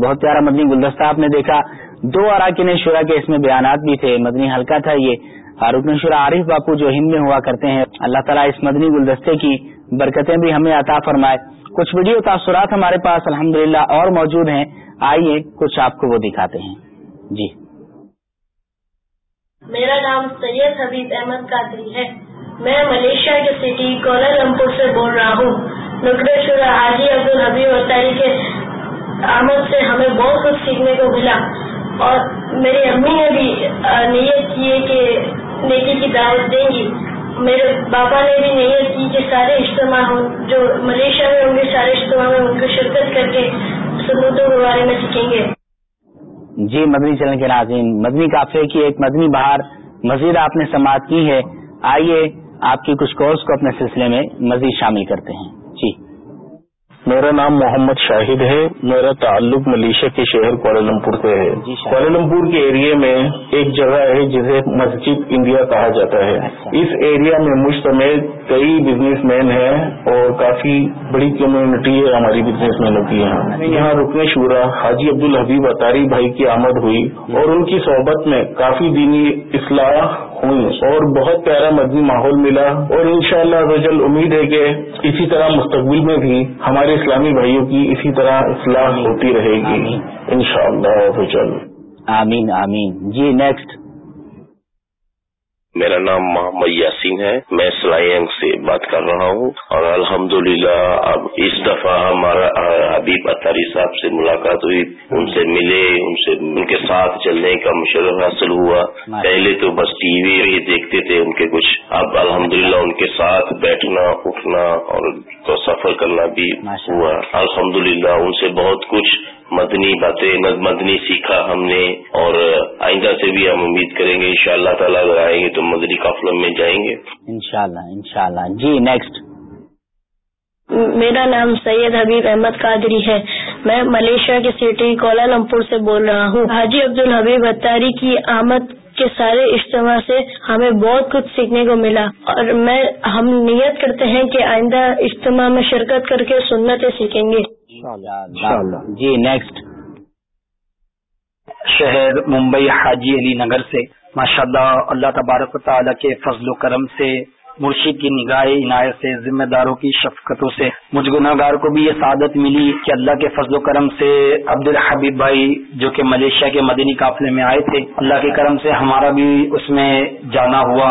بہت پیارا مدنی گلدستہ آپ نے دیکھا۔ دو اراکین شورا کے اس میں بیانات بھی تھے۔ مدنی حلقہ تھا یہ۔ رکن شورا، عارف باپو جو ہند میں ہوا کرتے ہیں، اللہ تعالیٰ اس مدنی گلدستے کی برکتیں بھی ہمیں عطا فرمائے۔ کچھ ویڈیو تاثرات ہمارے پاس الحمدللہ اور موجود ہیں۔ آئیے کچھ آپ کو وہ دکھاتے ہیں۔ جی۔ میرا نام سید حبیب احمد قادری ہے۔ میں ملیشیا کے سٹی لمپور سے بول رہا ہوں۔ نقطۂ شرح حاجی عبد الحبیب وطاری کے آمد سے ہمیں بہت کچھ سیکھنے کو ملا۔ اور میری امی نے بھی نیت کی ہے کہ نیکی کی دعوت دیں گی۔ میرے بابا نے بھی نیت کی کہ سارے اجتماع ہوں، جو ملیشیا میں ہوں گے، سارے اجتماع میں ان کو شرکت کر کے ثبوتوں کے بارے میں سیکھیں گے۔ جی مدنی چلن کے ناظرین، مدنی کافے کی ایک مدنی بہار مزید آپ نے سماعت کی ہے۔ آئیے آپ کی کچھ کورس کو اپنے سلسلے میں مزید شامل کرتے ہیں۔ میرا نام محمد شاہد ہے میرا تعلق ملیشیا کے شہر کوالالمپور سے ہے۔ جی کوالالمپور کے ایریا میں ایک جگہ ہے جسے مسجد انڈیا کہا جاتا ہے۔ اچھا۔ اس ایریا میں مجھ سمیت کئی بزنس مین ہیں اور کافی بڑی کمیونٹی ہے ہماری بزنس مینوں کی یہاں یہاں رکن شورا حاجی عبد الحبیب اطاری بھائی کی آمد ہوئی اور ان کی صحبت میں کافی دینی اصلاح ہوئی اور بہت پیارا مدنی ماحول ملا۔ اور انشاءاللہ شاء امید ہے کہ اسی طرح مستقبل میں بھی ہمارے اسلامی بھائیوں کی اسی طرح اصلاح ہوتی رہے گی۔ ان شاء اللہ آمین آمین۔ جی نیکسٹ میرا نام محمد یاسین ہے میں سلائنگ سے بات کر رہا ہوں اور الحمدللہ اب اس دفعہ ہمارا حبیب اطاری صاحب سے ملاقات ہوئی۔ ان سے ملے ان سے ان کے ساتھ چلنے کا مشرف حاصل ہوا۔ پہلے تو بس ٹی وی ہی دیکھتے تھے ان کے کچھ۔ اب الحمدللہ ان کے ساتھ بیٹھنا اٹھنا اور سفر کرنا بھی ہوا۔ الحمدللہ ان سے بہت کچھ مدنی باتیں مدنی سیکھا ہم نے اور آئندہ سے بھی ہم امید کریں گے ان شاء اللہ تعالیٰ اگر آئیں گے تو مدنی قافلہ میں جائیں گے۔ انشاءاللہ انشاءاللہ۔ جی نیکسٹ میرا نام سید حبیب احمد قادری ہے۔ میں ملیشیا کے سٹی کوالالمپور سے بول رہا ہوں۔ حاجی عبد الحبیب اتاری کی آمد کے سارے اجتماع سے ہمیں بہت کچھ سیکھنے کو ملا۔ اور میں ہم نیت کرتے ہیں کہ آئندہ اجتماع میں شرکت کر کے سنتیں سیکھیں گے۔ جی نیکسٹ شہر ممبئی حاجی علی نگر سے. ماشاء اللہ اللہ تبارک و تعالیٰ کے فضل و کرم سے مرشید کی نگاہ عنایت سے ذمہ داروں کی شفقتوں سے. مجھ گناہ گار کو بھی یہ سعادت ملی کہ اللہ کے فضل و کرم سے عبد الحبیب بھائی جو کہ ملیشیا کے مدنی قافلے میں آئے تھے اللہ کے کرم سے ہمارا بھی اس میں جانا ہوا.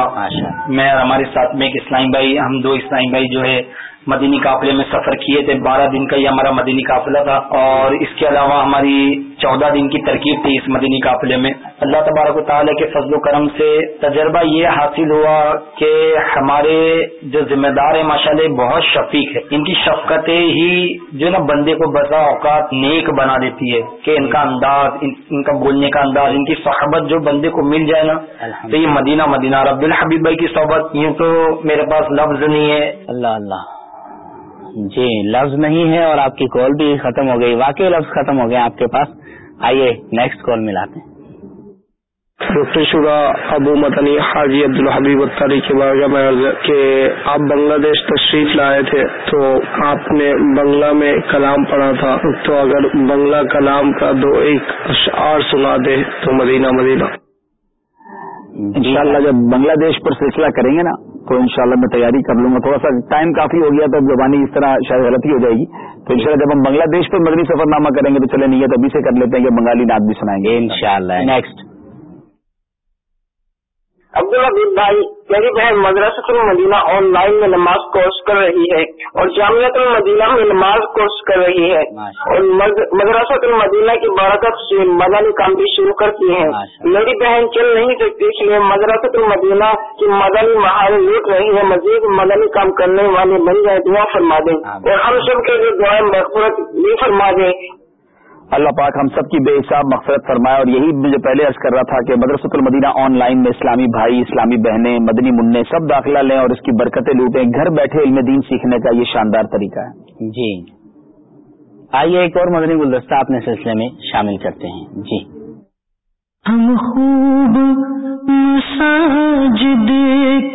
میں اور ہمارے ساتھ میں ایک اسلامی بھائی ہم دو اسلامی بھائی جو ہے مدینی قافلے میں سفر کیے تھے، بارہ دن کا یہ ہمارا مدینی قافلہ تھا اور اس کے علاوہ ہماری چودہ دن کی ترکیب تھی اس مدینی قافلے میں۔ اللہ تبارک و تعالیٰ کے فضل و کرم سے تجربہ یہ حاصل ہوا کہ ہمارے جو ذمہ دار ہیں ماشاء اللہ بہت شفیق ہے ان کی شفقتیں ہی جو نا بندے کو بسا اوقات نیک بنا دیتی ہے کہ ان کا انداز، ان کا بولنے کا انداز، ان کی صحبت جو بندے کو مل جائے نا، تو یہ مدینہ مدینہ عبد الحبیب بھائی کی صحبت یہ تو میرے پاس لفظ نہیں ہے۔ اللہ اللہ۔ جی لفظ نہیں ہے اور آپ کی کال بھی ختم ہو گئی واقعی لفظ ختم ہو گئے آپ کے پاس۔ آئیے نیکسٹ کال ملاتے ہیں۔ ڈاکٹر شورا ابو مدنی حاجی عبد الحبیب اتاری کے بارے میں کہ آپ بنگلہ دیش تشریف لائے تھے تو آپ نے بنگلہ میں کلام پڑھا تھا۔ تو اگر بنگلہ کلام کا دو ایک اشعار سنا دے تو مدینہ مدینہ۔ انشاءاللہ جب بنگلہ دیش پر سلسلہ کریں گے نا تو انشاءاللہ میں تیاری کر لوں گا۔ تھوڑا سا ٹائم کافی ہو گیا تو زبانی اس طرح شاید غلطی ہو جائے گی۔ تو انشاءاللہ جب ہم بنگلہ دیش پر مغربی سفر نامہ کریں گے تو چلے نیت ابھی سے کر لیتے ہیں کہ بنگالی نعت بھی سنائیں گے۔ انشاءاللہ۔ نیکسٹ عبدالحبیب بھائی میری بہن مدرسۃ المدینہ آن لائن میں نماز کورس کر رہی ہے اور جامعت المدینہ میں نماز کورس کر رہی ہے اور مدرسۃ المدینہ کی برکت سے مدنی کام بھی شروع کرتی ہیں۔ میری بہن چل نہیں سکتی اس لیے مدرسۃ المدینہ کی مدنی مہارت لوٹ رہی ہے۔ مزید مدنی کام کرنے والے بن جائے دعا فرما دیں۔ اور ہم سب کے لیے دعائیں مغفرت بھی فرما دیں۔ اللہ پاک ہم سب کی بے حساب مقصد فرمائے اور یہی مجھے پہلے عرض کر رہا تھا کہ مدرسۃ المدینہ آن لائن میں اسلامی بھائی اسلامی بہنیں مدنی منع سب داخلہ لیں اور اس کی برکتیں لوٹیں گھر بیٹھے علم دین سیکھنے کا یہ شاندار طریقہ ہے۔ جی۔ آئیے ایک اور مدنی گلدستہ اپنے سلسلے میں شامل کرتے ہیں۔ جی۔ ہم خوب مساجد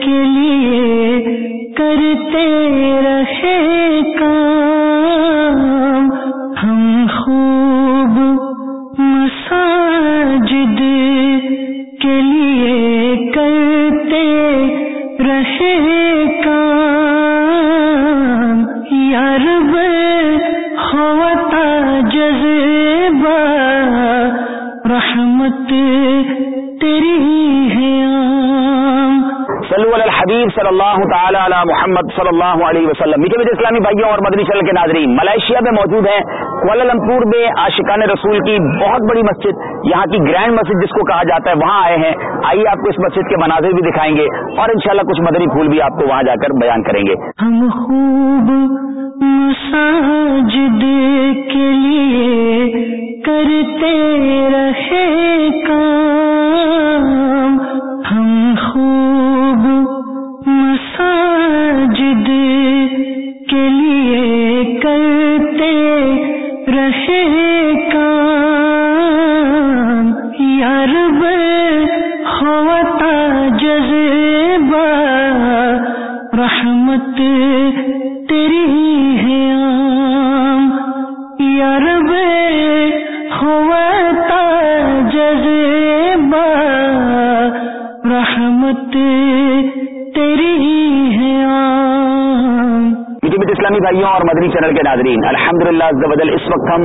کے لیے کرتے رہے کام۔ ہم خوب مساجد کے لیے کرتے رہے کام۔ یا ہوتا جذبہ، رحمت تیری ہے صلی اللہ تعالی علی محمد صلی اللہ علیہ وسلم۔ اسلامی بھائیوں اور مدنی چل کے ناظرین، ملائیشیا میں موجود ہیں کوالالمپور میں عاشقان رسول کی بہت بڑی مسجد، یہاں کی گرینڈ مسجد جس کو کہا جاتا ہے، وہاں آئے ہیں۔ آئیے آپ کو اس مسجد کے مناظر بھی دکھائیں گے اور انشاءاللہ کچھ مدنی پھول بھی آپ کو وہاں جا کر بیان کریں گے۔ ہم خوب مساجد کے لیے کرتے رہے کام۔ ہم خوب مساجد کے لیے کرتے رہے کام ہوتا جذبہ رحمت میٹھے بھائیوں اور مدنی چینل کے ناظرین الحمد للہ اس وقت ہم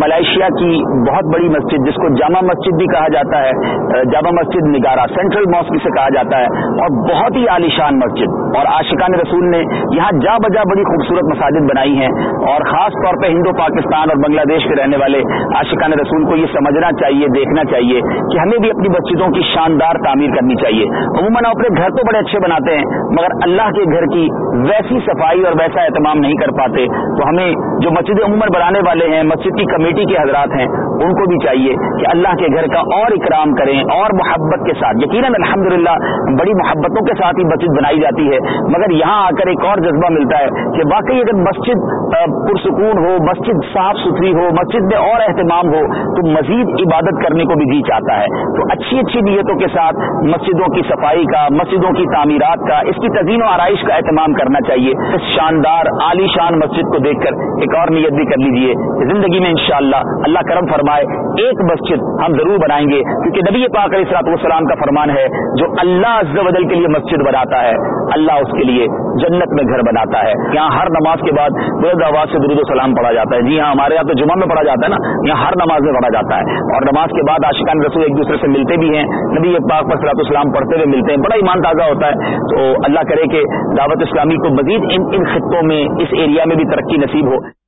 ملائیشیا کی بہت بڑی مسجد، جس کو جامع مسجد بھی کہا جاتا ہے، جامع مسجد نگارا سینٹرل ماسک سے کہا جاتا ہے، اور بہت ہی عالیشان مسجد۔ اور عاشقان رسول نے یہاں جا بجا بڑی خوبصورت مساجد بنائی ہیں، اور خاص طور پہ ہندو، پاکستان اور بنگلہ دیش کے رہنے والے عاشقان رسول کو یہ سمجھنا چاہیے، دیکھنا چاہیے کہ ہمیں بھی اپنی مسجدوں کی شاندار تعمیر کرنی چاہیے۔ عموماً اپنے گھر تو بڑے اچھے بناتے ہیں، مگر اللہ کے گھر کی ویسی صفائی اور ویسا اہتمام نہیں۔ کر پاتے، تو ہمیں جو مسجد عموماً بنانے والے ہیں، مسجد کی کمیٹی کے حضرات ہیں، ان کو بھی چاہیے کہ اللہ کے گھر کا اور اکرام کریں اور محبت کے ساتھ، یقیناً الحمدللہ بڑی محبتوں کے ساتھ ہی مسجد بنائی جاتی ہے، مگر یہاں آ کر ایک اور جذبہ ملتا ہے کہ واقعی اگر مسجد پرسکون ہو، مسجد صاف ستھری ہو، مسجد میں اور اہتمام ہو، تو مزید عبادت کرنے کو بھی جی چاہتا ہے۔ تو اچھی اچھی نیتوں کے ساتھ مسجدوں کی صفائی کا، مسجدوں کی تعمیرات کا، اس کی تزئین و آرائش کا اہتمام کرنا چاہیے۔ اس شاندار عالی شان مسجد کو دیکھ کر ایک اور نیت بھی کر لیجیے زندگی میں انشاءاللہ اللہ کرم فرمائے، ایک مسجد ہم ضرور بنائیں گے، کیونکہ نبی پاک علیہ السلاط والسلام کا فرمان ہے، جو اللہ عز و جل کے لیے مسجد بناتا ہے، اللہ اس کے لیے جنت میں گھر بناتا ہے۔ یہاں ہر نماز کے بعد بلند آواز سے درود و سلام پڑھا جاتا ہے۔ جی ہاں ہمارے یہاں تو جمعہ میں پڑھا جاتا ہے نا، یہاں ہر نماز میں پڑھا جاتا ہے۔ اور نماز کے بعد عاشقان رسول ایک دوسرے سے ملتے بھی ہیں، نبی پاک پر صلاح السلام پڑھتے ہوئے ملتے ہیں۔ بڑا ایمان تازہ ہوتا ہے۔ تو اللہ کرے کہ دعوت اسلامی کو مزید ان ان خطوں میں اس اس ایریا میں بھی ترقی نصیب ہو۔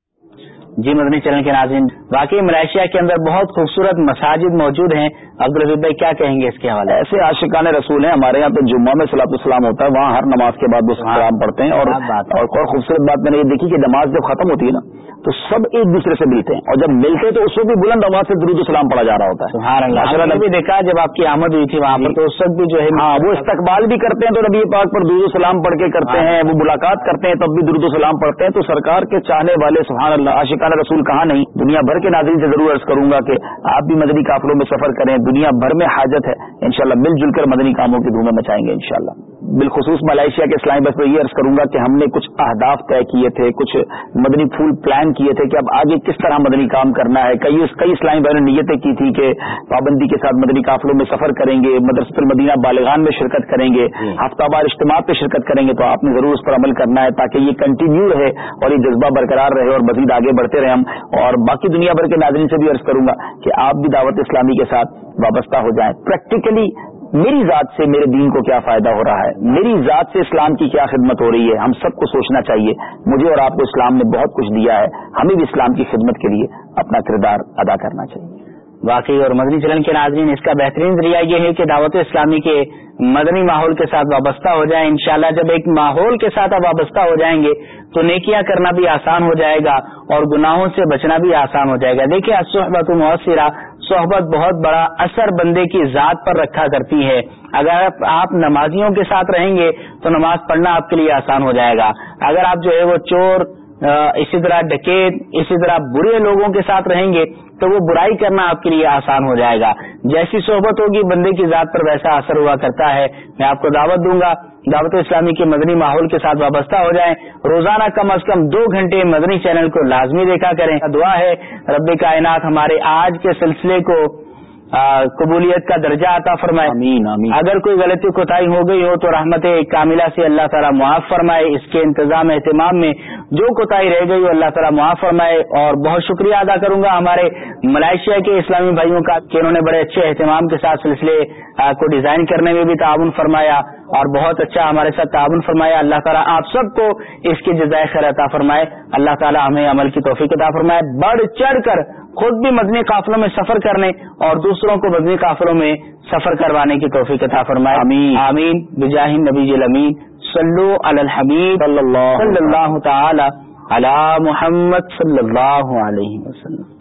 جی مدنی چینل کے ناظرین واقعی ملائیشیا کے اندر بہت خوبصورت مساجد موجود ہیں۔ عبدالرزیب بھائی کیا کہیں گے اس کے حوالے؟ ایسے عاشقان رسول ہیں ہمارے یہاں تو جمعہ میں صلاح السلام ہوتا ہے وہاں ہر نماز کے بعد وہ سلام پڑھتے ہیں۔ اور اور خوبصورت بات میں نے یہ دیکھی کہ نماز جب ختم ہوتی ہے نا تو سب ایک دوسرے سے ملتے ہیں۔ اور جب ملتے ہیں تو اس وقت بھی بلند آواز سے درود السلام پڑا جا رہا ہوتا ہے۔ نے بھی دیکھا جب آپ کی آمد ہوئی تھی وہاں پر تو اس وقت بھی جو ہے ہاں وہ استقبال بھی کرتے ہیں تو نبی پاک پر درود السلام پڑھ کے کرتے ہیں وہ ملاقات کرتے ہیں تب بھی درود السلام پڑھتے ہیں۔ تو سرکار کے چاہنے والے سبحان اللہ تعالیٰ رسول کہاں نہیں، دنیا بھر کے ناظرین سے ضرور عرض کروں گا کہ آپ بھی مدنی قافلوں میں سفر کریں، دنیا بھر میں حاجت ہے، انشاءاللہ مل جل کر مدنی کاموں کی دھومیں مچائیں گے انشاءاللہ۔ بالخصوص ملائیشیا کے اسلامی بس میں یہ عرض کروں گا کہ ہم نے کچھ اہداف طے کیے تھے کچھ مدنی پھول پلان کیے تھے کہ اب آگے کس طرح مدنی کام کرنا ہے۔ کئی کئی اسلامی بہنوں نے نیتیں کی تھی کہ پابندی کے ساتھ مدنی قافلوں میں سفر کریں گے مدرسۃ المدینہ بالغان میں شرکت کریں گے ہفتہ وار اجتماع پہ شرکت کریں گے۔ تو آپ نے ضرور اس پر عمل کرنا ہے تاکہ یہ کنٹینیو رہے اور یہ جذبہ برقرار رہے اور مزید آگے بڑھتے رہے ہم۔ اور باقی دنیا بھر کے ناظرین سے بھی عرض کروں گا کہ آپ بھی دعوت اسلامی کے ساتھ وابستہ ہو جائیں۔ پریکٹیکلی میری ذات سے میرے دین کو کیا فائدہ ہو رہا ہے؟ میری ذات سے اسلام کی کیا خدمت ہو رہی ہے؟ ہم سب کو سوچنا چاہیے۔ مجھے اور آپ کو اسلام نے بہت کچھ دیا ہے۔ ہمیں بھی اسلام کی خدمت کے لیے اپنا کردار ادا کرنا چاہیے۔ واقعی اور مدنی چلن کے ناظرین، اس کا بہترین ذریعہ یہ ہے کہ دعوت اسلامی کے مدنی ماحول کے ساتھ وابستہ ہو جائیں۔ انشاءاللہ جب ایک ماحول کے ساتھ آپ وابستہ ہو جائیں گے تو نیکیاں کرنا بھی آسان ہو جائے گا اور گناہوں سے بچنا بھی آسان ہو جائے گا۔ دیکھیے صحبت مؤثرہ صحبت بہت بڑا اثر بندے کی ذات پر رکھا کرتی ہے۔ اگر آپ نمازیوں کے ساتھ رہیں گے تو نماز پڑھنا آپ کے لیے آسان ہو جائے گا۔ اگر آپ جو ہے وہ چور اسی طرح ڈکیت، اسی طرح برے لوگوں کے ساتھ رہیں گے تو وہ برائی کرنا آپ کے لیے آسان ہو جائے گا۔ جیسی صحبت ہوگی، بندے کی ذات پر ویسا اثر ہوا کرتا ہے۔ میں آپ کو دعوت دوں گا، دعوت اسلامی کے مدنی ماحول کے ساتھ وابستہ ہو جائیں۔ روزانہ کم از کم دو گھنٹے مدنی چینل کو لازمی دیکھا کریں۔ دعا ہے، رب کائنات ہمارے آج کے سلسلے کو قبولیت کا درجہ عطا فرمائے۔ آمین آمین۔ اگر کوئی غلطی کوتاہی ہو گئی ہو تو رحمت کاملہ سے اللہ تعالیٰ معاف فرمائے۔ اس کے انتظام اہتمام میں جو کوتاہی رہ گئی ہو اللہ تعالیٰ معاف فرمائے۔ اور بہت شکریہ ادا کروں گا ہمارے ملائیشیا کے اسلامی بھائیوں کا کہ انہوں نے بڑے اچھے اہتمام کے ساتھ سلسلے کو ڈیزائن کرنے میں بھی تعاون فرمایا۔ اور بہت اچھا ہمارے ساتھ تعاون فرمایا اللہ تعالیٰ آپ سب کو اس کی جزائے خیر عطا فرمائے۔ اللہ تعالیٰ ہمیں عمل کی توفیق عطا فرمائے۔ بڑھ چڑھ کر خود بھی مدنی قافلوں میں سفر کرنے اور دوسروں کو مدنی قافلوں میں سفر کروانے کی توفیق عطا فرمائے۔ آمین۔ آمین۔ بجاہ نبی الامین صلو علی الحبیب۔ صلی اللہ صلی اللہ تعالی علی محمد صلی اللہ علیہ وسلم۔